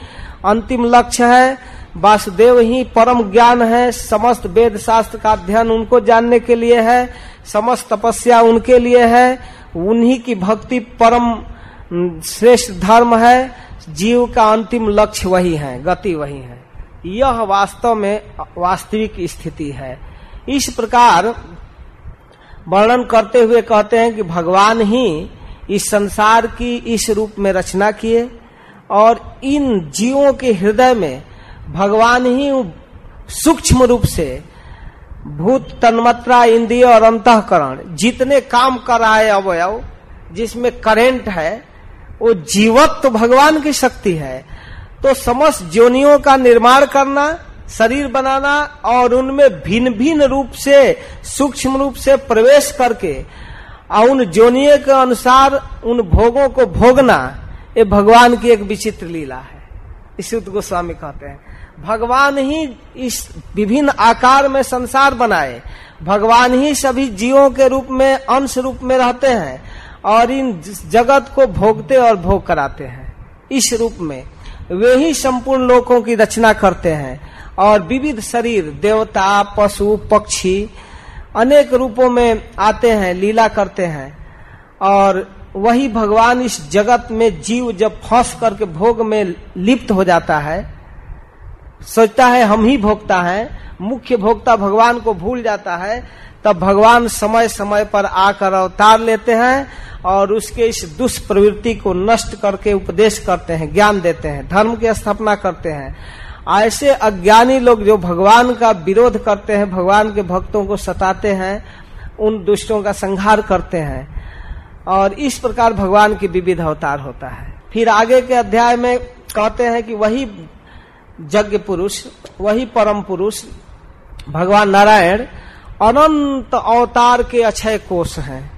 अंतिम लक्ष्य है। वासुदेव ही परम ज्ञान है, समस्त वेद शास्त्र का अध्ययन उनको जानने के लिए है, समस्त तपस्या उनके लिए है, उन्हीं की भक्ति परम श्रेष्ठ धर्म है, जीव का अंतिम लक्ष्य वही है, गति वही है। यह वास्तव में वास्तविक स्थिति है। इस प्रकार वर्णन करते हुए कहते हैं कि भगवान ही इस संसार की इस रूप में रचना किए और इन जीवों के हृदय में भगवान ही सूक्ष्म रूप से भूत, तन्मत्रा, इंद्रिय और अंतकरण जितने काम कर रहा है अवयव, जिसमें करेंट है वो जीवत्व तो भगवान की शक्ति है। तो समस्त जोनियों का निर्माण करना, शरीर बनाना और उनमें भिन्न भिन्न रूप से, सूक्ष्म रूप से प्रवेश करके और उन जोनिये के अनुसार उन भोगों को भोगना, ये भगवान की एक विचित्र लीला है। इसी गोस्वामी कहते हैं। भगवान ही इस विभिन्न आकार में संसार बनाए। भगवान ही सभी जीवों के रूप में, अंश रूप में रहते हैं। और इन जगत को भोगते और भोग कराते हैं। इस रूप में वे ही संपूर्ण लोगों की रचना करते हैं और विविध शरीर, देवता, पशु, पक्षी, अनेक रूपों में आते हैं, लीला करते हैं। और वही भगवान इस जगत में जीव जब फंस करके भोग में लिप्त हो जाता है सोचता है, हम ही भोगता है। मुख्य भोक्ता भगवान को भूल जाता है। तब भगवान समय समय पर आकर अवतार लेते हैं और उसके इस दुष्प्रवृत्ति को नष्ट करके उपदेश करते हैं, ज्ञान देते हैं, धर्म की स्थापना करते हैं। ऐसे अज्ञानी लोग जो भगवान का विरोध करते हैं, भगवान के भक्तों को सताते हैं, उन दुष्टों का संहार करते हैं और इस प्रकार भगवान की विविध अवतार होता है। फिर आगे के अध्याय में कहते हैं कि वही यज्ञ पुरुष, वही परम पुरुष, भगवान नारायण, अनंत अवतार के अक्षय कोष हैं।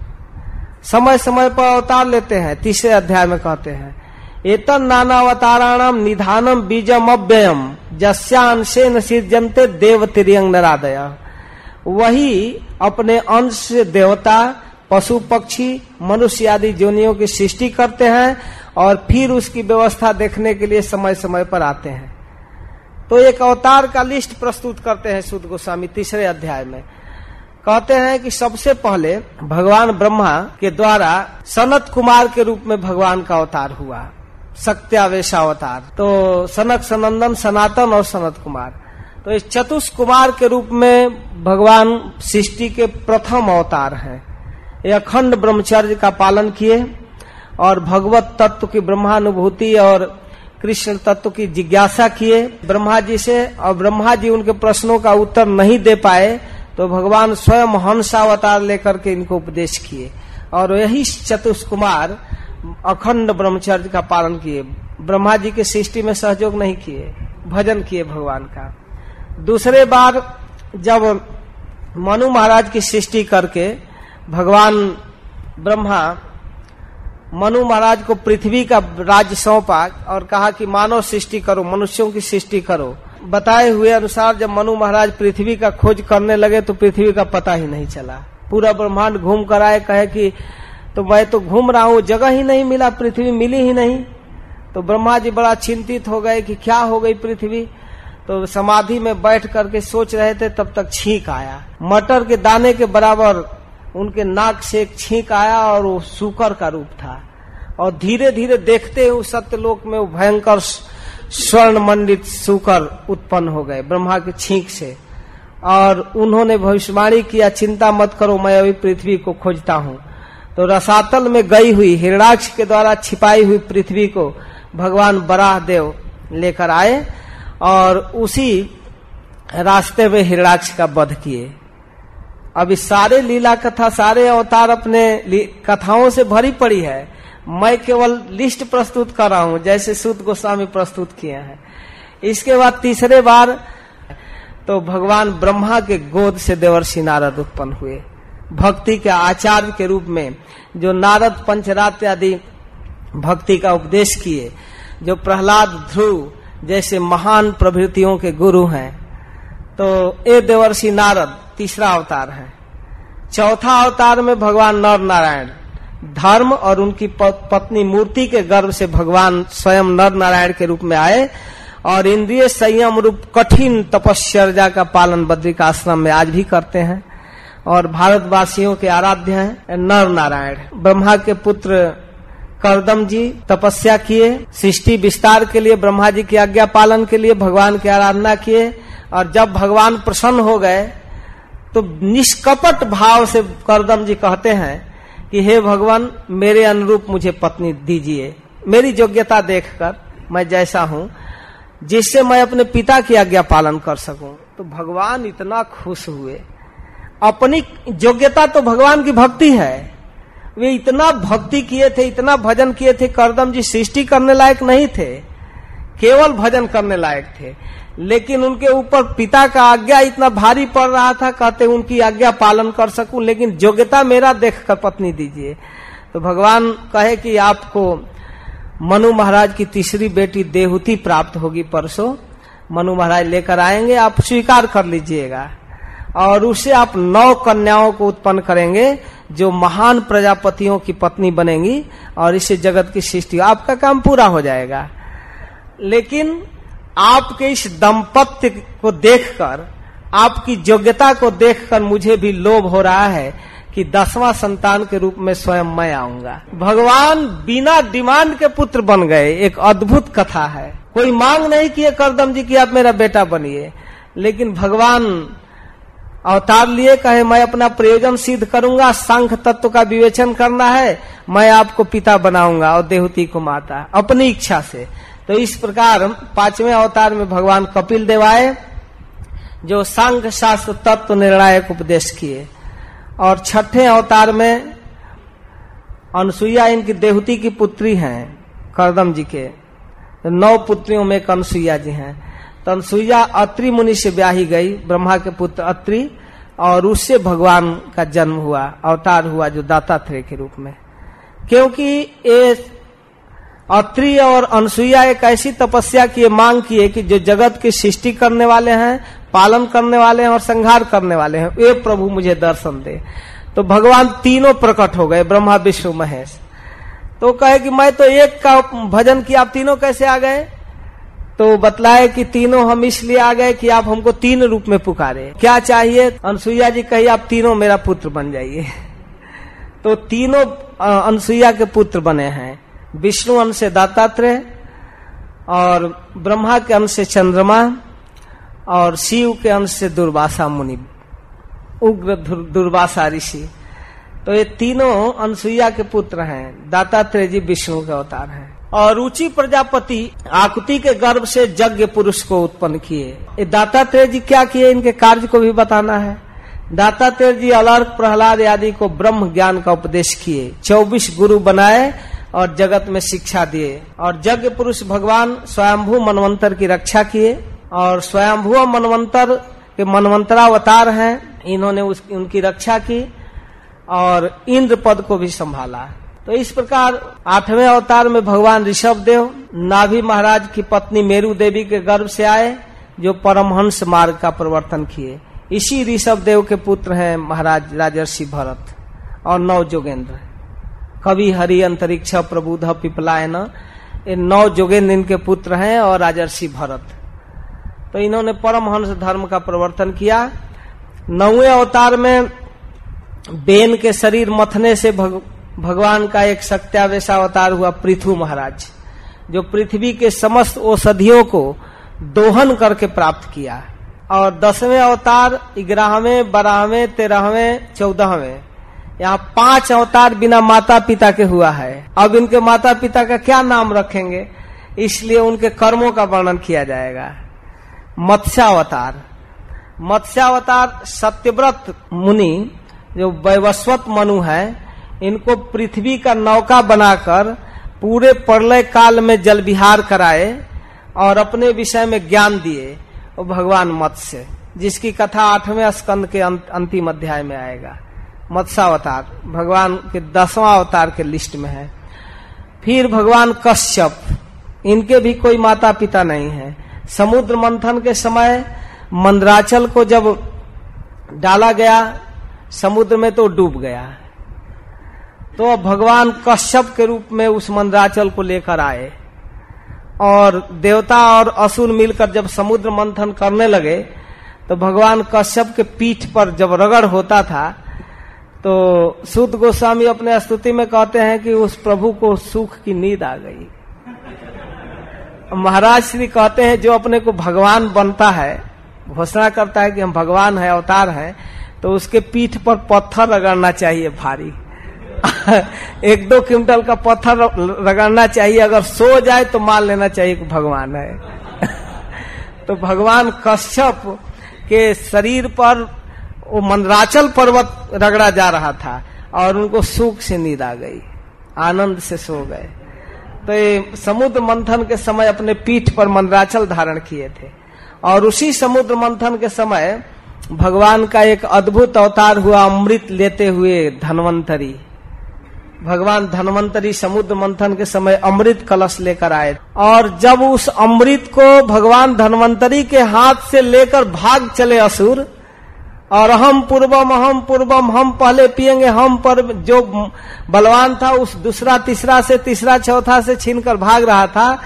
समय समय पर अवतार लेते हैं, तीसरे अध्याय में कहते हैं। एतन नानावताराणाम निधानम बीजम अव्ययम जस्यांशे न सिजनते देव तिरंग नरादया। वही अपने अंश से देवता, पशु पक्षी, मनुष्य आदि जोनियों की सृष्टि करते हैं और फिर उसकी व्यवस्था देखने के लिए समय समय पर आते हैं। तो एक अवतार का लिस्ट प्रस्तुत करते हैं सुद गोस्वामी तीसरे अध्याय में। कहते हैं कि सबसे पहले भगवान ब्रह्मा के द्वारा सनत कुमार के रूप में भगवान का अवतार हुआ, सत्यावेशावतार। तो सनक सनंदन, सनातन और सनत कुमार। तो इस चतुष कुमार के रूप में भगवान सृष्टि के प्रथम अवतार है। ये अखंड ब्रह्मचर्य का पालन किए और भगवत तत्व की ब्रह्मानुभूति और कृष्ण तत्व की जिज्ञासा किए ब्रह्मा जी से, और ब्रह्मा जी उनके प्रश्नों का उत्तर नहीं दे पाए तो भगवान स्वयं हंसावतार लेकर के इनको उपदेश किए। और यही चतुष कुमार अखंड ब्रह्मचर्य का पालन किए। ब्रह्मा जी के सृष्टि में सहयोग नहीं किए, भजन किए भगवान का। दूसरे बार जब मनु महाराज की सृष्टि करके भगवान ब्रह्मा मनु महाराज को पृथ्वी का राज्य सौंपा और कहा कि मानव सृष्टि करो, मनुष्यों की सृष्टि करो। बताए हुए अनुसार जब मनु महाराज पृथ्वी का खोज करने लगे तो पृथ्वी का पता ही नहीं चला। पूरा ब्रह्मांड घूम कर आए, कहे कि तो मैं तो घूम रहा हूँ, जगह ही नहीं मिला, पृथ्वी मिली ही नहीं। तो ब्रह्मा जी बड़ा चिंतित हो गए कि क्या हो गई पृथ्वी। तो समाधि में बैठ करके सोच रहे थे, तब तक छींक आया। मटर के दाने के बराबर उनके नाक से एक छींक आया और वो सुकर का रूप था। और धीरे धीरे देखते हुए सत्यलोक में भयंकर स्वर्ण मंडित सुकर उत्पन्न हो गए, ब्रह्मा के छींक से। और उन्होंने भविष्यवाणी किया, चिंता मत करो, मैं अभी पृथ्वी को खोजता हूँ। तो रसातल में गई हुई, हिरणाक्ष के द्वारा छिपाई हुई पृथ्वी को भगवान बराह देव लेकर आए और उसी रास्ते में हिरणाक्ष का वध किए। अब इस सारे लीला कथा, सारे अवतार अपने कथाओं से भरी पड़ी है। मैं केवल लिस्ट प्रस्तुत कर रहा हूँ, जैसे सुत गोस्वामी प्रस्तुत किए हैं। इसके बाद तीसरे बार तो भगवान ब्रह्मा के गोद से देवर्षि नारद उत्पन्न हुए। भक्ति के आचार्य के रूप में जो नारद पंचरात आदि भक्ति का उपदेश किए, जो प्रहलाद ध्रुव जैसे महान प्रभृतियों के गुरु हैं तो ए देवर्षि नारद तीसरा अवतार है। चौथा अवतार में भगवान नर नारायण धर्म और उनकी पत्नी मूर्ति के गर्भ से भगवान स्वयं नर नारायण के रूप में आए और इंद्रिय संयम रूप कठिन तपस्या का पालन बद्रिक आश्रम में आज भी करते हैं और भारतवासियों के आराध्य हैं नर नारायण ब्रह्मा के पुत्र करदम जी तपस्या किए, सृष्टि विस्तार के लिए ब्रह्मा जी की आज्ञा पालन के लिए भगवान की आराधना किए और जब भगवान प्रसन्न हो गए तो निष्कपट भाव से करदम जी कहते हैं कि हे भगवान, मेरे अनुरूप मुझे पत्नी दीजिए। मेरी योग्यता देखकर मैं जैसा हूँ, जिससे मैं अपने पिता की आज्ञा पालन कर सकूँ। तो भगवान इतना खुश हुए। अपनी योग्यता तो भगवान की भक्ति है। वे इतना भक्ति किए थे, इतना भजन किए थे, करदम जी सृष्टि करने लायक नहीं थे। केवल भजन करने लायक थे। लेकिन उनके ऊपर पिता का आज्ञा इतना भारी पड़ रहा था, कहते उनकी आज्ञा पालन कर सकूँ, लेकिन योग्यता मेरा देख कर पत्नी दीजिए। तो भगवान कहे कि आपको मनु महाराज की तीसरी बेटी देहुति प्राप्त होगी परसों। मनु महाराज लेकर आएँगे, आप स्वीकार कर लीजिएगा। और उसे आप नौ कन्याओं को उत्पन्न करेंगे, जो महान प्रजापतियों की पत्नी बनेंगी, और इससे जगत की सृष्टि, आपका काम पूरा हो जाएगा। लेकिन आपके इस दंपत्य को देखकर, आपकी योग्यता को देखकर मुझे भी लोभ हो रहा है कि दसवां संतान के रूप में स्वयं मैं आऊँगा। भगवान बिना डिमांड के पुत्र बन गए, एक अद्भुत कथा है। कोई मांग नहीं किए, करदम जी की आप मेरा बेटा बनिए। लेकिन भगवान अवतार लिए, कहे, मैं अपना प्रयोजन सिद्ध करूँगा संख तत्व का विवेचन करना है, मैं आपको पिता बनाऊँगा, और देहती को माता, अपनी इच्छा से। तो इस प्रकार पाँचवें अवतार में भगवान कपिल देव आए, जो संघ शास्त्र तत्व निर्णायक उपदेश किए। और छठे अवतार में अनसुईया इनकी देहती की पुत्री हैं, करदम जी के। तो नौ पुत्रियों में एक अनसुईया जी हैं। तो अनुसुईया अत्रि मुनि से ब्याही गई, ब्रह्मा के पुत्र अत्रि, और उससे भगवान का जन्म हुआ, अवतार हुआ जो दाता थे के रूप में। क्योंकि ये अत्रि और अनसुईया एक ऐसी तपस्या की मांग की है कि जो जगत की सृष्टि करने वाले हैं, पालन करने वाले हैं और संहार करने वाले हैं वे प्रभु मुझे दर्शन दे। तो भगवान तीनों प्रकट हो गए, ब्रह्मा, विष्णु, महेश। तो कहे कि मैं तो एक का भजन किया, आप तीनों कैसे आ गए? तो बतलाए कि तीनों हम इसलिए आ गए कि आप हमको तीन रूप में पुकारे। क्या चाहिए? अनसुईया जी कही, आप तीनों मेरा पुत्र बन जाइए। तो तीनों अनसुईया के पुत्र बने हैं। विष्णु अंश से दातात्रेय और ब्रह्मा के अंश से चंद्रमा और शिव के अंश से दुर्वासा मुनि, उग्र दुर्वासा ऋषि। तो ये तीनों अनसुईया के पुत्र हैं दातात्रेय जी विष्णु के अवतार हैं। और रुचि प्रजापति आकुति के गर्भ से यज्ञ पुरुष को उत्पन्न किए। ये दातात्रेय जी क्या किए? इनके कार्य को भी बताना है। दातात्रेय जी अलर्क, प्रहलाद आदि को ब्रह्म ज्ञान का उपदेश किए। चौबीस गुरु बनाए और जगत में शिक्षा दिए। और यज्ञ पुरुष भगवान स्वयंभू मनवंतर की रक्षा किए। और स्वयंभू मनवंतर के मनवंतरावतार हैं, इन्होंने उनकी रक्षा की और इंद्र पद को भी संभाला। तो इस प्रकार आठवें अवतार में भगवान ऋषभ देव नाभि महाराज की पत्नी मेरू देवी के गर्भ से आए, जो परमहंस मार्ग का प्रवर्तन किए। इसी ऋषभ देव के पुत्र हैं महाराज राजर्षि भरत और नव जोगेंद्र कवि हरि अंतरिक्ष प्रबुध पिपलायन। ये नौ जोगेंद्र इनके पुत्र हैं और राजर्षि भरत। तो इन्होंने परमहंस धर्म का प्रवर्तन किया। नौवे अवतार में बेन के शरीर मथने से भग, भगवान का एक सत्यावेश अवतार हुआ पृथु महाराज जो पृथ्वी के समस्त औषधियों को दोहन करके प्राप्त किया। और दसवें अवतार ग्यारहवें बारहवें तेरहवें चौदहवें यहाँ पाँच अवतार बिना माता पिता के हुआ है। अब इनके माता पिता का क्या नाम रखेंगे? इसलिए उनके कर्मों का वर्णन किया जाएगा। मत्स्यावतार। मत्स्यावतार सत्यव्रत मुनि, जो वैवस्वत मनु है, इनको पृथ्वी का नौका बनाकर पूरे प्रलय काल में जल विहार कराए और अपने विषय में ज्ञान दिए भगवान मत्स्य, जिसकी कथा आठवें स्कंद के अंतिम अध्याय में आएगा। मत्स्यावतार। भगवान के दसवां अवतार के लिस्ट में है। फिर भगवान कश्यप, इनके भी कोई माता पिता नहीं है। समुद्र मंथन के समय मंदराचल को जब डाला गया, समुद्र में तो डूब गया। तो अब भगवान कश्यप के रूप में उस मंदराचल को लेकर आए। और देवता और असुर मिलकर जब समुद्र मंथन करने लगे तो भगवान कश्यप के पीठ पर जब रगड़ होता था तो सुद गोस्वामी अपने स्तुति में कहते हैं कि उस प्रभु को सुख की नींद आ गई। महाराज श्री कहते हैं, जो अपने को भगवान बनता है, घोषणा करता है कि हम भगवान है, अवतार है तो उसके पीठ पर पत्थर रगड़ना चाहिए भारी। एक दो क्विंटल का पत्थर रगड़ना चाहिए, अगर सो जाए तो मान लेना चाहिए कि भगवान है। तो भगवान कश्यप के शरीर पर वो मंदराचल पर्वत रगड़ा जा रहा था और उनको सुख से नींद आ गई, आनंद से सो गए। तो ये समुद्र मंथन के समय अपने पीठ पर मंदराचल धारण किए थे। और उसी समुद्र मंथन के समय भगवान का एक अद्भुत अवतार हुआ अमृत लेते हुए धनवंतरी। भगवान धनवंतरी समुद्र मंथन के समय अमृत कलश लेकर आए। और जब उस अमृत को भगवान धनवंतरी के हाथ से लेकर भाग चले असुर और हम पूर्वम हम पूर्वम, हम पहले पिएँगे हम पर जो बलवान था, उस दूसरा, तीसरा से तीसरा, चौथा से छीनकर भाग रहा था।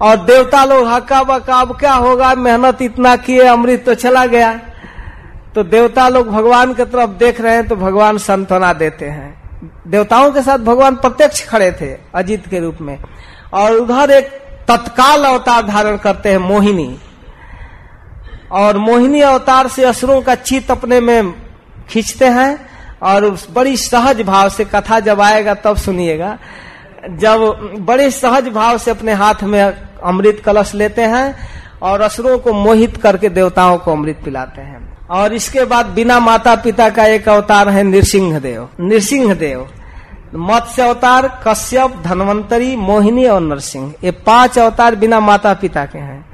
और देवता लोग हक्का बक्का, अब क्या होगा? मेहनत इतना किए, अमृत तो चला गया। तो देवता लोग भगवान की तरफ़ देख रहे हैं तो भगवान संतना देते हैं। देवताओं के साथ भगवान प्रत्यक्ष खड़े थे, अजीत के रूप में। और उधर एक तत्काल अवतार धारण करते हैं, मोहिनी। और मोहिनी अवतार से असुरों का चित अपने में खींचते हैं और बड़ी सहज भाव से कथा जब आएगा तब सुनिएगा। जब बड़े सहज भाव से अपने हाथ में अमृत कलश लेते हैं और असुरों को मोहित करके देवताओं को अमृत पिलाते हैं। और इसके बाद बिना माता पिता का एक अवतार है नृसिंह देव नृसिंह देव मत्स्य अवतार, कश्यप, धनवंतरी, मोहिनी और नरसिंह। ये पाँच अवतार बिना माता पिता के हैं।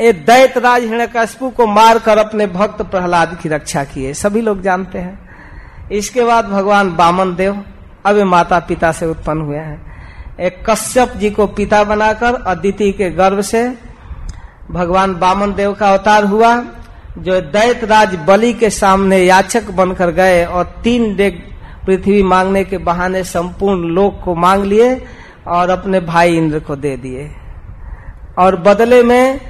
ये दैत राज हिणकशपु को मारकर अपने भक्त प्रहलाद की रक्षा किए। सभी लोग जानते हैं। इसके बाद भगवान बामन देव अब माता पिता से उत्पन्न हुए हैं। एक कश्यप जी को पिता बनाकर अदिति के गर्भ से भगवान बामन देव का अवतार हुआ, जो दैत राज बलि के सामने याचक बनकर गए और तीन डेग पृथ्वी मांगने के बहाने संपूर्ण लोक को मांग लिए और अपने भाई इंद्र को दे दिए। और बदले में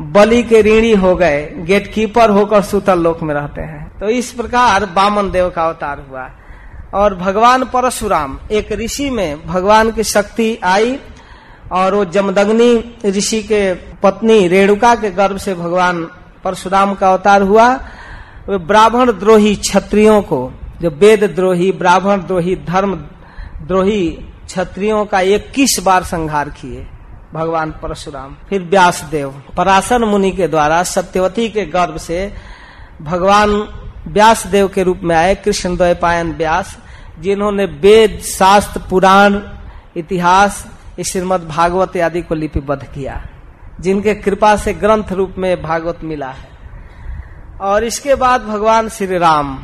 बलि के ऋणी हो गए गेटकीपर होकर सुतल लोक में रहते हैं। तो इस प्रकार बामन देव का अवतार हुआ। और भगवान परशुराम, एक ऋषि में भगवान की शक्ति आई, और वो जमदग्नि ऋषि के पत्नी रेणुका के गर्भ से भगवान परशुराम का अवतार हुआ। वे ब्राह्मण द्रोही क्षत्रियों को, जो वेद द्रोही, ब्राह्मण द्रोही, धर्म द्रोही क्षत्रियों का इक्कीस बार संहार किए। भगवान परशुराम। फिर व्यास देव पराशर मुनि के द्वारा सत्यवती के गर्भ से भगवान व्यास देव के रूप में आए कृष्ण द्वैपायन व्यास, जिन्होंने वेद, शास्त्र, पुराण, इतिहास, श्रीमद भागवत आदि को लिपिबद्ध किया, जिनके कृपा से ग्रंथ रूप में भागवत मिला है। और इसके बाद भगवान श्री राम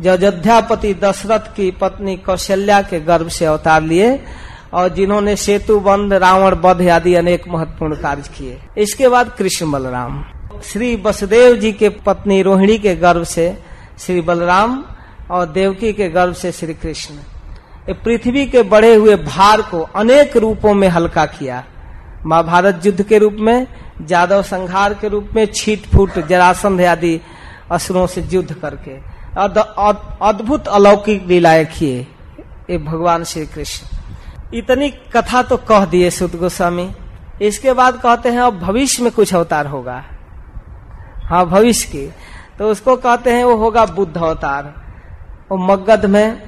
जो अयोध्यापति दशरथ की पत्नी कौशल्या के गर्भ से अवतार लिए और जिन्होंने सेतु बंद, रावण बध आदि अनेक महत्वपूर्ण कार्य किए। इसके बाद कृष्ण बलराम। श्री वसुदेव जी के पत्नी रोहिणी के गर्भ से श्री बलराम और देवकी के गर्भ से श्री कृष्ण। पृथ्वी के बढ़े हुए भार को अनेक रूपों में हल्का किया। महाभारत युद्ध के रूप में, जादव संहार के रूप में, छीट फूट, जरासंध आदि असुरों से युद्ध करके। अद्भुत अलौकिक लीलाएँ किए। ये भगवान श्री कृष्ण। इतनी कथा तो कह दिए सुद गोस्वामी। इसके बाद कहते हैं, अब भविष्य में कुछ अवतार होगा। हाँ भविष्य की। तो उसको कहते हैं, वो होगा बुद्ध अवतार। वो मगध में,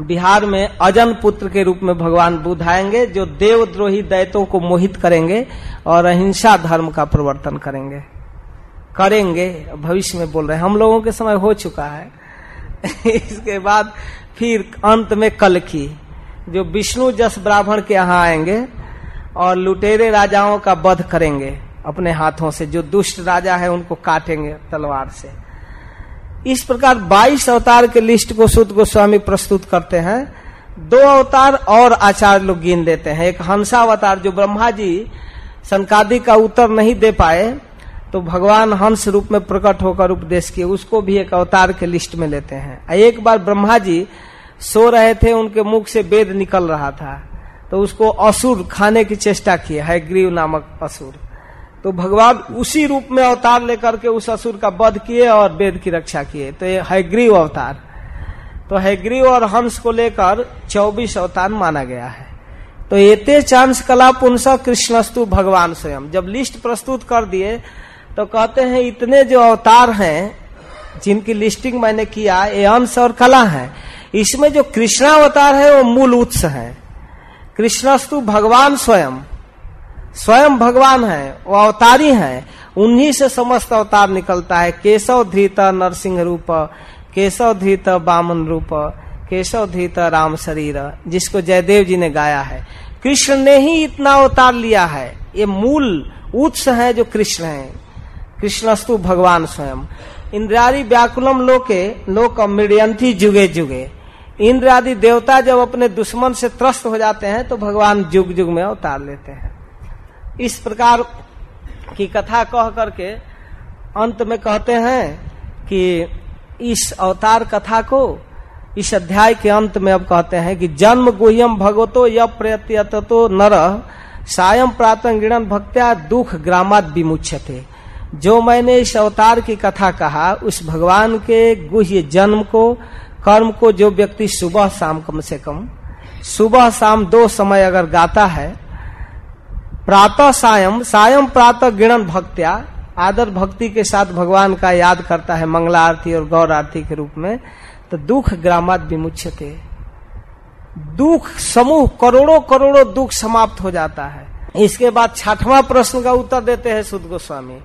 बिहार में अजन पुत्र के रूप में भगवान बुद्ध आएँगे, जो देवद्रोही दैतों को मोहित करेंगे और अहिंसा धर्म का प्रवर्तन करेंगे। करेंगे, भविष्य में बोल रहे हम लोगों के समय हो चुका है। इसके बाद फिर अंत में कल की जो विष्णु जस ब्राह्मण के यहाँ आएँगे और लुटेरे राजाओं का वध करेंगे अपने हाथों से, जो दुष्ट राजा है उनको काटेंगे तलवार से। इस प्रकार 22 अवतार के लिस्ट को सुध गोस्वामी प्रस्तुत करते हैं। दो अवतार और आचार्य लोग गिन देते हैं। एक हंसावतार जो ब्रह्मा जी संकादि का उत्तर नहीं दे पाए तो भगवान हंस रूप में प्रकट होकर उपदेश किए, उसको भी एक अवतार के लिस्ट में लेते हैं। एक बार ब्रह्मा जी सो रहे थे, उनके मुख से वेद निकल रहा था। तो उसको असुर खाने की चेष्टा की है ग्रीव नामक असुर। तो भगवान उसी रूप में अवतार लेकर के उस असुर का वध किए और वेद की रक्षा किए। तो ये हैग्रीव अवतार। तो हैग्रीव और हंस को लेकर 24 अवतार माना गया है। तो ये चांस कला पुनस कृष्णस्तु भगवान स्वयं। जब लिस्ट प्रस्तुत कर दिए तो कहते हैं, इतने जो अवतार हैं, जिनकी लिस्टिंग मैंने किया, ये अंश और कला है। इसमें जो कृष्णावतार है, वो मूल उत्स है। कृष्णस्तु भगवान स्वयं। स्वयं भगवान है, वो अवतारी है। उन्हीं से समस्त अवतार निकलता है। केशव, धृत, नरसिंह रूप, केशव, धृत, बामन रूप, केशव, धृत, राम शरीर, जिसको जयदेव जी ने गाया है। कृष्ण ने ही इतना अवतार लिया है। ये मूल उत्स है जो कृष्ण है। कृष्णस्तु भगवान स्वयं। इंद्रारी व्याकुलम लोके, लोक मृियंथी जुगे जुगे। इंद्र आदि देवता जब अपने दुश्मन से त्रस्त हो जाते हैं तो भगवान जुग जुग में अवतार लेते हैं। इस प्रकार की कथा कह करके अंत में कहते हैं कि इस अवतार कथा को इस अध्याय के अंत में अब कहते हैं कि जन्म गुह्यम भगवतो य नर, सायं प्रातः गृणन भक्त्या दुख ग्रामात विमुच्य थे जो मैंने इस अवतार की कथा कहा, उस भगवान के गुह्य जन्म को कर्म को जो व्यक्ति सुबह शाम कम से कम, सुबह शाम दो समय अगर गाता है, प्रातः सायम सायम प्रातः गिणन भक्त्या, आदर भक्ति के साथ भगवान का याद करता है मंगला आरती और गौर आरती के रूप में तो दुख ग्रामात विमुच्छते दुख समूह, करोड़ों करोड़ों दुख समाप्त हो जाता है। इसके बाद छठवां प्रश्न का उत्तर देते हैं सुद गोस्वामी।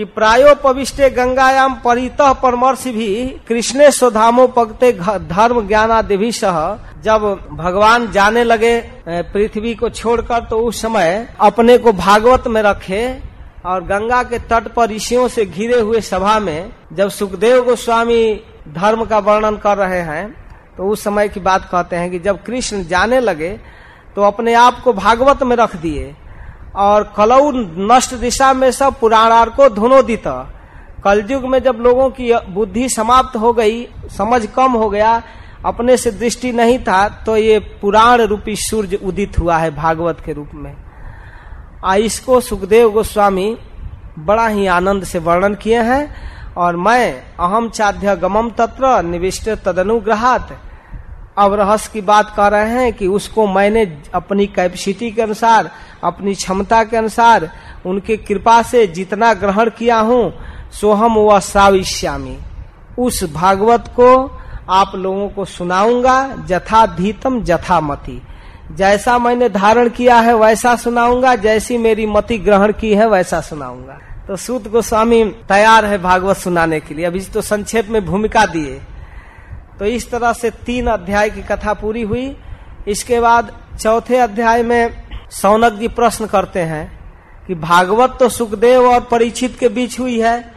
कि प्रायो पविष्टे गंगायाम परित परमर्श भी कृष्णे स्वधामो पगते धर्म ज्ञानादि सह जब भगवान जाने लगे पृथ्वी को छोड़कर तो उस समय अपने को भागवत में रखे और गंगा के तट पर ऋषियों से घिरे हुए सभा में जब सुखदेव गोस्वामी धर्म का वर्णन कर रहे हैं तो उस समय की बात कहते हैं कि जब कृष्ण जाने लगे तो अपने आप को भागवत में रख दिए। और कलऊ नष्ट दिशा में सब पुराणार को धुनोदित। कलयुग में जब लोगों की बुद्धि समाप्त हो गई, समझ कम हो गया, अपने से दृष्टि नहीं था तो ये पुराण रूपी सूर्य उदित हुआ है भागवत के रूप में। आ इसको सुखदेव गोस्वामी बड़ा ही आनंद से वर्णन किए हैं, और मैं अहम चाध्य गमम तत्र निविष्ट तदनुग्रहात। अब रहस्य की बात कर रहे हैं कि उसको मैंने अपनी कैपेसिटी के अनुसार, अपनी क्षमता के अनुसार, उनके कृपा से जितना ग्रहण किया हूँ सोहम व साविश्यामी उस भागवत को आप लोगों को सुनाऊँगा, जथाधीतम जथामति। जैसा मैंने धारण किया है वैसा सुनाऊँगा, जैसी मेरी मति ग्रहण की है वैसा सुनाऊँगा। तो सूत गोस्वामी तैयार है भागवत सुनाने के लिए। अभी तो संक्षेप में भूमिका दिए। तो इस तरह से तीन अध्याय की कथा पूरी हुई। इसके बाद चौथे अध्याय में सौनक जी प्रश्न करते हैं कि भागवत तो सुखदेव और परीक्षित के बीच हुई है।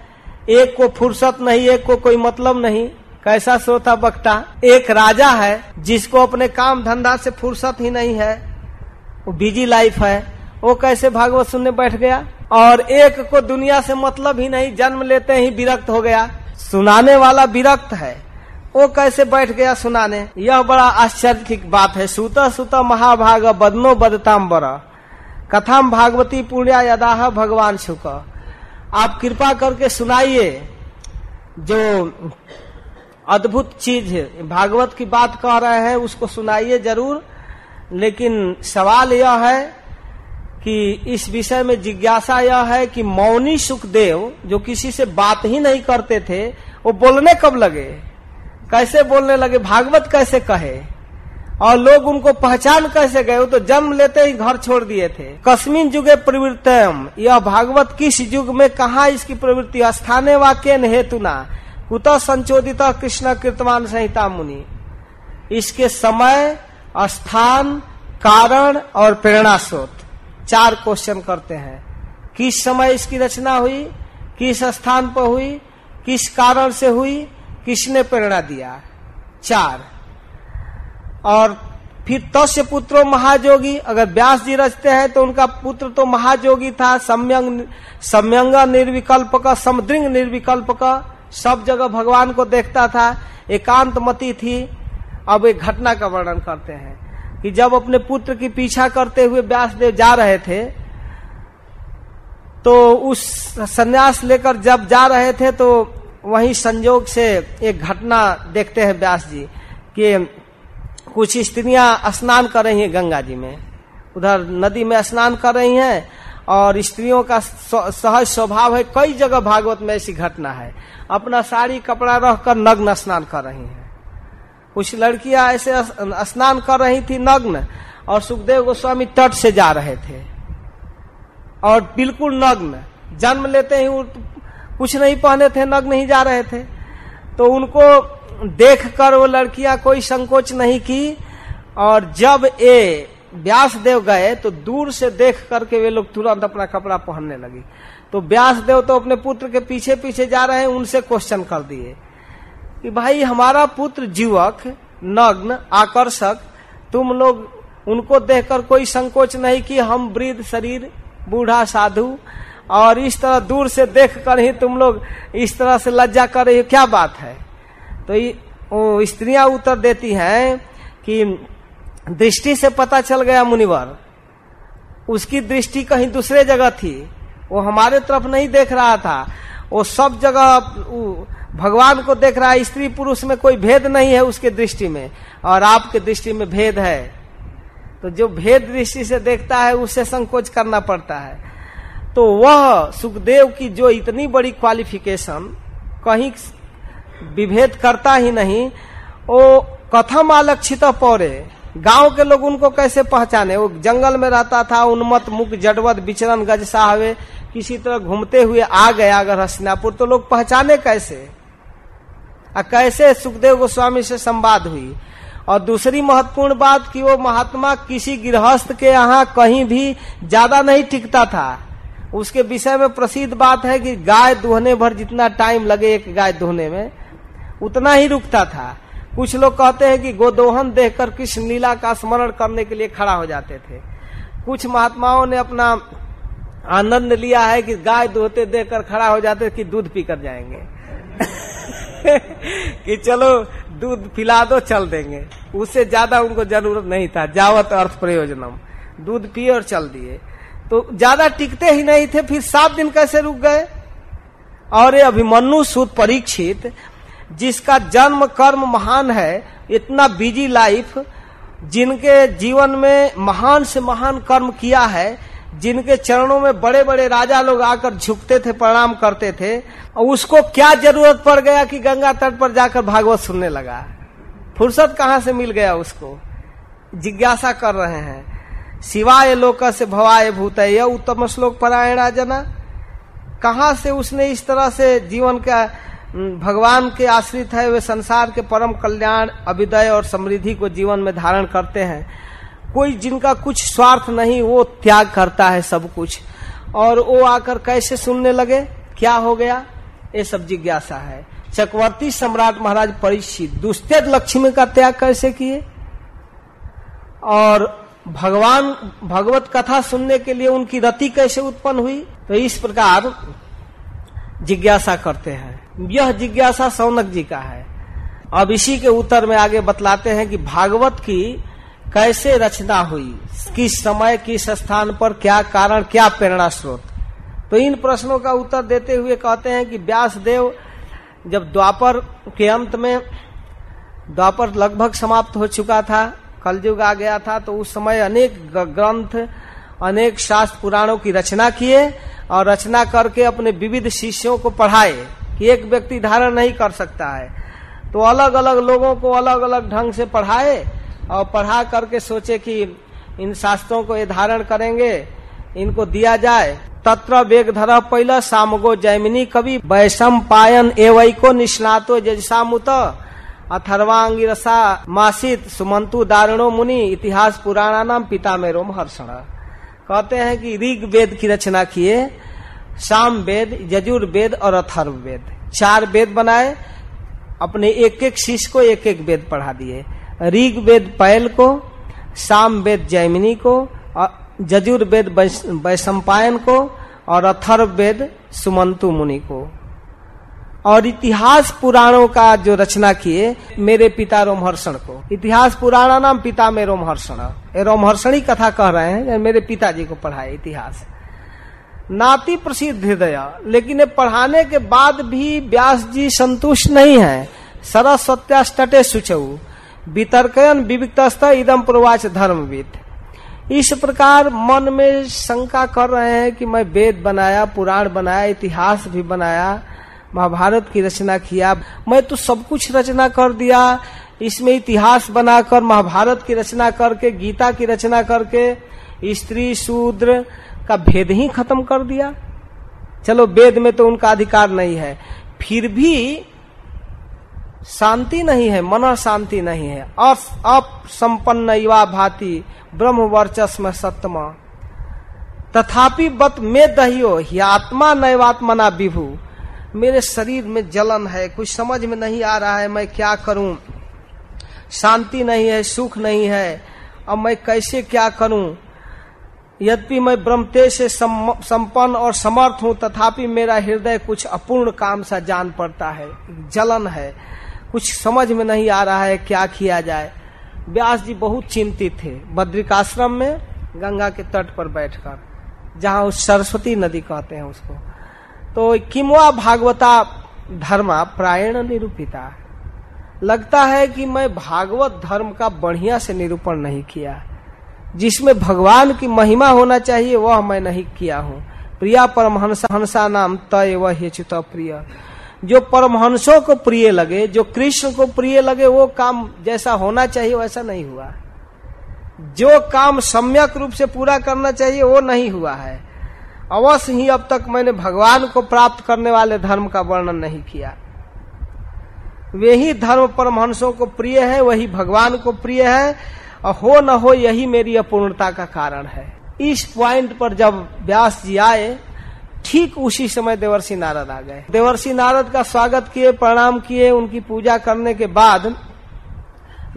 एक को फुर्सत नहीं, एक को कोई मतलब नहीं। कैसा श्रोता बकता एक राजा है जिसको अपने काम धंधा से फुर्सत ही नहीं है। वो बिज़ी लाइफ है। वो कैसे भागवत सुनने बैठ गया? और एक को दुनिया से मतलब ही नहीं, जन्म लेते ही विरक्त हो गया। सुनाने वाला विरक्त है। वो कैसे बैठ गया सुनाने? यह बड़ा आश्चर्य की बात है। सुत सुत महाभाग बदनो बदताम बर कथाम भागवती पुण्या यदाह भगवान सुख आप कृपा करके सुनाइए। जो अद्भुत चीज़ है। भागवत की बात कह रहे हैं, उसको सुनाइए ज़रूर। लेकिन सवाल यह है कि इस विषय में जिज्ञासा यह है कि मौनी सुखदेव, जो किसी से बात ही नहीं करते थे, वो बोलने कब लगे? कैसे बोलने लगे, भागवत कैसे कहे? और लोग उनको पहचान कैसे गए? वो तो जन्म लेते ही घर छोड़ दिए थे। कस्मिन जुगे प्रवृत्तम यह भागवत किस युग में, कहा इसकी प्रवृत्ति? स्थाने वाक्य हेतु ना कुत संचोदित कृष्ण कीर्तमान संहिता मुनि। इसके समय, स्थान, कारण और प्रेरणा स्रोत। चार क्वेश्चन करते हैं। किस समय इसकी रचना हुई? किस स्थान पर हुई? किस कारण से हुई? किसने प्रेरणा दिया? चार। और फिर तस्य पुत्रो महाजोगी, अगर व्यास जी रचते हैं तो उनका पुत्र तो महाजोगी था, सम्यंग सम्यंग निर्विकल्प का, समदृंग निर्विकल्प का, सब जगह भगवान को देखता था, एकांत मती थी। अब एक घटना का वर्णन करते हैं, कि जब अपने पुत्र की पीछा करते हुए व्यास देव जा रहे थे तो उस संन्यास लेकर जब जा रहे थे तो वही संजोग से एक घटना देखते हैं व्यास जी, कि कुछ स्त्रियाँ स्नान कर रही हैं गंगा जी में। उधर नदी में स्नान कर रही हैं और स्त्रियों का सहज स्वभाव है, कई जगह भागवत में ऐसी घटना है। अपना साड़ी कपड़ा रखकर नग्न स्नान कर रही हैं। कुछ लड़कियाँ ऐसे स्नान कर रही थी नग्न, और सुखदेव गोस्वामी तट से जा रहे थे। और बिल्कुल नग्न, जन्म लेते ही कुछ नहीं पहने थे नग्न नहीं जा रहे थे। तो उनको देखकर वो लड़कियाँ कोई संकोच नहीं की और जब ये व्यास देव गए तो दूर से देख करके वे लोग तुरंत अपना कपड़ा पहनने लगी। तो व्यास देव तो अपने पुत्र के पीछे पीछे जा रहे हैं, उनसे क्वेश्चन कर दिए कि भाई, हमारा पुत्र जीवक, नग्न, आकर्षक, तुम लोग उनको देखकर कोई संकोच नहीं कि हम वृद्ध शरीर, बूढ़ा साधु और इस तरह दूर से देख कर ही तुम लोग इस तरह से लज्जा कर रही हो। क्या बात है? तो स्त्रियाँ उत्तर देती हैं कि दृष्टि से पता चल गया मुनिवर, उसकी दृष्टि कहीं दूसरे जगह थी, वो हमारे तरफ़ नहीं देख रहा था। वो सब जगह भगवान को देख रहा है, स्त्री पुरुष में कोई भेद नहीं है उसके दृष्टि में, और आपके दृष्टि में भेद है। तो जो भेद दृष्टि से देखता है उससे संकोच करना पड़ता है। तो वह सुखदेव की जो इतनी बड़ी क्वालिफिकेशन कहीं विभेद करता ही नहीं वो कथम आलक्षित पौरे, गाँव के लोग उनको कैसे पहचाने? वो जंगल में रहता था उन्मत मुख जडवत विचरण, गज साहवे, किसी तरह घूमते हुए आ गया अगर हसनापुर तो लोग पहचाने कैसे? आ कैसे सुखदेव गोस्वामी से संवाद हुई? और दूसरी महत्वपूर्ण बात कि वो महात्मा किसी गृहस्थ के यहाँ कहीं भी ज़्यादा नहीं टिकता था। उसके विषय में प्रसिद्ध बात है कि गाय दुहने भर जितना टाइम लगे एक गाय दुहने में, उतना ही रुकता था। कुछ लोग कहते हैं कि गोदोहन देखकर कृष्ण लीला का स्मरण करने के लिए खड़ा हो जाते थे। कुछ महात्माओं ने अपना आनंद लिया है कि गाय दोहते देखकर खड़ा हो जाते कि दूध पीकर जाएँगे। कि चलो, दूध पिला दो, चल देंगे। उससे ज़्यादा उनको ज़रूरत नहीं था। जावत अर्थ प्रयोजनम दूध पिए और चल दिए। तो ज़्यादा टिकते ही नहीं थे, फिर सात दिन कैसे रुक गए? और ये अभिमन्यु सुद परीक्षित, जिसका जन्म कर्म महान है, इतना बिज़ी लाइफ जिनके जीवन में महान से महान कर्म किया है, जिनके चरणों में बड़े बड़े राजा लोग आकर झुकते थे, प्रणाम करते थे, और उसको क्या ज़रूरत पड़ गया कि गंगा तट पर जाकर भागवत सुनने लगा? फुर्सत कहाँ से मिल गया उसको? जिज्ञासा कर रहे हैं। शिवाय लोक से भवाय भूत, यह उत्तम श्लोक परायणा जना। कहा से उसने इस तरह से जीवन का भगवान के आश्रित है, वे संसार के परम कल्याण, अभिदय और समृद्धि को जीवन में धारण करते हैं। कोई जिनका कुछ स्वार्थ नहीं, वो त्याग करता है सब कुछ। और वो आकर कैसे सुनने लगे? क्या हो गया? ये सब जिज्ञासा है। चक्रवर्ती सम्राट महाराज परीक्षित दुस्तेज लक्ष्मी का त्याग कैसे किए? और भगवान, भगवत कथा सुनने के लिए उनकी रति कैसे उत्पन्न हुई? तो इस प्रकार जिज्ञासा करते हैं। यह जिज्ञासा सौनक जी का है। अब इसी के उत्तर में आगे बतलाते हैं कि भागवत की कैसे रचना हुई? किस समय, किस स्थान पर, क्या कारण, क्या प्रेरणा स्रोत? तो इन प्रश्नों का उत्तर देते हुए कहते हैं कि व्यास देव जब द्वापर के अंत में, द्वापर लगभग समाप्त हो चुका था कलयुग आ गया था तो उस समय अनेक ग्रंथ, अनेक शास्त्र पुराणों की रचना किए और रचना करके अपने विविध शिष्यों को पढ़ाए कि एक व्यक्ति धारण नहीं कर सकता है। तो अलग अलग लोगों को अलग अलग ढंग से पढ़ाए और पढ़ा करके सोचे कि इन शास्त्रों को ये धारण करेंगे, इनको दिया जाए। तत्र वेग धर पहला सामगो जैमिनी कवि वैशम पायन एवैको निष्णातो जजसामुत अथर्वांगिरसा मासित सुमंतु दारणो मुनि इतिहास पुराणा नाम पिता में रोम हर्षण कहते हैं कि ऋग वेद की रचना किए, साम वेद, यजुर वेद और अथर्व वेद। चार वेद बनाए, अपने एक एक शिष्य को एक एक वेद पढ़ा दिए। ऋग वेद पैल को, साम वेद जैमिनी को जजुर वेद वैशंपायन को और अथर्व वेद सुमंतु मुनि को। और इतिहास पुराणों का जो रचना किए, मेरे पिता रोमहर्षण को। इतिहास पुराणा नाम पिता में रोमहर्षण। रोमहर्षणी कथा कह रहे हैं मेरे पिताजी को पढ़ाए इतिहास। नाती प्रसिद्ध हृदय, लेकिन पढ़ाने के बाद भी व्यास जी संतुष्ट नहीं है। सरस्वत्याष्टे सुचऊ वितर्कयन विविक्त इदम प्रवाच धर्मविद। इस प्रकार मन में शंका कर रहे हैं कि मैं वेद बनाया, पुराण बनाया, इतिहास भी बनाया महाभारत की रचना किया। मैं तो सब कुछ रचना कर दिया। इसमें इतिहास बनाकर, महाभारत की रचना करके, गीता की रचना करके, स्त्री शूद्र का भेद ही खत्म कर दिया। चलो, वेद में तो उनका अधिकार नहीं है। फिर भी शांति नहीं है, मन शांति नहीं है। अप, संपन्न युवा भांति, ब्रह्म वर्चस्व सत्तम तथापि बत में दहियो, ही आत्मा नैवात्मना विभू। मेरे शरीर में जलन है, कुछ समझ में नहीं आ रहा है मैं क्या करूँ? शांति नहीं है, सुख नहीं है। अब मैं कैसे क्या करूँ? यद्यपि मैं ब्रह्म तेज से संपन्न और समर्थ हूँ, तथापि मेरा हृदय कुछ अपूर्ण काम सा जान पड़ता है, जलन है। कुछ समझ में नहीं आ रहा है क्या किया जाए। व्यास जी बहुत चिंतित थे, बद्रिकाश्रम में गंगा के तट पर बैठकर, जहाँ उस सरस्वती नदी कहते हैं उसको। तो किमवा भागवता धर्मा प्रायण निरूपिता लगता है कि मैं भागवत धर्म का बढ़िया से निरूपण नहीं किया। जिसमें भगवान की महिमा होना चाहिए, वह मैं नहीं किया हूँ। प्रिया परमहंसा हंसा नाम तय वह च्युत प्रिय जो परमहंसों को प्रिय लगे, जो कृष्ण को प्रिय लगे, वो काम जैसा होना चाहिए, वैसा नहीं हुआ। जो काम सम्यक रूप से पूरा करना चाहिए, वो नहीं हुआ है। अवश्य ही अब तक मैंने भगवान को प्राप्त करने वाले धर्म का वर्णन नहीं किया। वे ही धर्म परमहंसों को प्रिय है, वही भगवान को प्रिय है, और हो न हो यही मेरी अपूर्णता का कारण है। इस पॉइंट पर जब व्यास जी आए, ठीक उसी समय देवर्षि नारद आ गए। देवर्षि नारद का स्वागत किए, प्रणाम किए, उनकी पूजा करने के बाद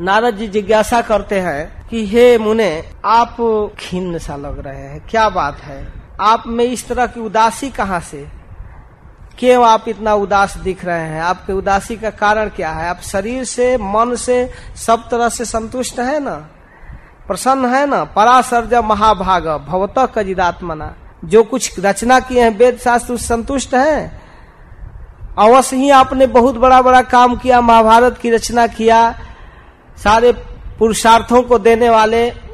नारद जी जिज्ञासा करते हैं कि, हे मुने, आप खिन्न सा लग रहे हैं, क्या बात है? आप में इस तरह की उदासी कहाँ से? क्यों आप इतना उदास दिख रहे हैं? आपके उदासी का कारण क्या है? आप शरीर से, मन से, सब तरह से संतुष्ट है ना? प्रसन्न है ना? परासर्ज महाभाग, भवत कजिदात्मना। जो कुछ रचना किए हैं वेद शास्त्र संतुष्ट है? अवश्य ही आपने बहुत बड़ा बड़ा काम किया, महाभारत की रचना किया। सारे पुरुषार्थों को देने वाले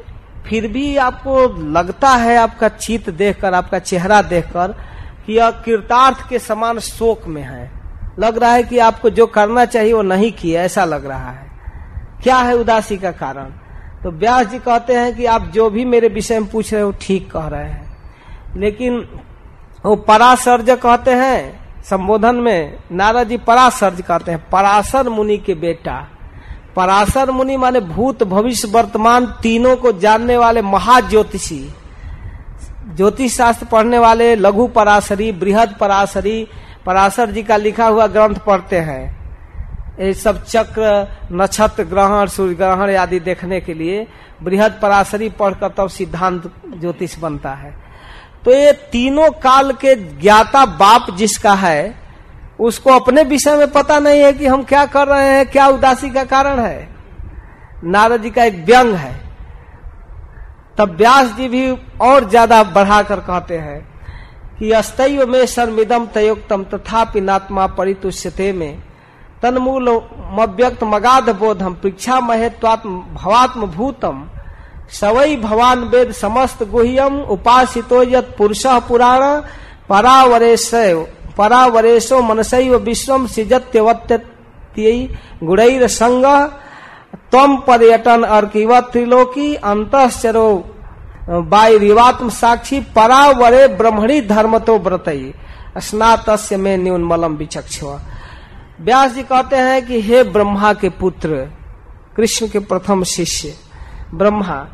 फिर भी आपको लगता है आपका चित देखकर, आपका चेहरा देखकर कि यह कृतार्थ के समान शोक में है। लग रहा है कि आपको जो करना चाहिए वो नहीं किया, ऐसा लग रहा है। क्या है उदासी का कारण? तो व्यास जी कहते हैं कि आप जो भी मेरे विषय में पूछ रहे हो, ठीक कह रहे हैं। लेकिन वो परासर्ज कहते हैं, संबोधन में नारद जी परासर्ज कहते हैं, पराशर मुनि के बेटा। पराशर मुनि माने भूत भविष्य वर्तमान तीनों को जानने वाले महाज्योतिषी। ज्योतिष शास्त्र पढ़ने वाले लघु पराशरी, बृहद पराशरी, पराशर जी का लिखा हुआ ग्रंथ पढ़ते हैं। ये सब चक्र, नक्षत्र ग्रहण, सूर्य ग्रहण आदि देखने के लिए बृहद पराशरी पढ़कर तब सिद्धांत ज्योतिष बनता है। तो ये तीनों काल के ज्ञाता बाप जिसका है उसको अपने विषय में पता नहीं है कि हम क्या कर रहे हैं, क्या उदासी का कारण है। नारद जी का एक व्यंग है। तब व्यास जी भी और ज़्यादा बढ़ाकर कहते हैं कि अस्तव में शर्मिदम तयोक्तम तथा नात्मा परितुष्यते में। तन्मूल मव्यक्त मगाध बोधम पृक्षा महेत्वात्म भवात्म भूतम। सवई भवान वेद समस्त गुह्यम उपासितो यत पुरुष पुराण परावरेश परावरेशो मनसैव विश्वम सिजत्यवत्य प्रत्यय गुड़ैर संग तम पर्यटन अर्किव त्रिलोकी अंतरो वायुरिवात्म साक्षी परावरे ब्रह्मणी धर्म तो व्रत। स्नात में न्यूनमलम विचक्ष। व्यास जी कहते हैं कि हे ब्रह्मा के पुत्र, कृष्ण के प्रथम शिष्य, ब्रह्मा,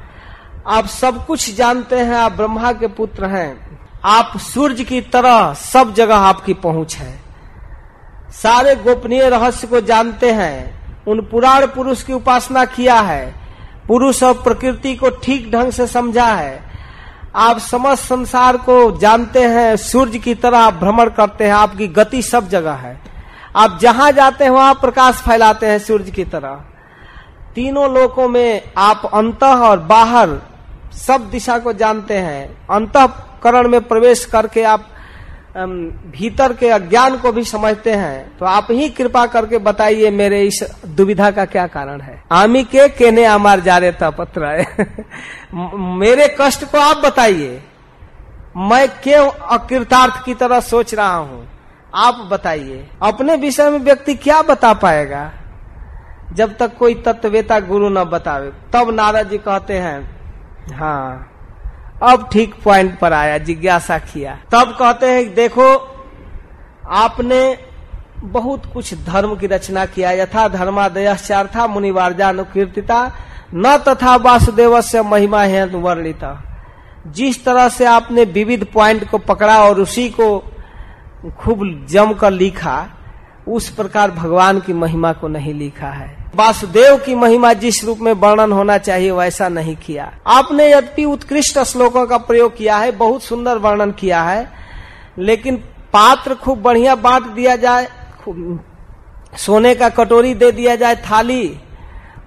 आप सब कुछ जानते हैं, आप ब्रह्मा के पुत्र हैं। आप सूर्य की तरह सब जगह आपकी पहुँच है। सारे गोपनीय रहस्य को जानते हैं। उन पुराण पुरुष की उपासना किया है। पुरुष और प्रकृति को ठीक ढंग से समझा है। आप समस्त संसार को जानते हैं। सूर्य की तरह आप भ्रमण करते हैं। आपकी गति सब जगह है। आप जहाँ जाते हैं, वहाँ प्रकाश फैलाते हैं सूर्य की तरह। तीनों लोकों में आप अंत और बाहर सब दिशा को जानते हैं। अंतकरण में प्रवेश करके आप भीतर के अज्ञान को भी समझते हैं। तो आप ही कृपा करके बताइए मेरे इस दुविधा का क्या कारण है। आमी के केने अमार जा रहे था पत्र मेरे कष्ट को आप बताइए। मैं क्यों अकृतार्थ की तरह सोच रहा हूँ? आप बताइए। अपने विषय में व्यक्ति क्या बता पाएगा? जब तक कोई तत्वेता गुरु न बतावे, तब नारद जी कहते हैं हाँ। अब ठीक पॉइंट पर आया, जिज्ञासा किया। तब कहते हैं, देखो, आपने बहुत कुछ धर्म की रचना किया। यथा धर्मादयाचार्था मुनिवार्जानुकीर्तिता, न तथा वासुदेव से महिमा है वर्णिता। जिस तरह से आपने विविध पॉइंट को पकड़ा और उसी को खूब जम कर लिखा, उस प्रकार भगवान की महिमा को नहीं लिखा है। वासुदेव की महिमा जिस रूप में वर्णन होना चाहिए, वैसा नहीं किया। आपने यद्यपि उत्कृष्ट श्लोकों का प्रयोग किया है, बहुत सुंदर वर्णन किया है, लेकिन पात्र खूब बढ़िया बांट दिया जाए सोने का कटोरी दे दिया जाए, थाली,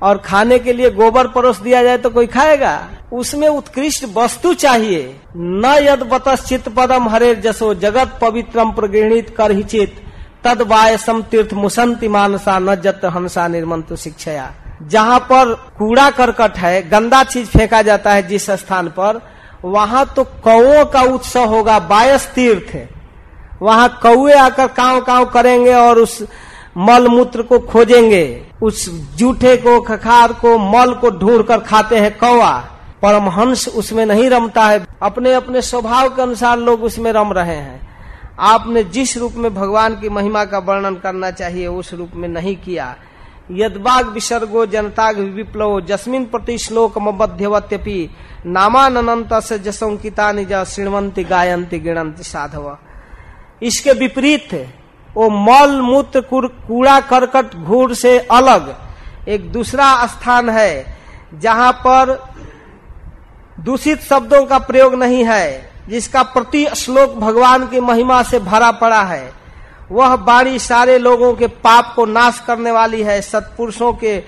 और खाने के लिए गोबर परोस दिया जाए तो कोई खाएगा? उसमें उत्कृष्ट वस्तु चाहिए। न यद बतश्चित पदम हरे जसो जगत पवित्रम प्रगृणित कर ही चित तद वायसम तीर्थ मुसंति मानसा न जत हंसा निर्मंत शिक्षया। जहाँ पर कूड़ा करकट है, गंदा चीज़ फेंका जाता है जिस स्थान पर, वहाँ तो कौ का उत्सव होगा, बायस तीर्थ वहाँ कौए आकर काव काव करेंगे और उस मल मूत्र को खोजेंगे। उस जूठे को, खखार को, मल को ढूंढ कर खाते हैं कौआ। परमहंस उसमें नहीं रमता है। अपने अपने स्वभाव के अनुसार लोग उसमें रम रहे हैं। आपने जिस रूप में भगवान की महिमा का वर्णन करना चाहिए, उस रूप में नहीं किया। यदबाग विसर्गो जनता विप्लव, जस्मिन प्रति श्लोक मध्यवत्यपि नामानंत से जसंकिता निज श्रीमंती गायंती गिणंती साधव। इसके विपरीत वो मल, मूत्र कूड़ा, करकट, घूर से अलग एक दूसरा स्थान है, जहाँ पर दूषित शब्दों का प्रयोग नहीं है। जिसका प्रति श्लोक भगवान की महिमा से भरा पड़ा है, वह बाणी सारे लोगों के पाप को नाश करने वाली है, सत्पुरुषों के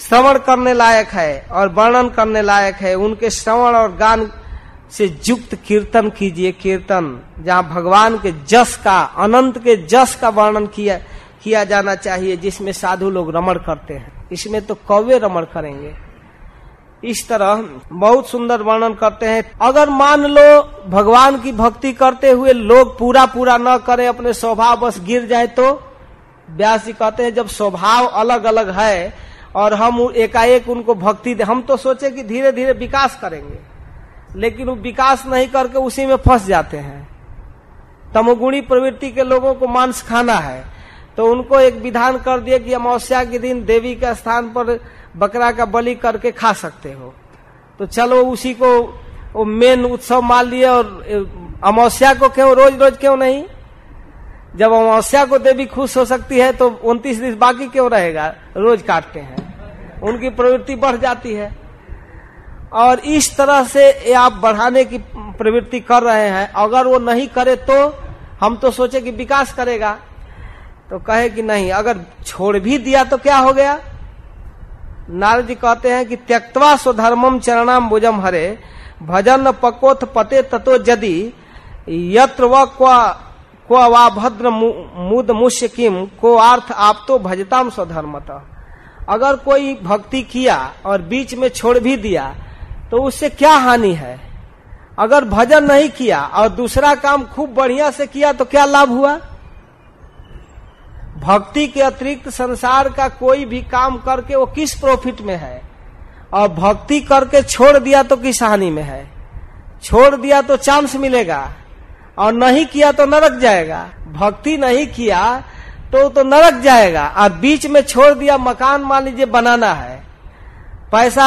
श्रवण करने लायक है और वर्णन करने लायक है। उनके श्रवण और गान से युक्त कीर्तन कीजिए, कीर्तन, जहाँ भगवान के जस का, अनंत के जस का वर्णन किया किया जाना चाहिए, जिसमें साधु लोग रमण करते हैं। इसमें तो कौवे रमण करेंगे। इस तरह बहुत सुंदर वर्णन करते हैं। अगर मान लो भगवान की भक्ति करते हुए लोग पूरा पूरा न करें, अपने स्वभाव बस गिर जाए तो? व्यास जी कहते हैं, जब स्वभाव अलग अलग है और हम एकाएक उनको भक्ति दे, हम तो सोचे कि धीरे धीरे विकास करेंगे, लेकिन वो विकास नहीं करके उसी में फंस जाते हैं। तमोगुणी प्रवृत्ति के लोगों को मांस खाना है तो उनको एक विधान कर दिया कि अमावस्या के दिन देवी के स्थान पर बकरा का बलि करके खा सकते हो। तो चलो उसी को, वो मेन उत्सव मान लिए और अमावस्या को क्यों, रोज रोज क्यों नहीं? जब अमावस्या को देवी खुश हो सकती है तो उनतीस दिन बाकी क्यों रहेगा? रोज काटते हैं। उनकी प्रवृत्ति बढ़ जाती है। और इस तरह से आप बढ़ाने की प्रवृत्ति कर रहे हैं। अगर वो नहीं करे तो हम तो सोचे कि विकास करेगा। तो कहे कि नहीं, अगर छोड़ भी दिया तो क्या हो गया? नारद जी कहते हैं कि त्यक्तवा स्वधर्मम चरणाम भुजम हरे, भजन पकोथ पते ततो जदि, यत्र व को वा भद्र मुद मुष्य किम को अर्थ आप तो भजताम स्वधर्मत। अगर कोई भक्ति किया और बीच में छोड़ भी दिया तो उससे क्या हानि है? अगर भजन नहीं किया और दूसरा काम खूब बढ़िया से किया तो क्या लाभ हुआ? भक्ति के अतिरिक्त संसार का कोई भी काम करके वो किस प्रॉफिट में है? और भक्ति करके छोड़ दिया तो किस हानि में है? छोड़ दिया तो चांस मिलेगा, और नहीं किया तो नरक जाएगा। भक्ति नहीं किया तो तो नरक जाएगा, और बीच में छोड़ दिया मकान मान लीजिए बनाना है। पैसा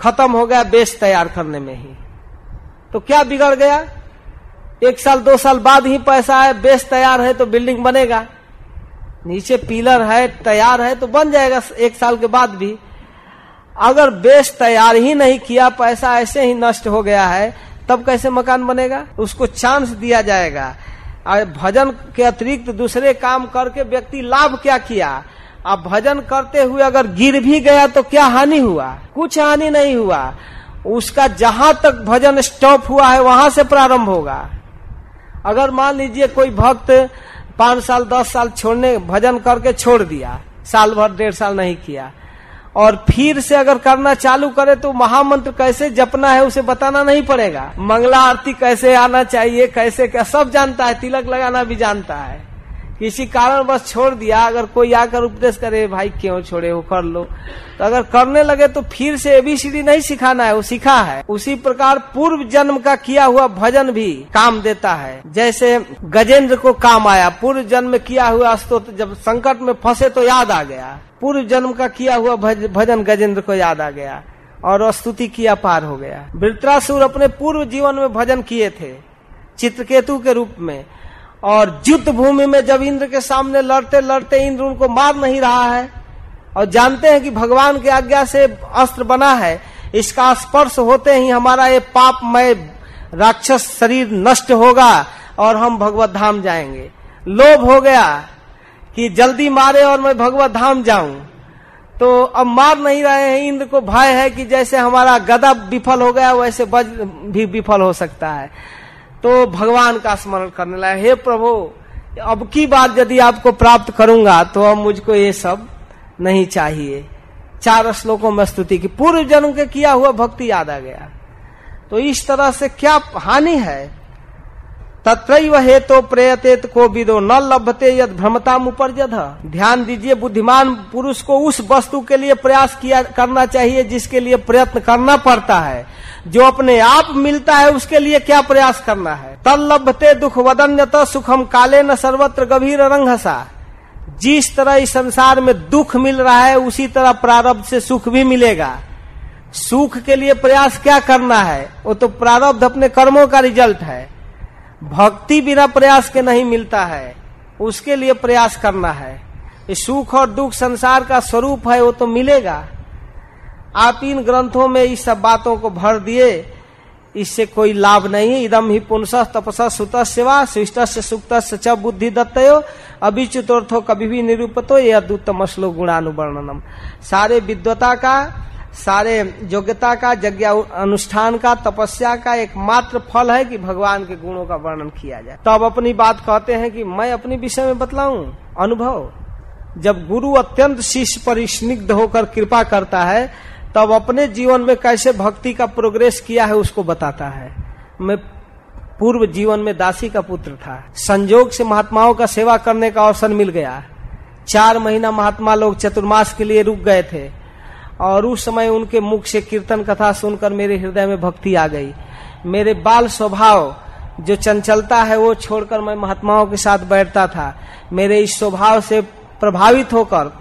खत्म हो गया, बेस तैयार करने में ही। तो क्या बिगड़ गया? एक साल, दो साल बाद ही पैसा है बेस तैयार है तो बिल्डिंग बनेगा। नीचे पिलर है, तैयार है तो बन जाएगा एक साल के बाद भी। अगर बेस तैयार ही नहीं किया, पैसा ऐसे ही नष्ट हो गया है, तब कैसे मकान बनेगा? उसको चांस दिया जाएगा। और भजन के अतिरिक्त दूसरे काम करके व्यक्ति लाभ क्या किया? अब भजन करते हुए अगर गिर भी गया तो क्या हानि हुआ? कुछ हानि नहीं हुआ। उसका जहाँ तक भजन स्टॉप हुआ है, वहाँ से प्रारंभ होगा। अगर मान लीजिए कोई भक्त पाँच साल, दस साल छोड़ने, भजन करके छोड़ दिया। साल भर, डेढ़ साल नहीं किया। और फिर से अगर करना चालू करे तो महामंत्र कैसे जपना है उसे बताना नहीं पड़ेगा। मंगला आरती कैसे आना चाहिए, कैसे क्या, सब जानता है, तिलक लगाना भी जानता है। किसी कारण बस छोड़ दिया, अगर कोई आकर उपदेश करे, भाई क्यों छोड़े हो कर लो। तो अगर करने लगे तो फिर से एबीसीडी नहीं सिखाना है, वो सीखा है। उसी प्रकार पूर्व जन्म का किया हुआ भजन भी काम देता है। जैसे गजेंद्र को काम आया, पूर्व जन्म किया हुआ स्तोत्र जब संकट में फंसे तो याद आ गया। पूर्व जन्म का किया हुआ भजन गजेंद्र को याद आ गया और स्तुति किया पार हो गया। वृत्रासुर अपने पूर्व जीवन में भजन किए थे, चित्रकेतु के रूप में। और युद्ध भूमि में जब इंद्र के सामने लड़ते लड़ते इंद्र उनको मार नहीं रहा है, और जानते हैं कि भगवान की आज्ञा से अस्त्र बना है, इसका स्पर्श होते ही हमारा ये पापमय राक्षस शरीर नष्ट होगा और हम भगवत धाम जाएँगे। लोभ हो गया कि जल्दी मारे और मैं भगवत धाम जाऊँ। तो अब मार नहीं रहे हैं, इंद्र को भय है कि जैसे हमारा गदा विफल हो गया, वैसे बज भी विफल हो सकता है। तो भगवान का स्मरण करने लगा हे प्रभु, अब की बात यदि आपको प्राप्त करूँगा तो अब मुझको ये सब नहीं चाहिए। चार श्लोकों में स्तुति की। पूर्व जन्म के किया हुआ भक्ति याद आ गया। तो इस तरह से क्या हानि है? तत्रैव हेतो प्रयतेत को विदो न लभते यद भ्रमता मुपर्जद ध्यान दीजिए, बुद्धिमान पुरुष को उस वस्तु के लिए प्रयास किया, करना चाहिए, जिसके लिए प्रयत्न करना पड़ता है। जो अपने आप मिलता है, उसके लिए क्या प्रयास करना है? तल लभते दुख वदन्यत, सुखम काले न सर्वत्र गभीर रंगसा। जिस तरह इस संसार में दुख मिल रहा है, उसी तरह प्रारब्ध से सुख भी मिलेगा। सुख के लिए प्रयास क्या करना है? वो तो प्रारब्ध अपने कर्मों का रिज़ल्ट है। भक्ति बिना प्रयास के नहीं मिलता है। उसके लिए प्रयास करना है। सुख और दुख संसार का स्वरूप है, वो तो मिलेगा। आप इन ग्रंथों में इस सब बातों को भर दिए, इससे कोई लाभ नहीं है। इदम ही पुनस तपस सुत सेवा शिष्ट सुक्त च बुद्धि दत्तो अभिचुतर्थो कभी भी निरूपतो, ये अद्भुतम श्लोक गुणानुवर्णनम। सारे विद्वता का सारे योग्यता का, यज्ञ अनुष्ठान का, तपस्या का एकमात्र फल है कि भगवान के गुणों का वर्णन किया जाए। तब तो अपनी बात कहते हैं कि मैं अपने विषय में बतलाऊं। अनुभव। जब गुरु अत्यंत शिष्य पर स्निग्ध होकर कृपा करता है, तब अपने जीवन में कैसे भक्ति का प्रोग्रेस किया है उसको बताता है। मैं पूर्व जीवन में दासी का पुत्र था। संजोग से महात्माओं का सेवा करने का अवसर मिल गया। चार महीना महात्मा लोग चतुर्मास के लिए रुक गए थे। और उस समय उनके मुख से कीर्तन कथा सुनकर मेरे हृदय में भक्ति आ गई। मेरे बाल स्वभाव जो चंचलता है, वो छोड़कर मैं महात्माओं के साथ बैठता था। मेरे इस स्वभाव से प्रभावित होकर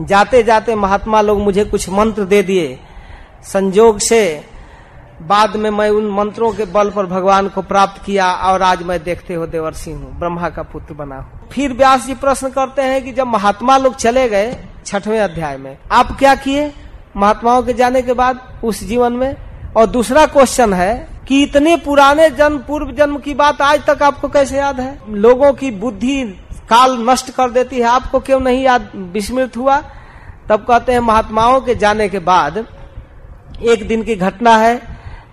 जाते जाते महात्मा लोग मुझे कुछ मंत्र दे दिए। संजोग से बाद में मैं उन मंत्रों के बल पर भगवान को प्राप्त किया और आज मैं देखते हो देवर्षि हूँ, ब्रह्मा का पुत्र बना फिर व्यास जी प्रश्न करते हैं कि जब महात्मा लोग चले गए छठवें अध्याय में। आप क्या किए? महात्माओं के जाने के बाद उस जीवन में? और दूसरा क्वेश्चन है कि इतने पुराने जन्म, पूर्व जन्म की बात आज तक आपको कैसे याद है? लोगों की बुद्धि काल नष्ट कर देती है। आपको क्यों नहीं याद? विस्मृत हुआ। तब कहते हैं, महात्माओं के जाने के बाद एक दिन की घटना है।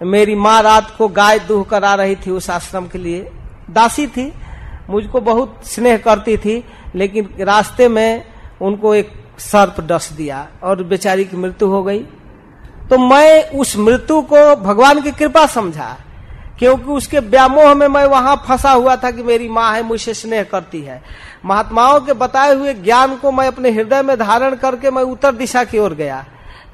मेरी माँ रात को गाय दूह करा रही थी उस आश्रम के लिए। दासी थी। मुझको बहुत स्नेह करती थी, लेकिन रास्ते में उनको एक सर्प डस दिया और बेचारी की मृत्यु हो गई। तो मैं उस मृत्यु को भगवान की कृपा समझा, क्योंकि उसके व्यामोह में मैं वहाँ फंसा हुआ था कि मेरी माँ है, मुझसे स्नेह करती है। महात्माओं के बताए हुए ज्ञान को मैं अपने हृदय में धारण करके मैं उत्तर दिशा की ओर गया।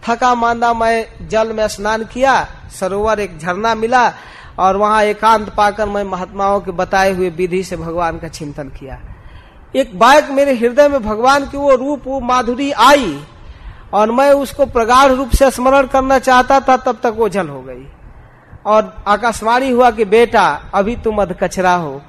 थका मांदा मैं जल में स्नान किया, सरोवर एक झरना मिला और वहाँ एकांत पाकर मैं महात्माओं के बताए हुए विधि से भगवान का चिंतन किया। एक बायक मेरे हृदय में भगवान की वो रूप, वो माधुरी आई और मैं उसको प्रगाढ़ रूप से स्मरण करना चाहता था, तब तक वो जल हो गई। और आकाशवाणी हुआ कि, बेटा, अभी तुम अध कचरा हो।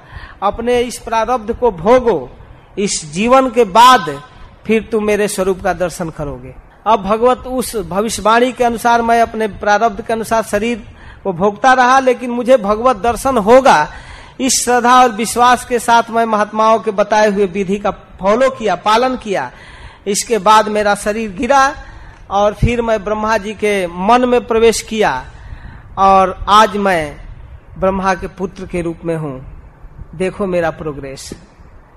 अपने इस प्रारब्ध को भोगो। इस जीवन के बाद फिर तुम मेरे स्वरूप का दर्शन करोगे। अब भगवत उस भविष्यवाणी के अनुसार, मैं अपने प्रारब्ध के अनुसार शरीर को भोगता रहा, लेकिन मुझे भगवत दर्शन होगा इस श्रद्धा और विश्वास के साथ मैं महात्माओं के बताए हुए विधि का फॉलो किया, पालन किया। इसके बाद मेरा शरीर गिरा और फिर मैं ब्रह्मा जी के मन में प्रवेश किया और आज मैं ब्रह्मा के पुत्र के रूप में हूँ। देखो मेरा प्रोग्रेस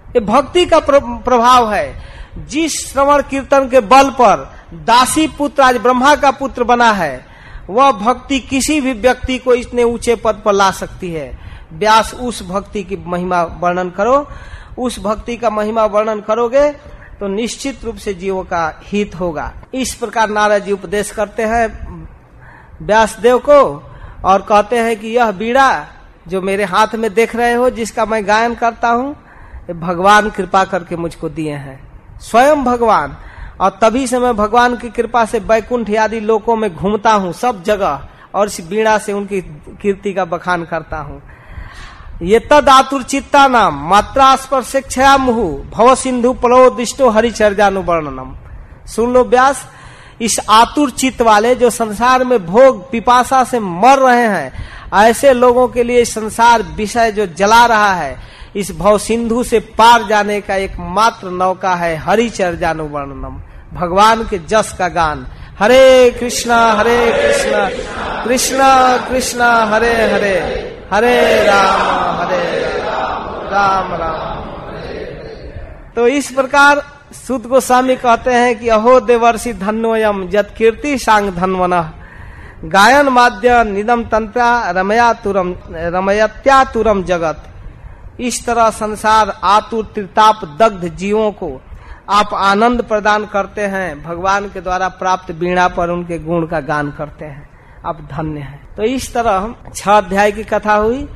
ये भक्ति का प्रभाव है। जिस श्रवण कीर्तन के बल पर दासी पुत्र आज ब्रह्मा का पुत्र बना है, वह भक्ति किसी भी व्यक्ति को इतने ऊँचे पद पर ला सकती है। व्यास उस भक्ति की महिमा वर्णन करो। उस भक्ति का महिमा वर्णन करोगे तो निश्चित रूप से जीवों का हित होगा। इस प्रकार नारद जी उपदेश करते हैं व्यास देव को और कहते हैं कि यह बीड़ा जो मेरे हाथ में देख रहे हो, जिसका मैं गायन करता हूँ भगवान कृपा करके मुझको दिए हैं। स्वयं भगवान। और तभी से मैं भगवान की कृपा से बैकुंठ आदि लोकों में घूमता हूँ, सब जगह, और इस बीड़ा से उनकी कीर्ति का बखान करता हूँ। ये तद आतुर चित्ता नाम मात्रा स्पर्श क्षया मुहु भव सिंधु पलो दिष्टो हरिचर्यानुवर्णनम। सुन लो व्यास, इस आतुर चित्त वाले जो संसार में भोग पिपासा से मर रहे हैं, ऐसे लोगों के लिए संसार विषय जो जला रहा है, इस भव सिंधु से पार जाने का एक मात्र नौका है हरिचर्यानुवर्णनम। भगवान के जस का गान। हरे कृष्णा हरे कृष्णा कृष्णा कृष्णा, हरे हरे हरे राम हरे राम राम तो इस प्रकार सुद गोस्वामी कहते हैं कि अहो देवर्षि धन्योयम जत कीर्ति सांग धनवन। गायन माध्य निदम तंत्रा रमया तुरम रमयत्या तुरम जगत। इस तरह संसार आतुर, त्रिताप, दग्ध जीवों को आप आनंद प्रदान करते हैं, भगवान के द्वारा प्राप्त बीणा पर उनके गुण का गान करते हैं। आप धन्य हैं। तो इस तरह छह अध्याय की कथा हुई।